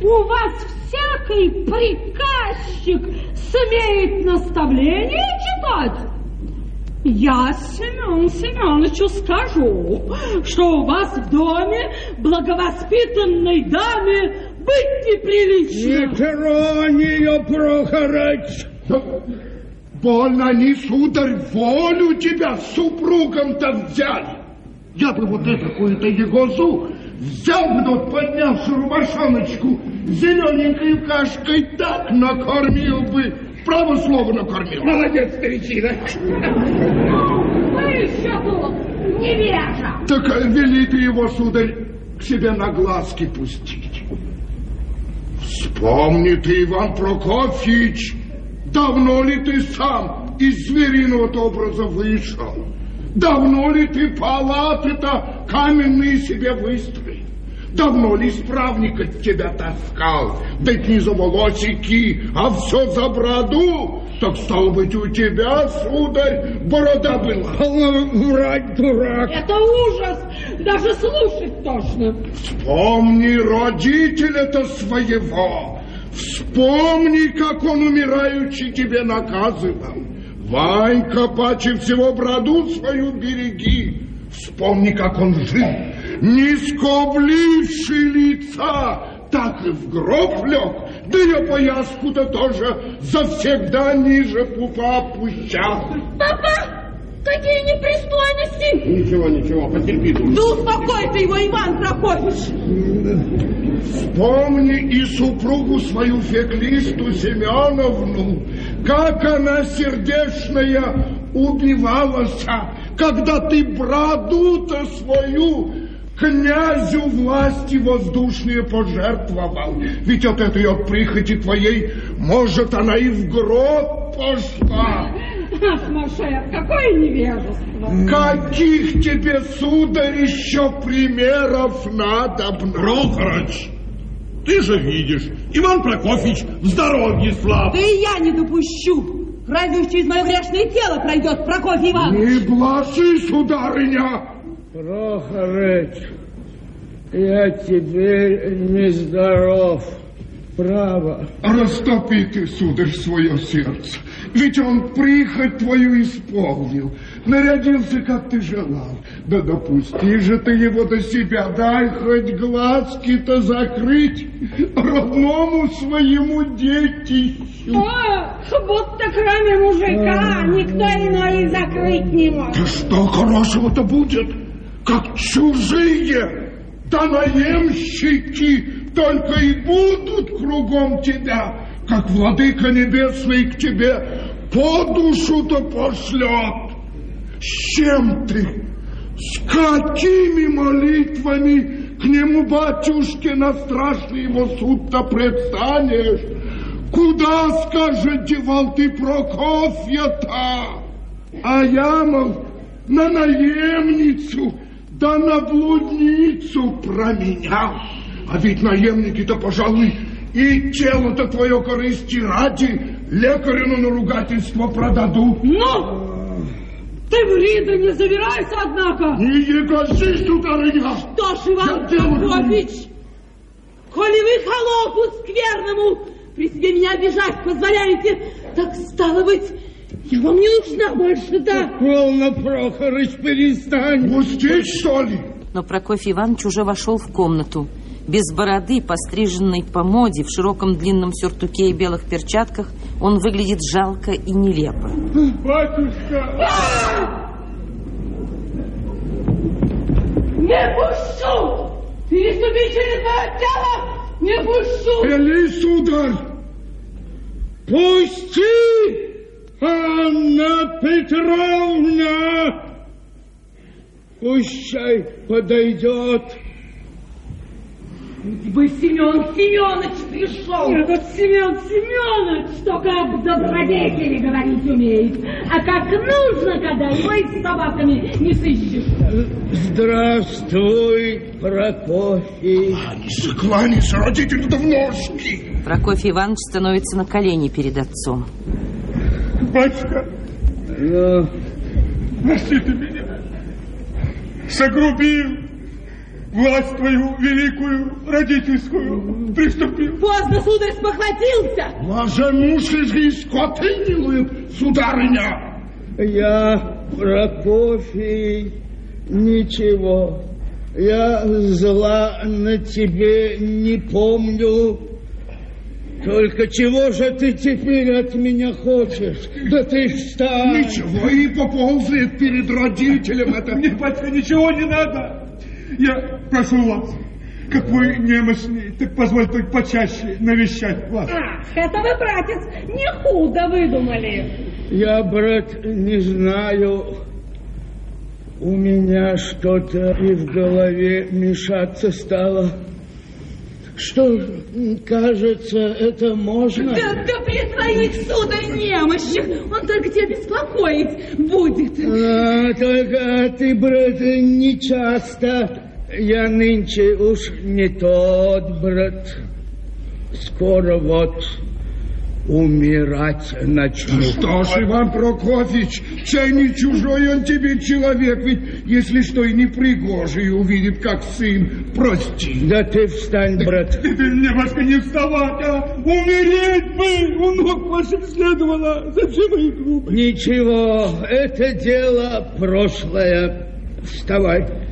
S4: у вас всякий приказчик смеет наставление читать? Я Семен Семеновичу скажу, что у вас в доме благовоспитанной даме быть не
S18: Не тронь ее, Прохорыч!
S6: Больно они, сударь, волю тебя с супругом-то взяли. Я бы вот это какую-то егозу взял бы, вот поднявши рубашоночку зелененькой кашкой, так накормил бы, право слово накормил.
S18: Молодец, старичина.
S4: Вы еще тут, невежа.
S6: Так э, вели ты его, сударь, к себе на глазки пустить. Вспомни ты, Иван Прокофьевич, давно ли ты сам из звериного образа вышел? Давно ли ты палаты-то каменные себе выстроил? Давно ли исправник от тебя таскал? Да не за волосики, а все за бороду. Так, стало быть, у тебя, сударь, борода была.
S18: Врать, дурак.
S4: Это ужас. Даже слушать тошно.
S6: Вспомни родителя-то своего. Вспомни, как он умираючи тебе наказывал. Ванька, паче всего броду свою береги. Вспомни, как он жил, не скобливший лица, так и в гроб лег, да я пояску-то тоже завсегда ниже пупа опущал.
S4: Папа, какие непристойности!
S10: Ничего, ничего, потерпи.
S4: Да успокой ты его, Иван Прокофьевич!
S6: Вспомни и супругу свою Феклисту Семеновну, как она сердечная убивалась, когда ты броду-то свою князю власти воздушные пожертвовал. Ведь от этой от прихоти твоей, может, она и в гроб пошла.
S4: Ах, Машер, какое невежество!
S6: Каких тебе, сударь, еще примеров надо?
S10: Прохорыч, ты же видишь, Иван Прокофьевич в здоровье слаб.
S4: Да и я не допущу! Разве уж через мое грешное тело пройдет Прокофий Иванович?
S6: Не блажи, сударыня!
S18: Прохорыч, я теперь нездоров. Право.
S6: Растопи ты, сударь, свое сердце. Ведь он прихоть твою исполнил. Нарядился, как ты желал. Да допусти же ты его до себя. Дай хоть глазки-то закрыть родному своему детищу.
S4: О, будто кроме мужика никто иной и закрыть не может.
S6: Да что хорошего-то будет, как чужие, да наемщики только и будут кругом тебя, как владыка небесный к тебе по душу-то пошлет. С чем ты? С какими молитвами к нему, батюшке, на страшный его суд-то предстанешь? Куда, скажет, девал ты Прокофья-то? А я, мол, на наемницу, да на блудницу променял. А ведь наемники-то, пожалуй, и тело-то твое корысти ради лекарю на ругательство продадут.
S4: Ну, ты в Рида не завирайся, однако.
S6: Не егозись, сударыня.
S4: Что ж, Иван Прокофьевич, коли вы холопу скверному при себе меня обижать позволяете, так стало быть, я вам не нужна больше, да?
S18: Полно, Прохорыч, перестань.
S6: Пустить, что ли?
S2: Но Прокофий Иванович уже вошел в комнату. Без бороды, постриженной по моде, в широком длинном сюртуке и белых перчатках, он выглядит жалко и нелепо.
S7: Батюшка!
S4: Не пущу! Переступи через мое тело! Не пущу!
S6: Вели, сударь!
S18: Пусти! Анна Петровна! Пущай подойдет.
S4: Бы Семен Семенович пришел. Этот Семен Семенович только об добродетели говорить умеет. А как нужно, когда его и с собаками не сыщешь.
S18: Здравствуй, Прокофий.
S6: Кланяйся, кланяйся, родителю-то в ножки.
S2: Прокофий Иванович становится на колени перед отцом.
S7: Батюшка,
S18: Ну,
S7: прости ты меня. Согрубил власть твою великую, родительскую, приступил.
S4: Поздно, сударь, спохватился.
S6: Блаженуши же скоты милует, сударыня.
S18: я, Прокофий, ничего. Я зла на тебе не помню. Только чего же ты теперь от меня хочешь? Да ты встань!
S6: Ничего, и поползает перед родителем это.
S7: Мне, батька, ничего не надо. Я прошу вас, как вы немощный, так позвольте только почаще навещать вас.
S13: Ах, это вы, братец, не худо выдумали.
S18: Я, брат, не знаю. У меня что-то и в голове мешаться стало. Что, кажется, это можно?
S4: Да, да при твоих, сударь, немощах он только тебя беспокоить будет.
S18: А, только ты, брат, не часто. Я нынче уж не тот, брат. Скоро вот умирать начну.
S6: Что ж, Иван Прокофьевич, чай не чужой он тебе человек, ведь если что и не пригожий увидит, как сын, прости.
S18: Да ты встань, брат. [laughs]
S7: Ты, ты мне, батька, не вставать, а умереть бы у ног ваших следовало. Зачем вы грубы?
S18: Ничего, это дело прошлое. Вставай.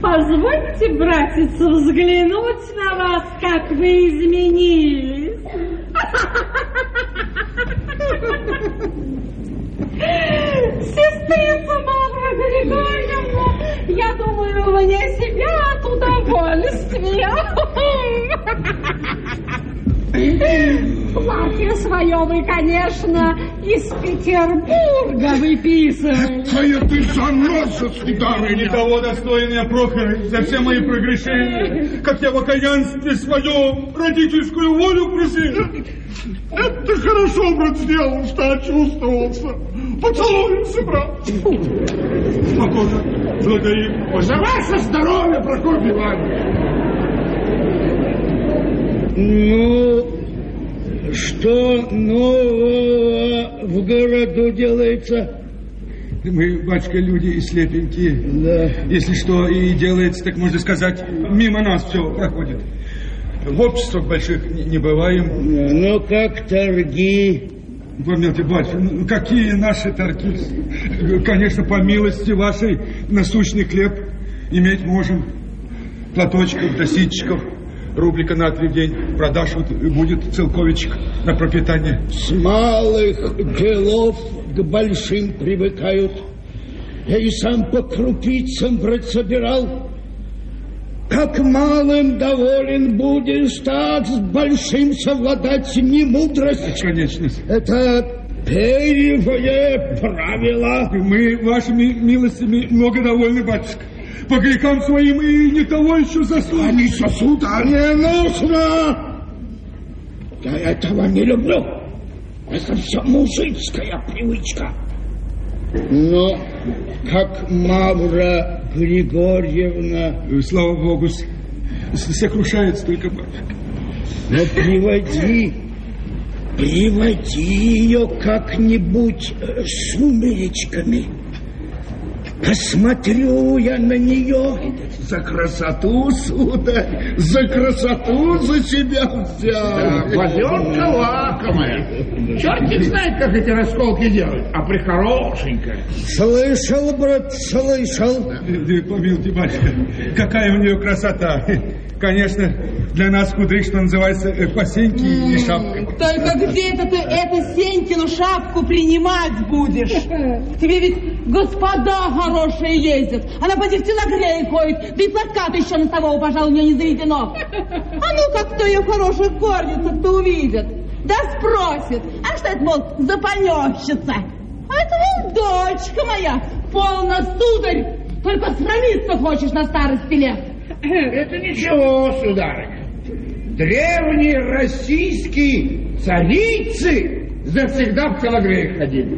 S13: Позвольте, братец, взглянуть на вас, как вы изменились. Сестрица Марфа Григорьевна, я думаю, вне себя от удовольствия. [laughs] Платье свое вы, конечно, из Петербурга выписывали. [laughs]
S6: Какая ты заноза,
S7: Вы не
S6: сударыня!
S7: того достойны, я, Прохор, за все мои прогрешения, как я в окаянстве своем родительскую волю просил. Это хорошо, брат, сделал, что очувствовался. Поцелуемся, брат. Спокойно, благодарим.
S6: За ваше здоровье, Прокопий Иванович!
S18: Ну, что нового в городу делается?
S3: Мы, батюшка, люди и слепенькие.
S18: Да.
S3: Если что и делается, так можно сказать, мимо нас все проходит. В обществах больших не, не бываем.
S18: Ну, как торги?
S3: Помилуйте, батюшка, ну, какие наши торги? Конечно, по милости вашей насущный хлеб иметь можем. Платочков, досичков, рублика на три в день. Продаж вот будет целковичек на пропитание.
S18: С малых делов к большим привыкают. Я и сам по крупицам брать собирал. Как малым доволен будешь, так с большим совладать не мудрость.
S3: Конечно.
S18: Это первое правило.
S3: Мы вашими милостями много довольны, батюшка. По грехам своим и не того еще засуд.
S6: Они сосуд, а
S18: Не нужно! Я этого не люблю. Это все мужицкая привычка. Но как Мавра Григорьевна...
S3: Слава Богу, сокрушается только батюшка.
S18: Но приводи, приводи ее как-нибудь э, сумеречками. Посмотрю я на нее.
S6: За красоту, сударь, за красоту за себя взял.
S12: Позерка лакомая. Чертик знает, как эти расколки делают, а прихорошенькая.
S18: Слышал, брат, слышал.
S3: Помилуйте, батюшка, какая у нее красота. Конечно, для нас худых, что называется, э, посеньки и шапка.
S4: Только где это ты эту Сенькину шапку принимать будешь? Тебе ведь господа хорошие ездят. Она поди в телогрее ходит, да и плакат еще на того, пожалуй, у нее не заведено. А ну, как кто ее хороших горницах кто увидит, да спросит, а что это, мол, за? А это, мол, дочка моя, полно, сударь, только срамиться хочешь на старости лет. [clears throat]
S12: Это ничего, сударыня. Древние российские царицы завсегда в телогреях ходили.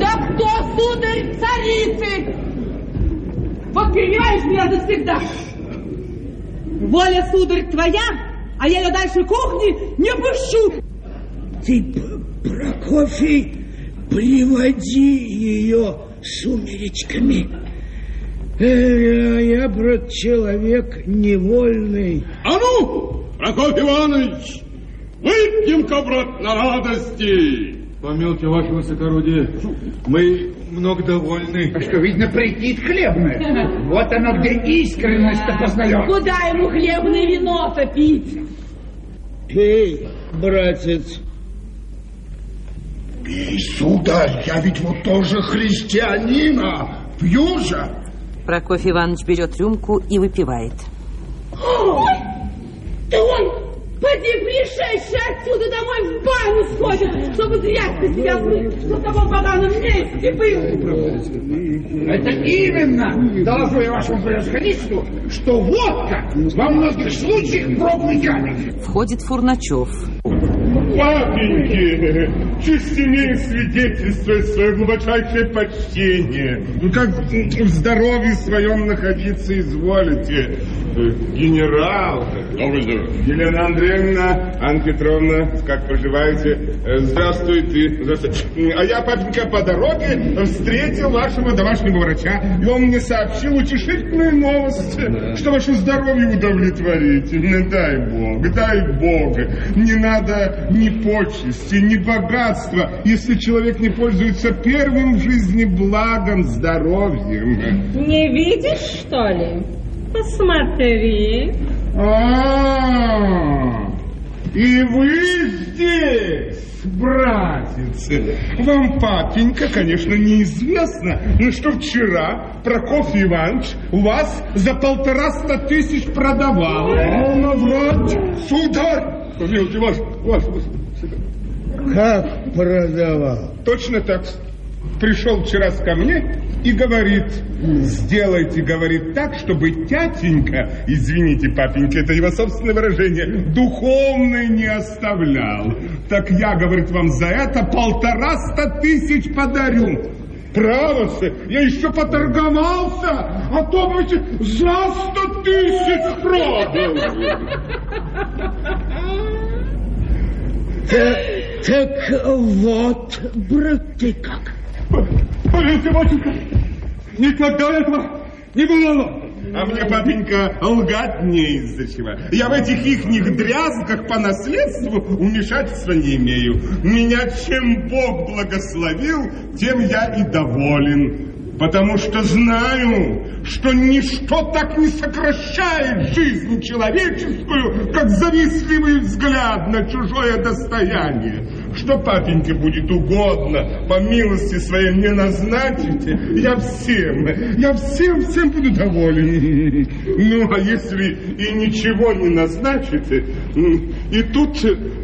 S4: Да кто, сударь, царицы? Вот перебиваешь меня завсегда. Воля, сударь, твоя, а я ее дальше кухни не пущу.
S18: Ты, Прокофий, приводи ее сумеречками. Э, я, брат, человек невольный.
S10: А ну, Прокофий Иванович, выпьем-ка, брат, на радости.
S3: Помилуйте, ваше высокородие, мы много довольны.
S18: А что, видно, прикид хлебное. Вот оно, где искренность-то познаем.
S13: Куда ему хлебное вино-то пить?
S18: Пей, братец.
S12: Пей, сударь, я ведь вот тоже христианина. Пью же.
S2: Прокофий Иванович берет рюмку и выпивает.
S13: Ой, ты он, поди пришедший отсюда домой в баню сходит, чтобы зря себя смыть, что в таком поганом месте был.
S18: Это именно, доложу я вашему превосходительству, что водка во многих случаях пробный камень.
S2: Входит Фурначев.
S11: Папеньки, честь имею свидетельствовать свое глубочайшее почтение. Ну, как в здоровье своем находиться изволите. Генерал.
S10: Добрый здоровье.
S11: Елена Андреевна, Анна Петровна, как поживаете? Э, Здравствуйте. Здравствуйте. А я, папенька, по дороге встретил вашего домашнего врача, и он мне сообщил утешительную новость, что ваше здоровье удовлетворительно. Дай Бог, дай Бог. Не надо ни почести, ни богатства, если человек не пользуется первым в жизни благом, здоровьем.
S13: Не видишь, что ли? Посмотри.
S11: А, и вы здесь, братец. Вам, папенька, конечно, неизвестно, но что вчера Прокофий Иванович вас за полтораста тысяч продавал.
S12: А, наврать, сударь.
S11: Помилуйте, ваш, ваш,
S18: Как продавал?
S11: Точно так. Пришел вчера ко мне и говорит, сделайте, говорит, так, чтобы тятенька, извините, папенька, это его собственное выражение, духовный не оставлял. Так я, говорит, вам за это полтораста тысяч подарю. Право, я еще поторговался, а то бы за сто тысяч продал.
S18: Так, так вот, брат, ты как?
S11: Помилуйте, батюшка, никогда этого не бывало. А мне, папенька, лгать не из-за чего. Я в этих ихних дрязгах по наследству вмешательства не имею. Меня чем Бог благословил, тем я и доволен. Потому что знаю, что ничто так не сокращает жизнь человеческую, как завистливый взгляд на чужое достояние. Что папеньке будет угодно, по милости своей мне назначите, я всем, я всем, всем буду доволен. [laughs] Ну, а если и ничего не назначите, и тут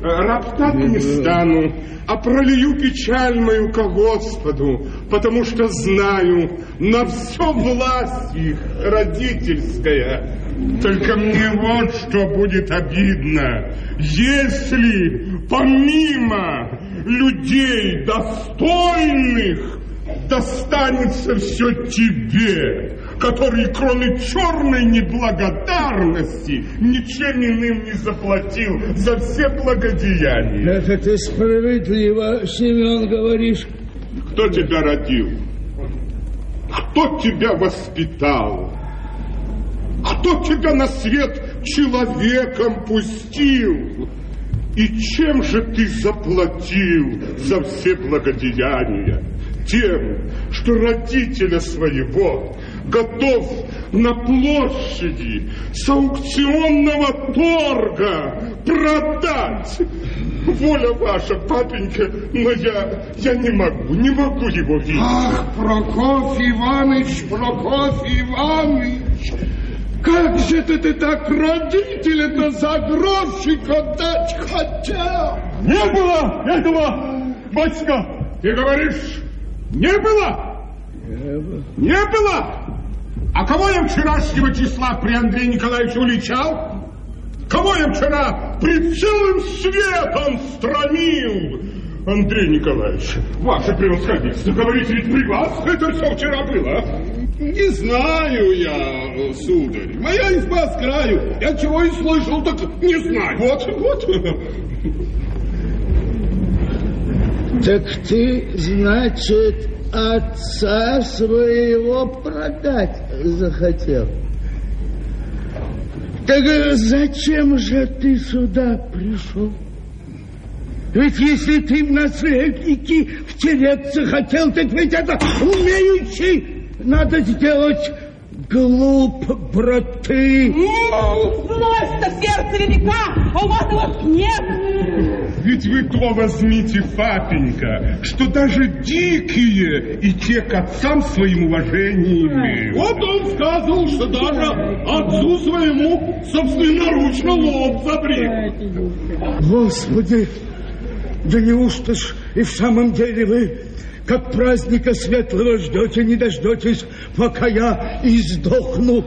S11: роптать не стану, а пролью печаль мою ко Господу, потому что знаю, на все власть их родительская. Только мне вот что будет обидно, если помимо людей достойных достанется все тебе, который кроме черной неблагодарности ничем иным не заплатил за все благодеяния.
S18: Это ты справедливо, Семен, говоришь.
S11: Кто тебя родил? Кто тебя воспитал? Кто тебя на свет человеком пустил? И чем же ты заплатил за все благодеяния? Тем, что родителя своего готов на площади с аукционного торга продать. Воля ваша, папенька, но я, я не могу, не могу его видеть.
S12: Ах, Прокофий Иванович, Прокофий Иванович, как же ты, ты так родителя-то за грошик отдать хотел?
S11: Не было этого, батька. Ты говоришь, не было? Не было. А кого я вчерашнего числа при Андрея Николаевича уличал? Кого я вчера при целым светом стромил? Андрей Николаевич, ваше превосходительство, говорите, ведь при вас это все вчера было.
S10: Не знаю я, сударь. Моя изба с краю. Я чего и слышал, так не знаю.
S11: Вот, вот.
S18: Так ты, значит, отца своего продать захотел? Так зачем же ты сюда пришел? Ведь если ты в наследники втереться хотел, так ведь это умеющий надо сделать глуп, браты.
S13: Злость-то сердце велика, а у вас его нет.
S11: Ведь вы то возьмите, папенька, что даже дикие и те к отцам своим уважение имеют.
S10: Вот он сказал, что даже отцу своему собственноручно лоб забрил.
S18: Господи, да неужто ж и в самом деле вы, как праздника светлого, ждете, не дождетесь, пока я издохну?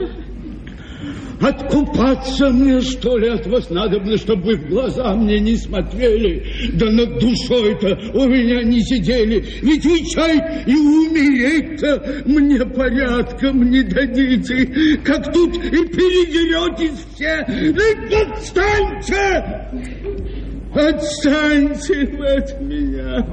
S18: Откупаться мне, что ли, от вас надо, чтобы вы в глаза мне не смотрели, да над душой-то у меня не сидели. Ведь вы, чай, и умереть-то мне порядком не дадите, как тут и передеретесь все. Да отстаньте! Отстаньте вы от меня!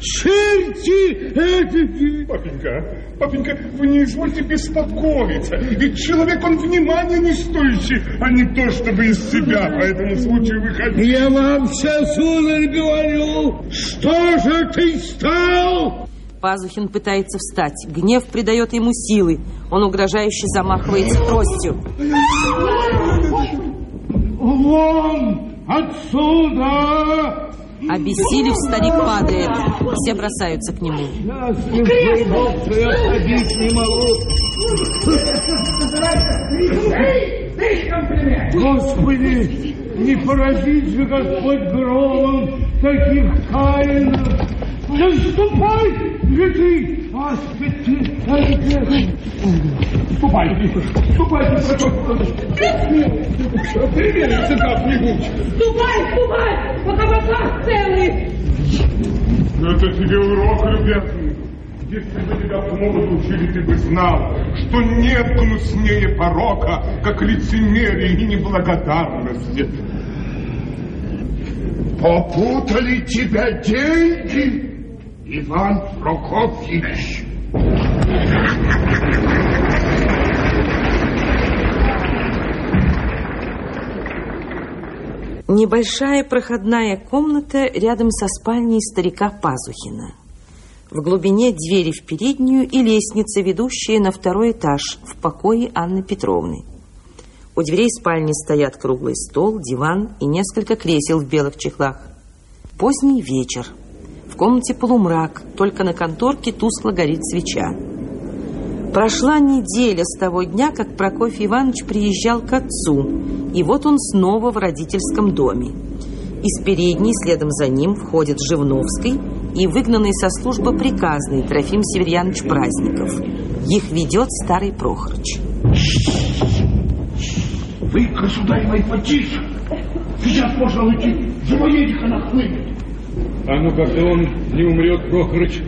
S18: Черти эти!
S11: Папенька, папенька, вы не извольте беспокоиться. Ведь человек, он внимания не стоящий, а не то, чтобы из себя по этому случаю выходить.
S18: Я вам все, сударь, говорю, что же ты стал?
S2: Пазухин пытается встать. Гнев придает ему силы. Он угрожающе замахивается тростью.
S18: Вон отсюда!
S2: Обессилев, старик падает. Все бросаются к нему.
S18: Господи, не поразить же Господь громом таких тайн. Ступай, святый, а святый,
S11: Ступайте, ступайте, примерится как-нибудь.
S13: Ступай, ступай, пока бока целый.
S11: Это тебе урок, любезный. Если бы тебя молоду учили, ты бы знал, что нет гнуснее порока, как лицемерие и неблагодарности.
S6: Попутали тебя деньги, Иван Прокофьевич.
S2: Небольшая проходная комната рядом со спальней старика Пазухина. В глубине двери в переднюю и лестница, ведущая на второй этаж в покое Анны Петровны. У дверей спальни стоят круглый стол, диван и несколько кресел в белых чехлах. Поздний вечер. В комнате полумрак, только на конторке тускло горит свеча. Прошла неделя с того дня, как Прокофий Иванович приезжал к отцу, и вот он снова в родительском доме. Из передней следом за ним входит Живновский и выгнанный со службы приказный Трофим Северьянович Праздников. Их ведет старый Прохорыч.
S6: Вы, государь мой, потише. Сейчас, пожалуйте, живоедиха нахлынет.
S7: А ну, когда он не умрет, Прохорыч,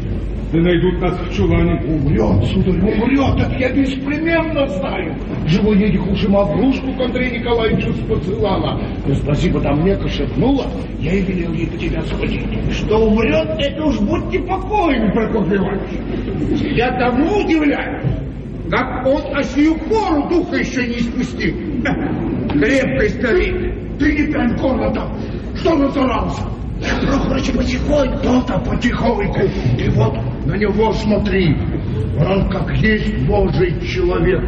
S7: да найдут нас в чулане.
S6: Умрет, сударь, умрет, это я беспременно знаю. Живоедиха уж и маврушку к Андрею Николаевичу посылала. Но спасибо, там мека шепнула, я и велел ей по тебя сходить. Что умрет, это уж будьте покойны, Прокофий Иванович. Я тому удивляюсь, как он о сию пору духа еще не испустил. Крепкий старик, ты не пять комната, что назывался? Я, Прохорыч, потихоньку. То-то потихоньку. Ты вот на него смотри. Он как есть Божий человек.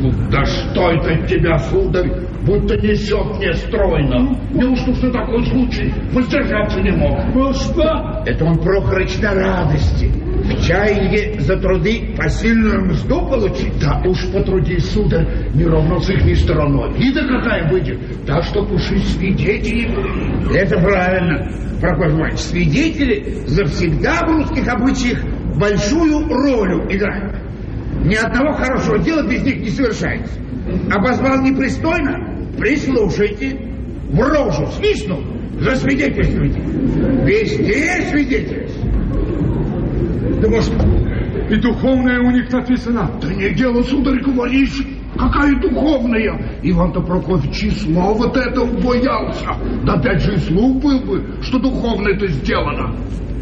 S6: Ну, да что это от тебя, сударь, будто несет мне стройно. Неужто что такой случай воздержаться не мог?
S18: Ну что?
S6: Это он, Прохорыч, на радости. В чаянии за труды посильную мзду получить? Да уж потрудись, сударь, не ровно с их стороной. Вида какая выйдет, так что уж и свидетели были. Это правильно, Прокофьев Иванович. Свидетели завсегда в русских обычаях большую роль играют. Ни одного хорошего дела без них не совершается. Обозвал непристойно? Прислушайте. В рожу свистнул? Засвидетельствуйте. Везде свидетельствуйте. Да может,
S11: И духовное у них написано.
S6: да не дело, сударь, говоришь. Какая духовная? Иван-то Прокофьевич и слова-то этого боялся. Да опять же и слух был бы, что духовно это сделано.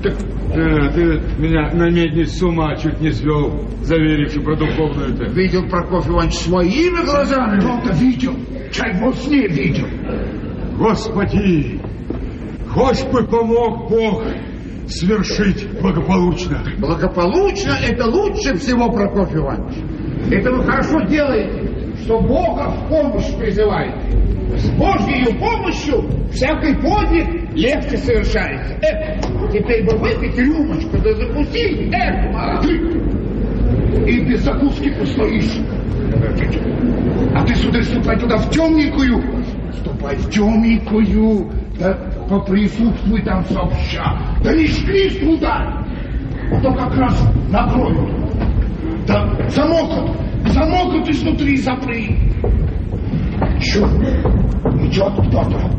S11: Так, э, ты меня на медниц с ума чуть не свел, заверивши про духовное-то.
S6: Видел Прокофьев Иванович своими глазами? Кто-то видел. Чай во сне видел.
S11: Господи,
S7: Хоть бы помог Бог свершить благополучно.
S6: Благополучно – это лучше всего, Прокофий Иванович. Это вы хорошо делаете, что Бога в помощь призываете. С Божьей помощью всякий подвиг легче совершается. Эх, теперь бы выпить рюмочку, да закусить. Эх, ты и без закуски постоишь. А ты, сударь, ступай туда в темненькую. Ступай в темненькую, да поприсутствуй там сообща. Да не шли туда, а то как раз накроют. Да замок, замок изнутри запри. Чё, идет кто-то.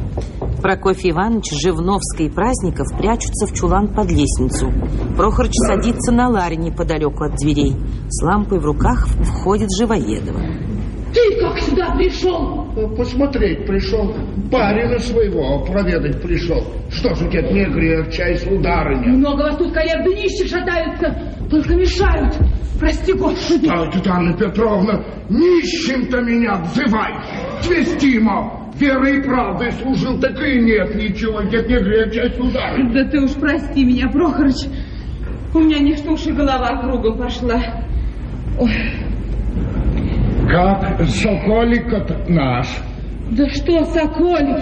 S2: Прокофий Иванович, Живновский и Праздников прячутся в чулан под лестницу. Прохорыч садится на ларе неподалеку от дверей. С лампой в руках входит Живоедова.
S21: Ты как сюда пришел?
S6: Посмотреть пришел. Барина своего проведать пришел. Что же, дед, не грех, чай сударыня.
S21: Много вас тут коллег да нищих шатаются, только мешают. Прости, Господи.
S6: Да, тут, Анна Петровна, нищим-то меня обзывай. Твестимо. Верой и правдой служил, так и нет ничего. Дед, не грех, чай сударыня.
S4: Да ты уж прости меня, Прохорыч. У меня не что уж и голова кругом пошла. Ой.
S6: Как соколик наш.
S4: Да что, соколик?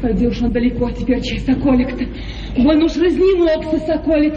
S4: Пойди уж он далеко теперь, чей соколик-то. Вон уж разнемогся соколик.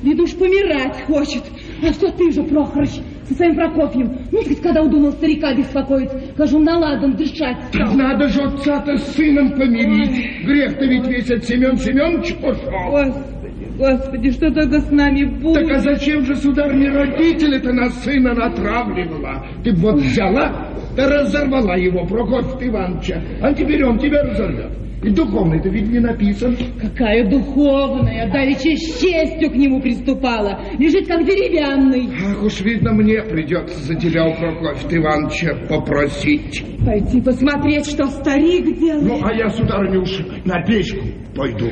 S4: Видно уж помирать хочет. А что ты же, Прохорыч, со своим Прокофьем? Ну, хоть когда удумал старика беспокоить, кажу, наладом дышать.
S6: Так надо же отца-то с сыном помирить. Грех-то ведь весь от Семен Семенович пошел.
S4: Господи, господи, что только с нами будет?
S6: Так а зачем же, сударыня, родители-то на сына натравливала? Ты вот взяла, да разорвала его, Прокофья Ивановича. А теперь он тебя разорвет. И духовный-то ведь не написан.
S4: Какая духовная, давеча с честью к нему приступала. Лежит как деревянный.
S6: Ах уж, видно, мне придется за тебя у Прокофья Ивановича попросить.
S4: Пойти посмотреть, что старик делает.
S6: Ну, а я, сударыня, уж на печку пойду.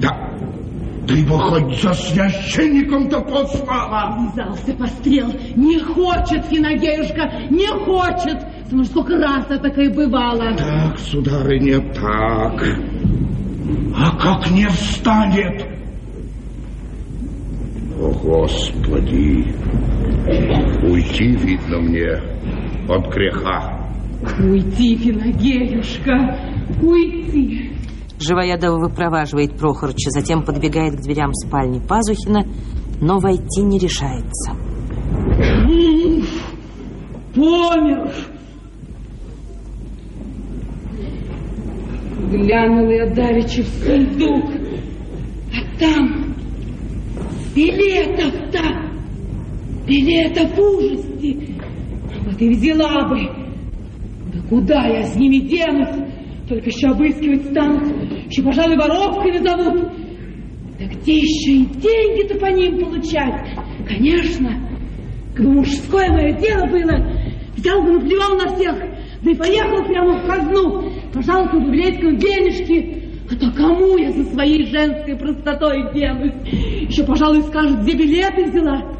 S6: Да, ты бы хоть за священником-то послала.
S4: Вязался пострел. Не хочет, Финогеюшка, не хочет. Потому что сколько раз это такое бывало.
S6: Так, сударыня, так. А как не встанет? О, Господи! Уйти, видно мне, от греха.
S4: Уйти, Финогеюшка, уйти.
S2: Живоядова выпроваживает Прохорыча, затем подбегает к дверям спальни Пазухина, но войти не решается.
S4: Помер. Глянула я давеча в сундук, а там билетов-то, билетов ужасти. Вот и взяла бы. Да куда я с ними денусь? Только еще обыскивать станут, еще, пожалуй, воровкой назовут. Да где еще и деньги-то по ним получать? Конечно, как бы мужское мое дело было, взял бы, наплевал на всех, да и поехал прямо в казну, пожалуйста, в библейском денежке. А то кому я за своей женской простотой денусь? Еще, пожалуй, скажет, где билеты взяла.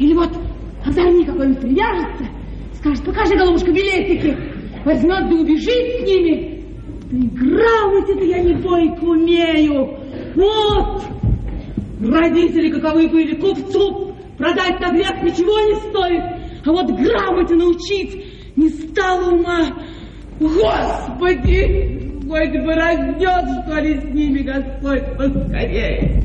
S4: Или вот озорник какой-нибудь привяжется, скажет, покажи, голубушка, билетики. Возьмет да убежит с ними. Да и грамоте-то я не бойко умею. Вот! Родители каковы были, купцу продать на грех ничего не стоит, а вот грамоте научить не стало ума. Господи, хоть бы разнес, что ли, с ними Господь поскорее.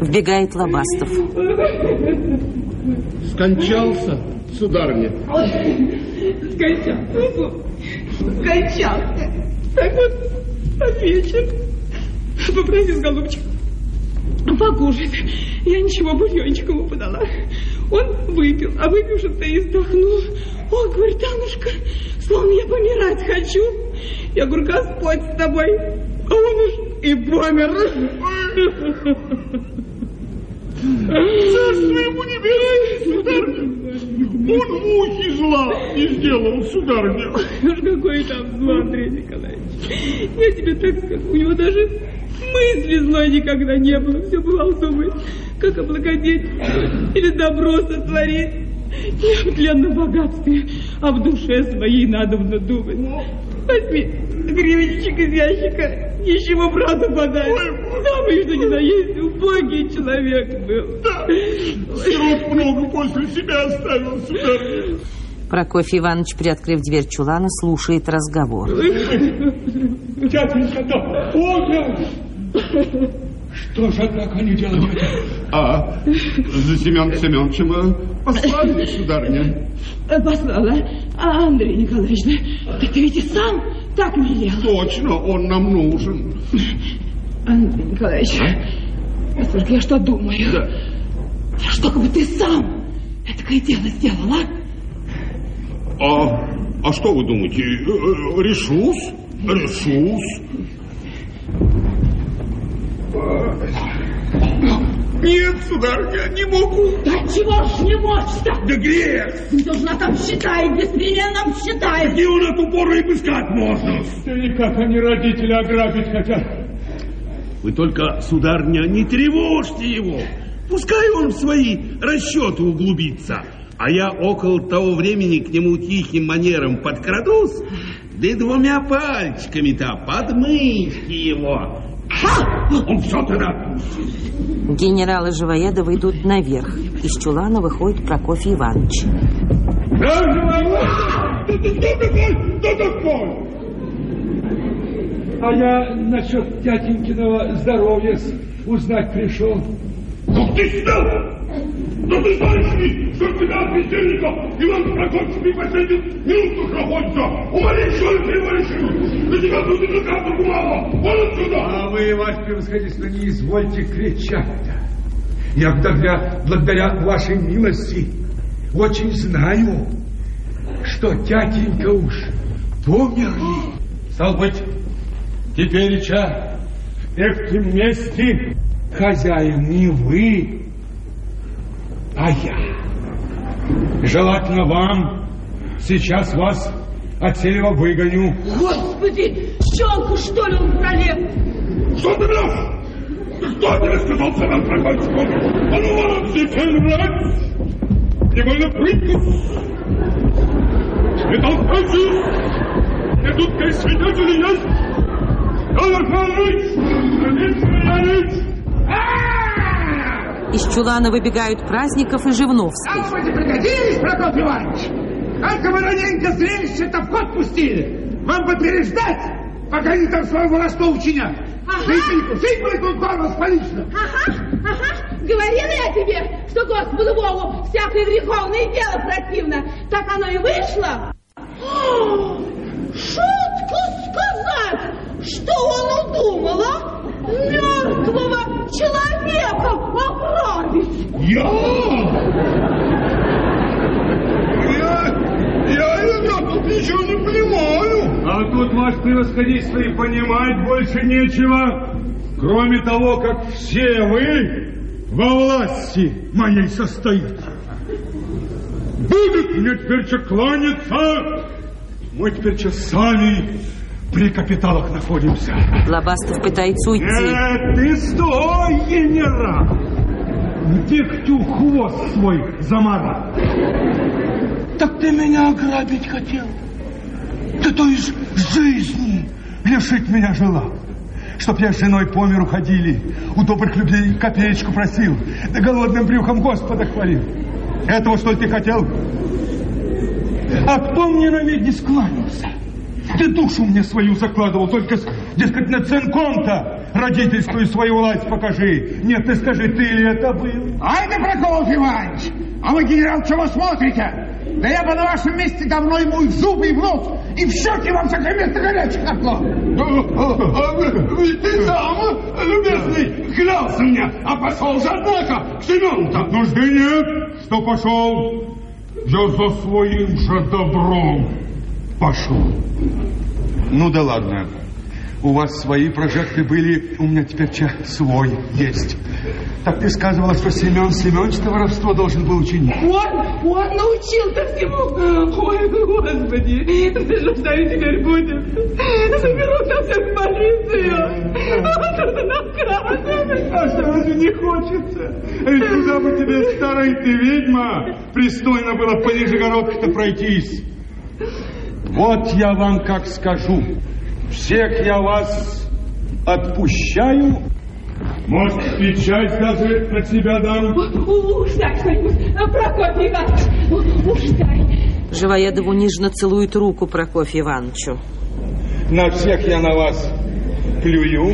S2: Вбегает Лобастов. [laughs]
S10: Скончался, сударыня.
S4: Скончался, скончался. Так вот, под вечер попросил голубчик покушать. Я ничего, бульончик ему подала. Он выпил, а выпивши-то и вздохнул. О, говорит, Анушка, словно я помирать хочу. Я говорю, Господь с тобой. А он уж и помер.
S7: Царство ему небесное, сударыня. Он мухи зла не сделал, сударыня.
S4: Какой там зло, Андрей Николаевич. Я тебе так скажу, у него даже мысли злой никогда не было. Все бывало думает, как облагодеть или добро сотворить. Не в тленном богатстве, а в душе своей надо думать. Возьми гривенчик из ящика, нищему брату подай. Самый, что ни на есть, убогий человек был.
S6: Да, сирот много после себя оставил, сударыня.
S2: Прокофий Иванович, приоткрыв дверь чулана, слушает разговор.
S7: Дяденька-то помнил. Что же, однако, они делают?
S22: А, за Семен Семеновичем послали, сударыня.
S4: Послала. А, Андрей Николаевич, так ты ведь и сам так велел.
S22: Точно, он нам нужен.
S4: Андрей Николаевич, а? только я что думаю?
S22: Да.
S4: Что бы ты сам это дело сделал, а?
S22: А, а что вы думаете? Э, решусь, решусь. Нет, сударыня, не могу.
S4: Да чего ж не можешь-то?
S22: Да грех.
S4: Кто ж нас там считает, беспременно считает.
S22: Где он эту пору и искать можно?
S7: Да никак они родителя ограбить хотят.
S10: Вы только, сударня, не тревожьте его. Пускай он в свои расчеты углубится. А я около того времени к нему тихим манером подкрадусь, да и двумя пальчиками-то подмышки его.
S2: Генералы Живоедова идут наверх. Из чулана выходит Прокофий Иванович.
S7: А я насчет тятенькиного здоровья узнать пришел.
S6: Ну ты смел! Ну ты знаешь ли, что тебя от бездельника Иван Прокофьевич не последнюю минуту находится? Умоли, что ли, ты его решил? На тебя тут и капельку мало! Вон отсюда!
S23: А вы, ваше превосходительство, не извольте кричать-то. Я благодаря, благодаря вашей милости очень знаю, что тятенька уж померли. Стал быть, теперь в этом месте хозяин не вы, а я. Желательно вам сейчас вас отсюда выгоню.
S4: Господи, щелку, что ли, он пролез?
S6: Что ты врешь? Кто тебе сказал, Семен Прокофьевич? А ну, вон,
S7: теперь врать! Невольно прыгнуть! Не толкайтесь! Не тут кай свидетели есть! Федор Павлович! Дмитрий Ильич!
S2: Из чулана выбегают Праздников и Живновский.
S12: А вы пригодились, Прокофий Иванович? Только вы раненько зрелище-то в ход пустили. Вам бы переждать, пока они там свое воровство учинят. Ага. Будет тут горло спалично.
S24: Ага, ага. Говорила я тебе, что Господу Богу всякое греховное дело противно. Так оно и вышло. Шутку сказать, что он удумал, а? Мертвого человека ограбить.
S6: Я? Я, я, я тут ничего не понимаю.
S7: А тут, ваше превосходительство, и понимать больше нечего, кроме того, как все вы во власти моей состоите. Будут мне теперь кланяться, мы теперь сами при капиталах находимся.
S2: Лобастов пытается уйти.
S7: Нет, ты стой, генерал! Где ктю хвост свой замара? Так ты меня ограбить хотел? Ты то есть жизни лишить меня желал? Чтоб я с женой по миру ходили, у добрых людей копеечку просил, да голодным брюхом Господа хвалил. Этого что ты хотел? А кто мне на медне склонился? Ты душу мне свою закладывал, только, дескать, на ценком-то родительскую свою власть покажи. Нет, ты скажи, ты ли это был?
S12: Ай ты, Прокофьев Иванович! А вы, генерал, чего смотрите? Да я бы на вашем месте давно ему и в зубы, и в нос, и в щеки вам всякое место горячих.
S6: Ведь ты сам, любезный, клялся мне, а пошел же, однако, к Семену-то.
S7: Нужды нет, что пошел. Я за своим же добром пошел.
S22: Ну да ладно. У вас свои прожекты были, у меня теперь свой есть. Так ты сказывала, что Семен Семенович воровство должен был учинить.
S4: Он, он научил-то всему. Ой, господи, ты же что теперь будет? Заберут нас всех в полицию.
S7: А что, разве не хочется? Ведь куда бы тебе, старая ты ведьма, пристойно было по Нижегородке-то пройтись.
S25: Вот я вам как скажу. Всех я вас отпущаю.
S7: Может, и часть даже на тебя дам.
S4: Уж дай что-нибудь, Прокопий Иванович, уж дай.
S2: Живоедову нежно целует руку Прокофью Ивановичу.
S25: На всех я на вас плюю.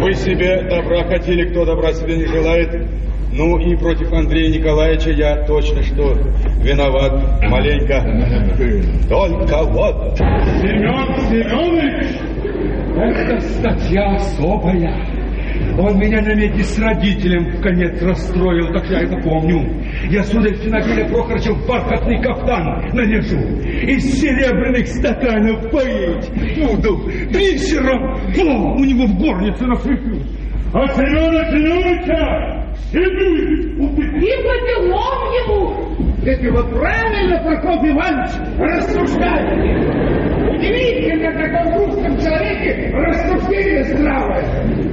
S25: Вы себе добра хотели, кто добра себе не желает. Ну и против Андрея Николаевича я точно что виноват маленько. Только вот.
S7: Семен Семенович, это статья особая. Он меня на медне с родителем в конец расстроил, как я это помню. Я, сударь, в Финогеля Прохорча в бархатный кафтан нанесу. Из серебряных стаканов поить буду. Вечером О, у него в горнице насыплю. А Семена Семеновича седую упеку.
S4: И попилом ему.
S12: Это вы правильно, Прокоп Иванович, рассуждаете. Удивительно, как в русском человеке рассуждение здравое.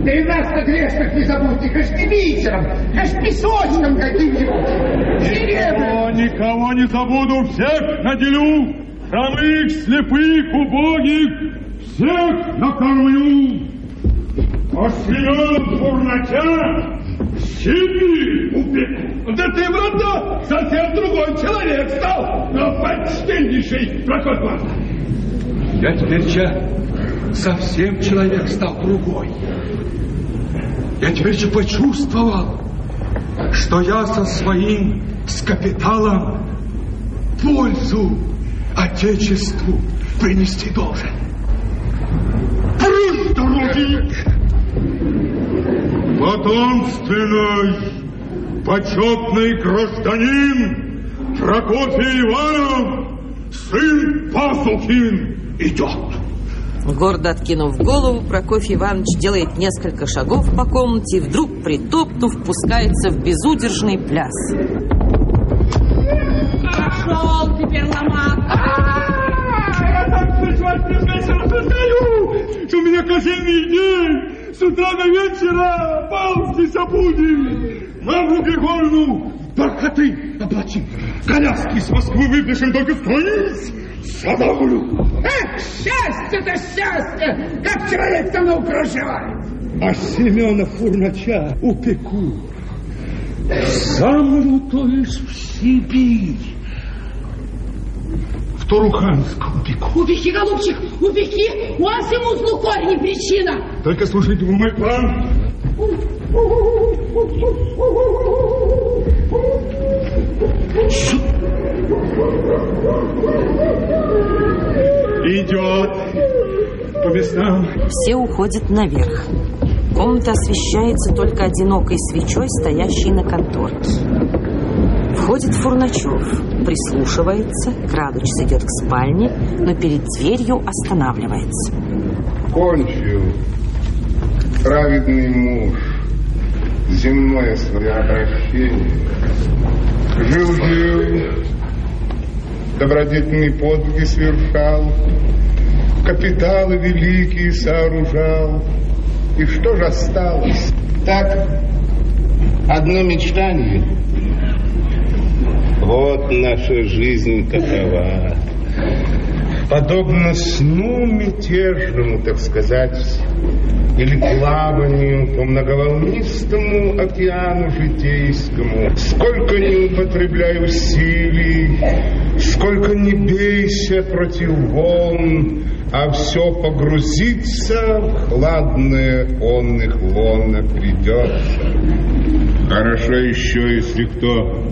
S12: Да и нас-то грешных не забудьте, хоть не вечером, хоть песочком каким-нибудь. Серебряным.
S7: Никого, никого не забуду, всех наделю, хромых, слепых, убогих, всех накормлю. А Фурнача себе упеку. Да ты, брата, совсем другой человек стал, но почтеннейший Прокоп Иванович. Я теперь че, совсем человек стал другой. Я теперь че почувствовал, что я со своим, с капиталом пользу Отечеству принести должен. Прыгь, дороги! Потомственный, почетный гражданин Прокофий Иванов, сын Пасухин, идет.
S2: Гордо откинув голову, Прокофий Иванович делает несколько шагов по комнате и вдруг, притопнув, пускается в безудержный пляс.
S4: Пошел теперь ломак.
S7: Я так с вечера состою, что у меня казенный день. С утра до вечера ползти будем. Маму Григорьевну бархаты облачим. Коляски с Москвы выпишем, только стоись. Задавлю.
S12: Эх, счастье-то счастье, как человек со мной проживает.
S7: А Семена Фурнача упеку. Самую, то есть в Сибирь. Туруханск упеку.
S26: Упеки, голубчик, упеки, у вас ему злу корень не причина.
S7: Только слушайте мой план. Идет по местам.
S2: Все уходят наверх. Комната освещается только одинокой свечой, стоящей на конторке. Входит Фурначев, прислушивается, крадучись идет к спальне, но перед дверью останавливается.
S11: Кончил праведный муж земное свое обращение. Жил-жил, добродетельные подвиги совершал, капиталы великие сооружал. И что же осталось?
S27: Так, одно мечтание. Вот наша жизнь какова.
S11: Подобно сну мятежному, так сказать, или плаванию по многоволнистому океану житейскому. Сколько не употребляй усилий, сколько не бейся против волн, а все погрузиться в хладное онных лона придется. Хорошо еще, если кто,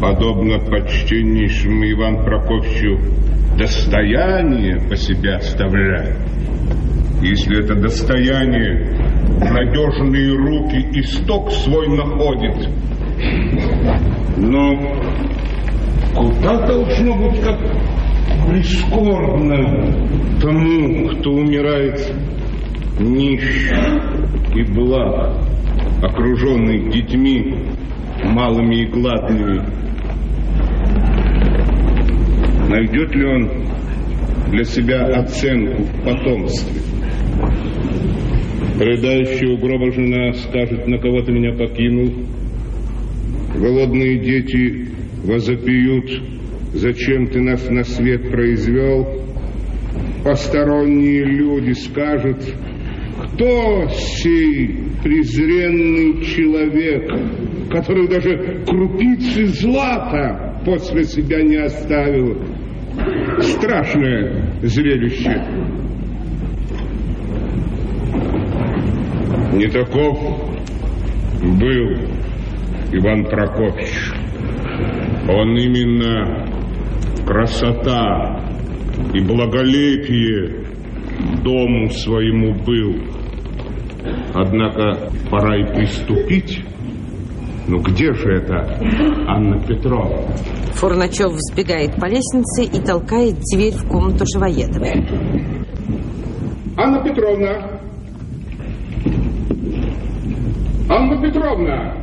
S11: подобно почтеннейшему Иван Прокофьевичу, достояние по себе оставляет. Если это достояние надежные руки исток свой находит, но куда должно быть как прискорбно тому, кто умирает нищ и благ, окруженный детьми малыми и гладными. Найдет ли он для себя оценку в потомстве? Рыдающая у гроба жена скажет, на кого ты меня покинул. Голодные дети возопьют, зачем ты нас на свет произвел. Посторонние люди скажут, кто сей презренный человек, который даже крупицы злата после себя не оставил. Страшное зрелище. Не таков был Иван Прокофьевич. Он именно красота и благолепие дому своему был. Однако пора и приступить. Ну где же это Анна Петровна?
S2: Фурначев взбегает по лестнице и толкает дверь в комнату Живоедовой.
S11: Анна Петровна! Анна Петровна!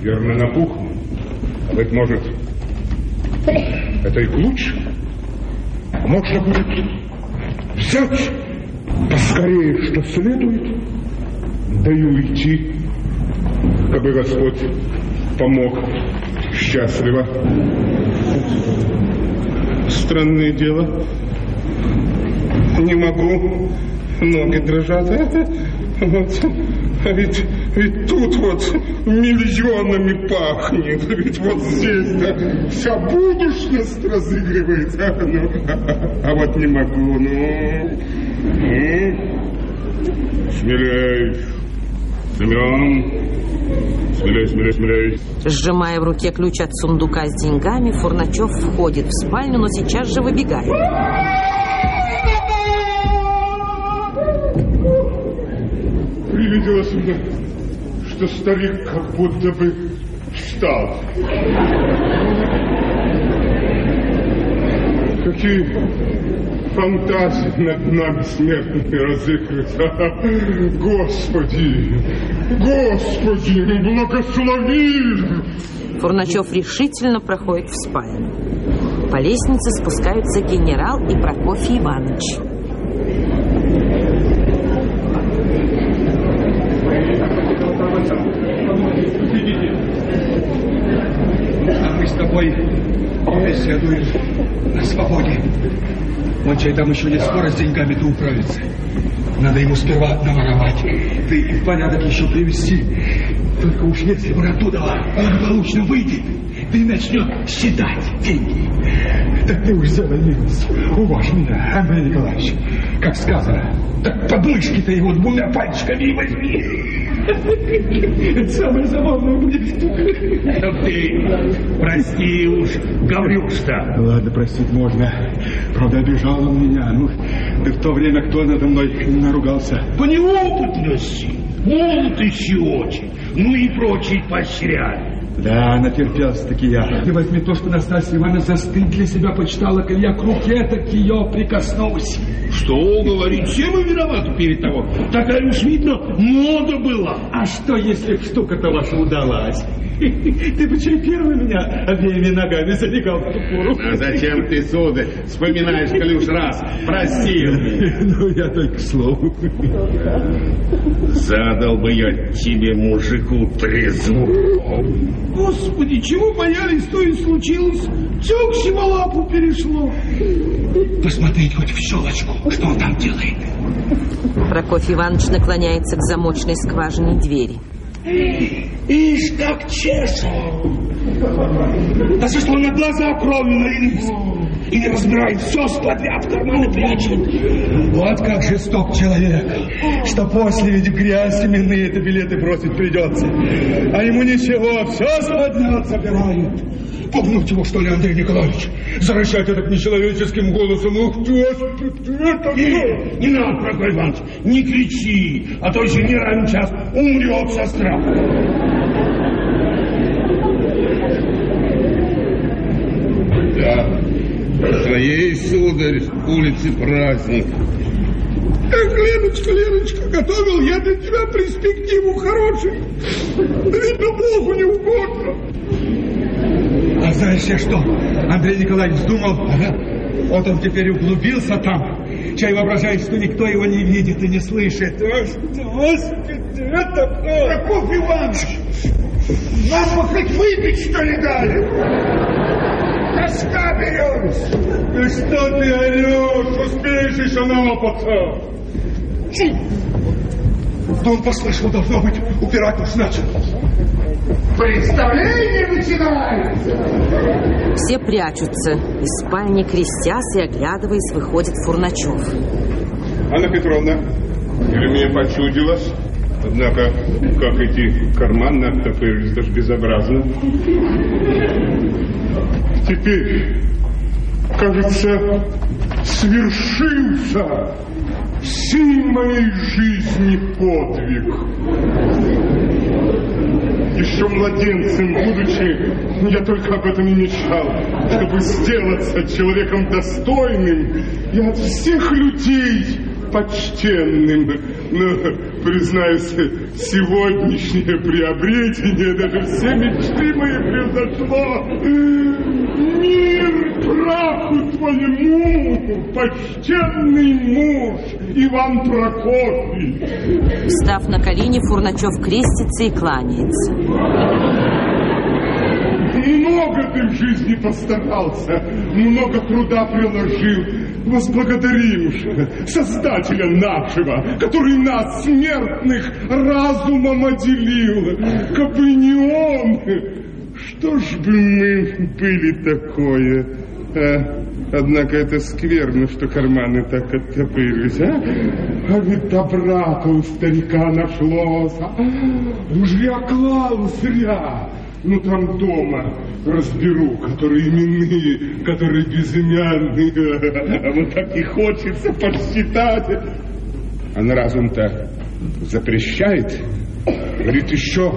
S11: Верно, напухну. Быть может, это и к лучшему. Можно будет взять поскорее, что следует, да и уйти, как бы Господь помог счастливо. Странное дело. Не могу. Ноги дрожат. Вот. А ведь, ведь тут вот миллионами пахнет. Ведь вот здесь да, вся будущность разыгрывается. А, ну, а вот не могу. Ну, ну. Смелей. Семен. Смелей, смелей, смелей.
S2: Сжимая в руке ключ от сундука с деньгами, Фурначев входит в спальню, но сейчас же выбегает.
S11: Привиделось мне, что старик как будто бы встал. Какие фантазии над нами смертными разыгрываются. [laughs] Господи, Господи, благослови!
S2: Фурначев решительно проходит в спальню. По лестнице спускаются генерал и Прокофий Иванович.
S7: А мы с тобой беседуем на свободе. Чай там еще не скоро с деньгами-то управится. Надо ему сперва наворовать, да и в порядок еще привести. Только уж если он оттуда благополучно выйдет, и начнет считать деньги. Так ты уж сделай. Уважь меня, Андрей Николаевич. Как сказано, так подмышки-то его двумя пальчиками и возьми. Это самое забавное будет штука.
S6: Ты прости уж, Гаврюш-то.
S7: Ладно, простить можно. Правда, обижал он меня. Ну, да в то время кто надо мной наругался?
S6: По неопытности. Молод еще очень. Ну и прочие поощряли.
S7: Да, натерпелся-таки я. Ты возьми то, что Настасья Ивановна за стыд для себя почитала, коль я к руке так ее прикоснулся.
S6: Что говорить, все мы виноваты перед того. Такая уж, видно, мода была.
S7: А что, если штука-то ваша удалась? Ты бы чай первый меня обеими ногами забегал в ту пору.
S10: А зачем ты, сударь, вспоминаешь, коли уж раз просил?
S7: Ну, я только к слову.
S10: Задал бы я тебе, мужику, трезву.
S6: Господи, чего боялись, то и случилось. Все к Симолапу перешло. Посмотреть хоть в щелочку, что он там делает.
S2: Прокофий Иванович наклоняется к замочной скважине двери.
S6: Ишь, как чешет. Да что, он на глаза кровью налились. И не разбирает все, складя в карманы прячет.
S7: Вот как жесток человек, что после ведь грязь именные это билеты бросить придется. А ему ничего, все складнят забирают.
S6: Погнуть его, что ли, Андрей Николаевич? Зарычать это нечеловеческим голосом. Ух ты, это не, не надо, Прокофий Иванович, не кричи, а то еще не ранен час умрет со страха.
S10: Да, твоей, сударь, улице праздник.
S6: Эх, Леночка, Леночка, готовил я для тебя перспективу хорошую. Видно, Богу не угодно.
S7: А знаешь я что? Андрей Николаевич вздумал, вот он теперь углубился там. Чай воображает, что никто его не видит и не слышит. Господи, это
S6: Прокофий Иванович, Нам бы хоть выпить, что ли, дали? Тоска берет.
S7: Да что ты орешь? Успеешь еще налопаться.
S6: Да он послышал, должно быть, упирать уж начал. Представление начинается.
S2: Все прячутся. Из спальни крестясь и оглядываясь, выходит Фурначев.
S11: Анна Петровна, или мне почудилось? Однако, как эти карманы оттопырились, даже безобразно. Теперь, кажется, свершился всей моей жизни подвиг. Еще младенцем будучи, я только об этом и мечтал, чтобы сделаться человеком достойным и от всех людей почтенным. Но, признаюсь, сегодняшнее приобретение даже все мечты мои превзошло. Мир праху твоему, почтенный муж Иван Прокофий.
S2: Встав на колени, Фурначев крестится и кланяется.
S11: Много ты в жизни постарался, много труда приложил. Возблагодарим Создателя нашего, который нас, смертных, разумом отделил. Кабы не он, что ж бы мы были такое? А, однако это скверно, что карманы так оттопырились, а? А ведь добра-то у старика нашлось. А? Я клал зря. Ну, там дома разберу, которые именные, которые безымянные. А вот так и хочется посчитать. А на разум-то запрещает. Говорит, еще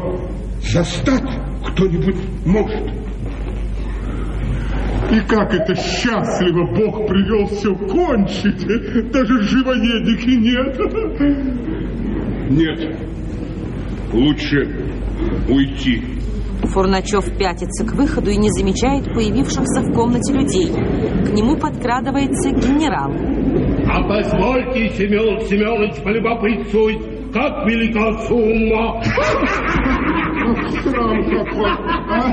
S11: застать кто-нибудь может. И как это счастливо Бог привел все кончить. Даже живоедики нет. Нет. Лучше уйти.
S2: Фурначев пятится к выходу и не замечает появившихся в комнате людей. К нему подкрадывается генерал.
S28: А позвольте, Семен Семенович, полюбопытствовать, как велика сумма?
S11: Какой, а?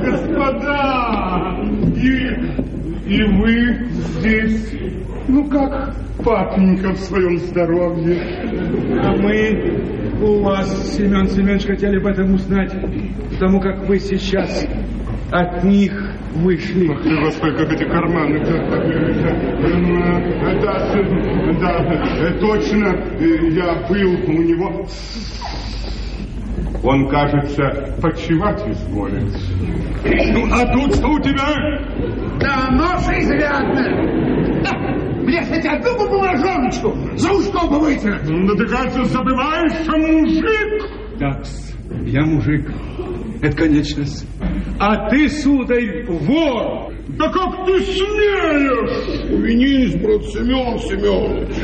S11: Господа, и, и вы здесь, ну как папенька в своем здоровье?
S7: А мы у вас, Семен Семенович, хотели бы этом узнать, потому как вы сейчас от них вышли.
S11: Ах ты, Господи, как эти карманы. Да, да, да, точно, я был у него. Он, кажется, почевать изволит.
S7: Ну, а тут что у тебя?
S28: Да, нож изрядно. Да, мне хоть одну бы бумажоночку за ушком бы вытянуть.
S11: Ну, ты, кажется, забываешь, что мужик.
S7: Так, я мужик. Это конечность. А ты, сударь, вор!
S11: Да как ты смеешь?
S6: Увинись, брат Семен Семенович.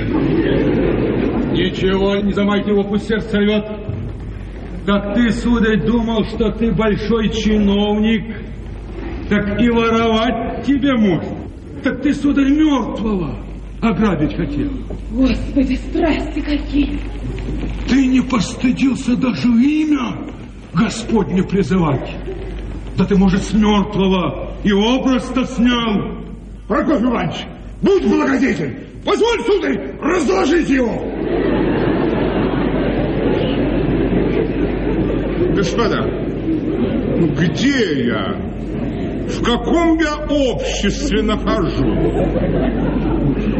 S7: Ничего, не замайте его, пусть сердце рвет. Так ты, сударь, думал, что ты большой чиновник, так и воровать тебе можно. Так ты, сударь, мертвого ограбить хотел.
S4: Господи, страсти какие!
S7: Ты не постыдился даже имя Господне призывать. Да ты, может, с мертвого и образ-то снял.
S28: Прокофий Иванович, будь благодетель, позволь, сударь, разложить его.
S11: Господа, ну где я? В каком я обществе нахожу?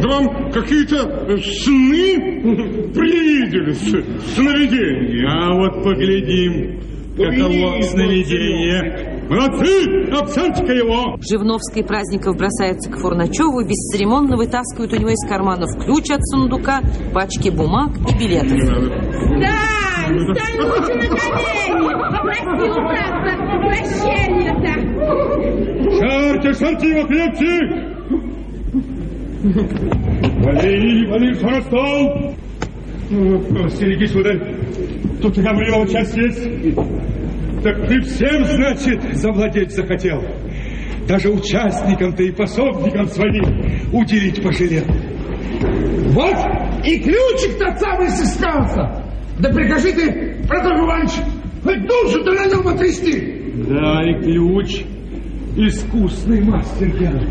S11: Да вам какие-то сны привиделись, сновидения.
S7: А вот поглядим, каково сновидение. Молодцы! Обсадьте-ка его!
S2: Живновский праздников бросается к Фурначеву и бесцеремонно вытаскивает у него из карманов ключ от сундука, пачки бумаг и билетов.
S4: Стань, стань лучше на колени! Прости, ужасно, прощения-то!
S7: Шарьте, шарьте его крепче! Вали, вали, все на стол! Ну, Стереги, сударь, тут его часть есть. Так ты всем, значит, завладеть захотел. Даже участникам-то и пособникам своим уделить пожалел.
S28: Вот и ключик тот самый сыскался. Да прикажи ты, Прокофий Иванович, хоть душу-то на нем отрясти.
S7: Да, и ключ. Искусный мастер делает.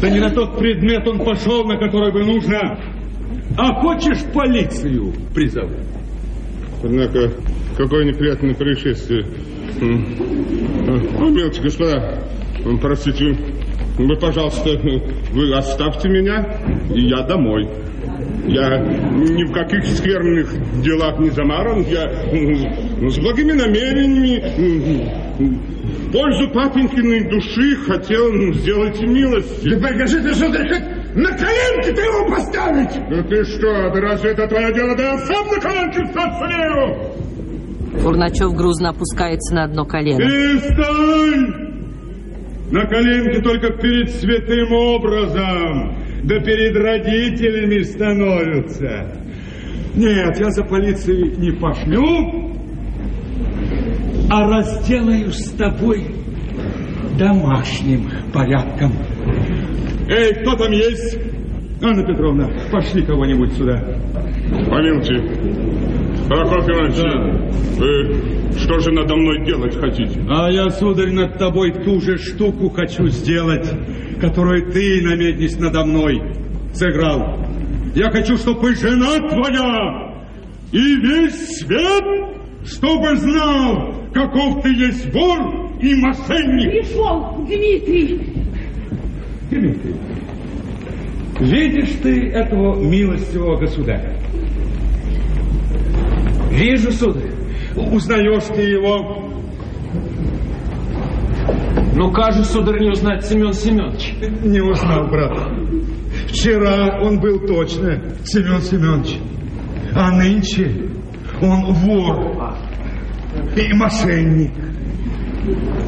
S7: Да не на тот предмет он пошел, на который бы нужно. А хочешь полицию призову?
S11: Однако, какое неприятное происшествие. Ну, мелочи, господа, простите, вы, пожалуйста, вы оставьте меня, и я домой. Я ни в каких скверных делах не замаран. Я ну, с благими намерениями, пользу папенькиной души хотел сделать милость.
S28: Да прикажи сударь, хоть на коленки ты его поставить!
S11: Да ты что, да разве это твое дело? Да я сам на коленки встать сумею!
S2: Фурначев грузно опускается на одно колено.
S7: Перестань! На коленке только перед святым образом, да перед родителями становятся. Нет, я за полицией не пошлю, а разделаюсь с тобой домашним порядком. Эй, кто там есть? Анна Петровна, пошли кого-нибудь сюда.
S11: Помилуйте, Прокофий Иванович, да. вы что же надо мной делать хотите?
S7: А я, сударь, над тобой ту же штуку хочу сделать, которую ты, намеднись надо мной, сыграл. Я хочу, чтобы жена твоя и весь свет, чтобы знал, каков ты есть вор и мошенник.
S4: Пришел Дмитрий.
S7: Дмитрий, видишь ты этого милостивого государя? Вижу, сударь. Узнаешь ты его?
S29: Ну, кажется, сударь, не узнать Семен Семенович.
S7: Не узнал, брат. Вчера он был точно Семен Семенович. А нынче он вор и мошенник.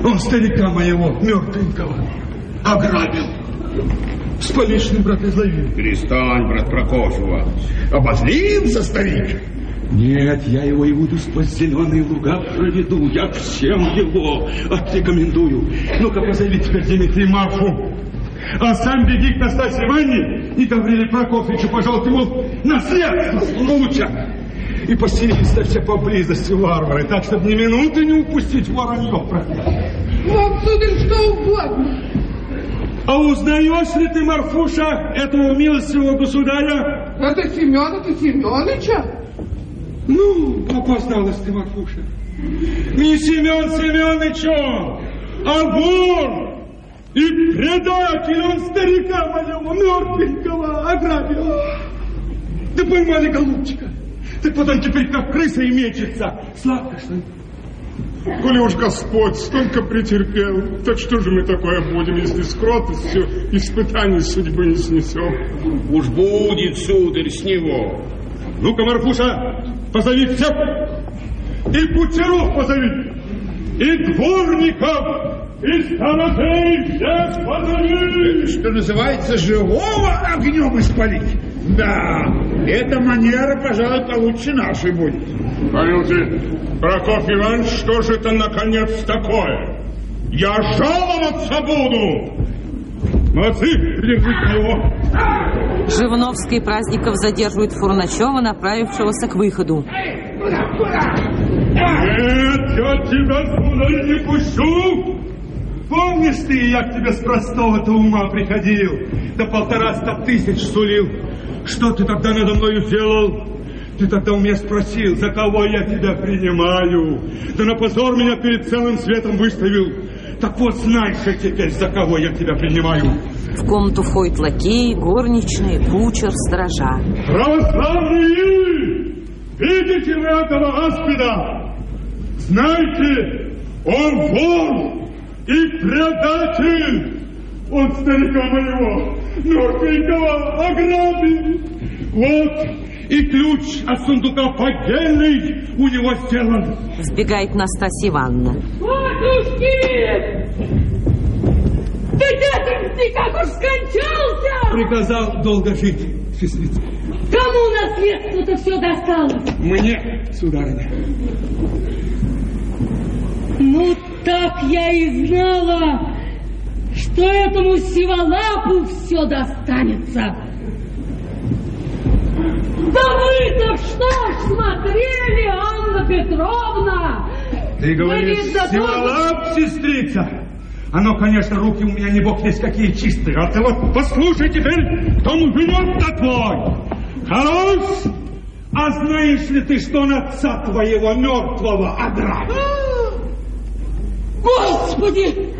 S7: Он старика моего, мертвенького, ограбил. С поличным, брат, изловил.
S11: Перестань, брат Прокофьев Иванович. Обозлился старик.
S7: Нет, я его и буду сквозь зеленые луга проведу. Я всем его отрекомендую. Ну-ка, позови теперь Дмитрий Марфу. А сам беги к Настасье Ивановне и Гавриле Прокофьевичу, пожалуйста, ему наследство лучше. И поселись все поблизости варвары, так, чтобы ни минуты не упустить воронье.
S4: Вам, сударь, что угодно.
S7: А узнаешь ли ты, Марфуша, этого милостивого государя?
S4: Это Семен, это Семеновича?
S7: Ну, опоздалась ты, Марфуша. Не Семен Семенович он, а вор и предатель он старика моего мертвенького ограбил. Да поймали голубчика. Так вот он теперь как крыса и мечется. Сладко, что ли?
S11: Коли уж Господь столько претерпел, так что же мы такое будем, если с кротостью испытаний судьбы не снесем?
S10: Уж будет, сударь, с него.
S7: Ну-ка, Марфуша, позови всех, и кучеров позови, и дворников, и сторожей всех позови.
S28: Что называется, живого огнем испалить. Да, эта манера, пожалуй, получше нашей будет.
S11: Помилуйте, Прокофий Иванович, что же это наконец такое? Я жаловаться буду!
S7: Молодцы, держите его.
S2: Живновский праздников задерживает Фурначева, направившегося к выходу.
S7: Нет, я тебя, сударь, не пущу! Помнишь ты, я к тебе с простого-то ума приходил, да полтораста тысяч сулил? Что ты тогда надо мною сделал? Ты тогда у меня спросил, за кого я тебя принимаю. Да на позор меня перед целым светом выставил. Так вот, знай же теперь, за кого я тебя принимаю.
S2: В комнату входят лакеи, горничные, кучер, сторожа.
S7: Православные! Видите вы этого аспида? Знайте, он вор и предатель. Он старика моего, мертвенького, ограбил. Вот, и ключ от сундука поддельный у него сделан.
S2: Сбегает Настасья Ивановна.
S4: Матушки! Ты, дяденька, как уж скончался!
S7: Приказал долго жить, сестрица.
S4: Кому наследство-то все досталось?
S7: Мне, сударыня.
S4: Ну, так я и знала, что этому сиволапу все достанется. Да вы-то что ж смотрели, Анна Петровна?
S7: Ты говоришь, сиволап, сестрица? Оно, конечно, руки у меня не бог весь какие чистые. А ты вот послушай теперь, кто муженек-то твой. Хорош? А знаешь ли ты, что он отца твоего мертвого ограбил?
S4: Господи!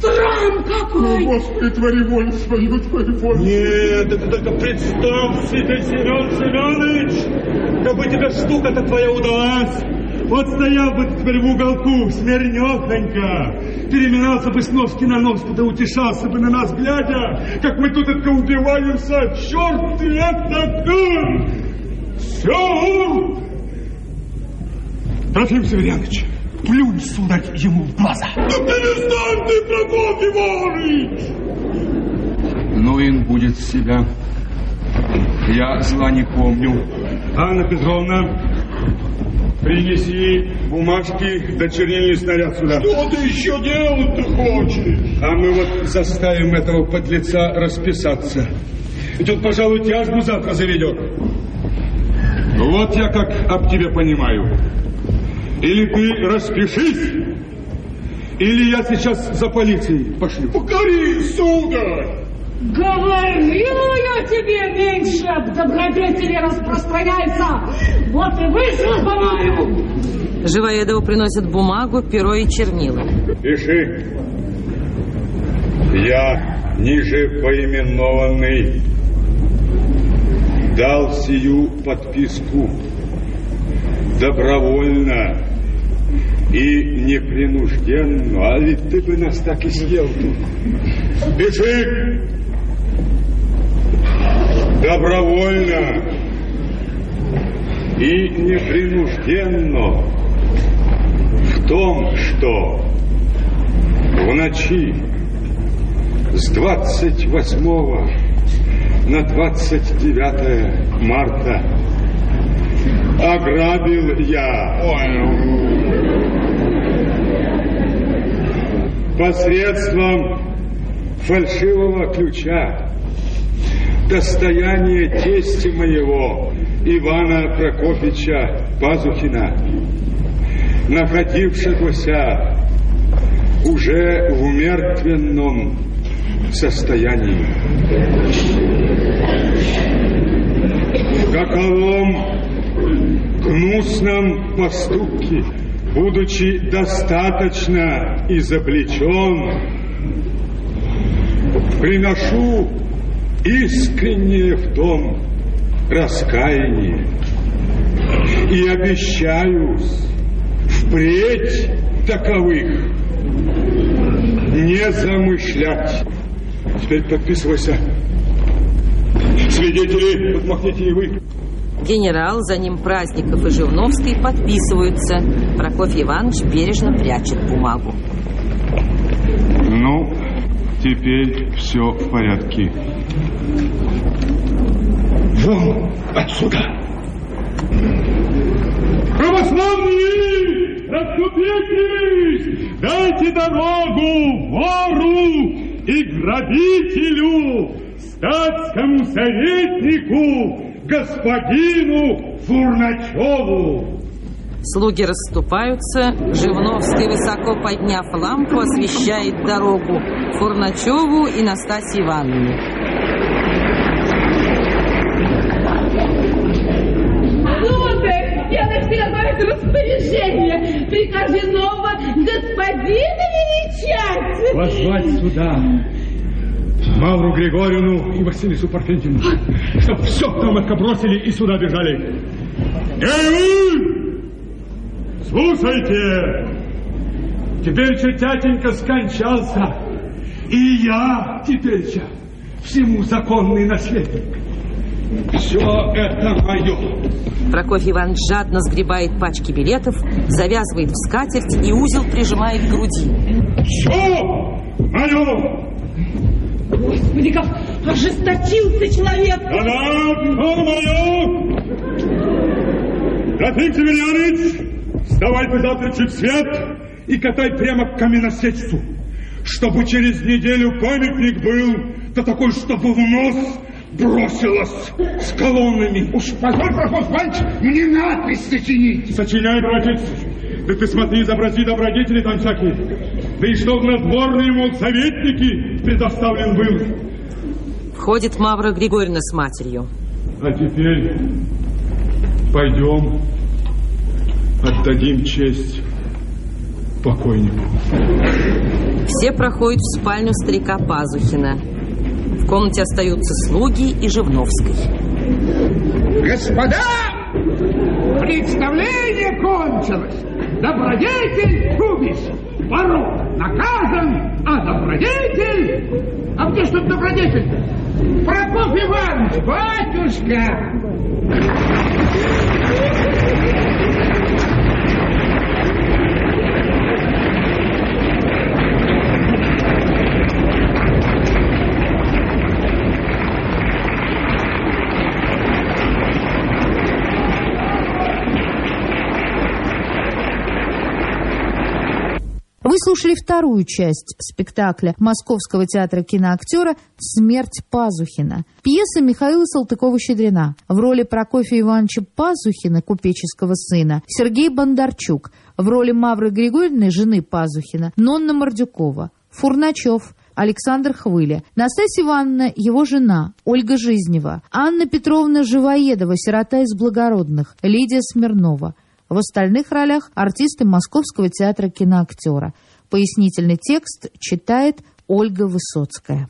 S4: Стран какой!
S11: Господи, твори волю свою, твори волю.
S7: Нет, это только представь себе, Семен Семенович, как бы тебе штука-то твоя удалась. Вот стоял бы ты теперь в уголку, смирнёхонько, переминался бы с носки на нос, да утешался бы на нас, глядя, как мы тут это убиваемся. Черт ты это ты! Все! Трофим Северянович, плюнь, сударь, ему в глаза.
S11: Да перестань ты, Прокофий Иванович!
S7: Ну, ин будет себя. Я зла не помню. Анна Петровна, принеси бумажки да чернильный снаряд сюда.
S11: Что ты еще делать-то хочешь?
S7: А мы вот заставим этого подлеца расписаться. Ведь он, пожалуй, тяжбу завтра заведет. Вот я как об тебе понимаю. Или ты распишись, или я сейчас за полицией пошлю.
S11: Покори, сударь!
S4: Говорила я тебе меньше об добродетели распространяется. Вот и вышло, по-моему.
S2: Живоедову приносят бумагу, перо и чернила.
S7: Пиши. Я, ниже поименованный, дал сию подписку добровольно и непринужденно. А ведь ты бы нас так и съел тут. Пиши. Добровольно и непринужденно в том, что в ночи с 28 на 29 марта ограбил я посредством фальшивого ключа достояние тестя моего Ивана Прокофьевича Пазухина, находившегося уже в мертвенном состоянии. В каковом гнусном поступке, будучи достаточно изобличен, приношу искреннее в том раскаяние и обещаюсь впредь таковых не замышлять. Теперь подписывайся. Свидетели, подмахните и вы.
S2: Генерал, за ним Праздников и Живновский подписываются. Прокофьев Иванович бережно прячет бумагу.
S7: Ну, теперь все в порядке. Вон отсюда! Православные, расступитесь! Дайте дорогу вору и грабителю, статскому советнику, господину Фурначеву.
S2: Слуги расступаются. Живновский, высоко подняв лампу, освещает дорогу Фурначеву и Настасье Ивановне.
S30: Распоряжение. Прикажи нового господина величать.
S7: Позвать сюда Мавру Григорьевну и Василису Парфентьевну, чтоб все там бросили и сюда бежали. Эй, вы! Слушайте! Теперь что тятенька скончался, и я теперь всему законный наследник. Все это мое.
S2: Прокофьев Иванович жадно сгребает пачки билетов, завязывает в скатерть и узел прижимает к груди.
S7: Все мое!
S4: Господи, как ожесточился человек!
S7: Да-да! Трофим Северяныч, вставай ты завтра чуть свет и катай прямо к каменосечцу, чтобы через неделю памятник был, да такой, чтобы в нос
S31: бросилась с колоннами.
S12: Уж позволь, Прокофь Иванович, мне надпись сочинить.
S7: Сочиняй, братец. Да ты смотри, изобрази добродетели там всякие. Да и чтоб надворные, мол, советники предоставлен был.
S2: Входит Мавра Григорьевна с матерью.
S7: А теперь пойдем, отдадим честь покойнику.
S2: Все проходят в спальню старика Пазухина. В комнате остаются слуги и Живновской.
S12: Господа, представление кончилось. Добродетель убийц. Воров наказан, а добродетель... А где что добродетель? Прокофь Иванович, батюшка!
S1: Вы слушали вторую часть спектакля Московского театра киноактера «Смерть Пазухина». Пьеса Михаила Салтыкова-Щедрина. В роли Прокофия Ивановича Пазухина, купеческого сына, Сергей Бондарчук. В роли Мавры Григорьевны, жены Пазухина, Нонна Мордюкова. Фурначев, Александр Хвыля, Настасья Ивановна, его жена, Ольга Жизнева, Анна Петровна Живоедова, сирота из благородных, Лидия Смирнова. В остальных ролях артисты Московского театра киноактера. Пояснительный текст читает Ольга Высоцкая.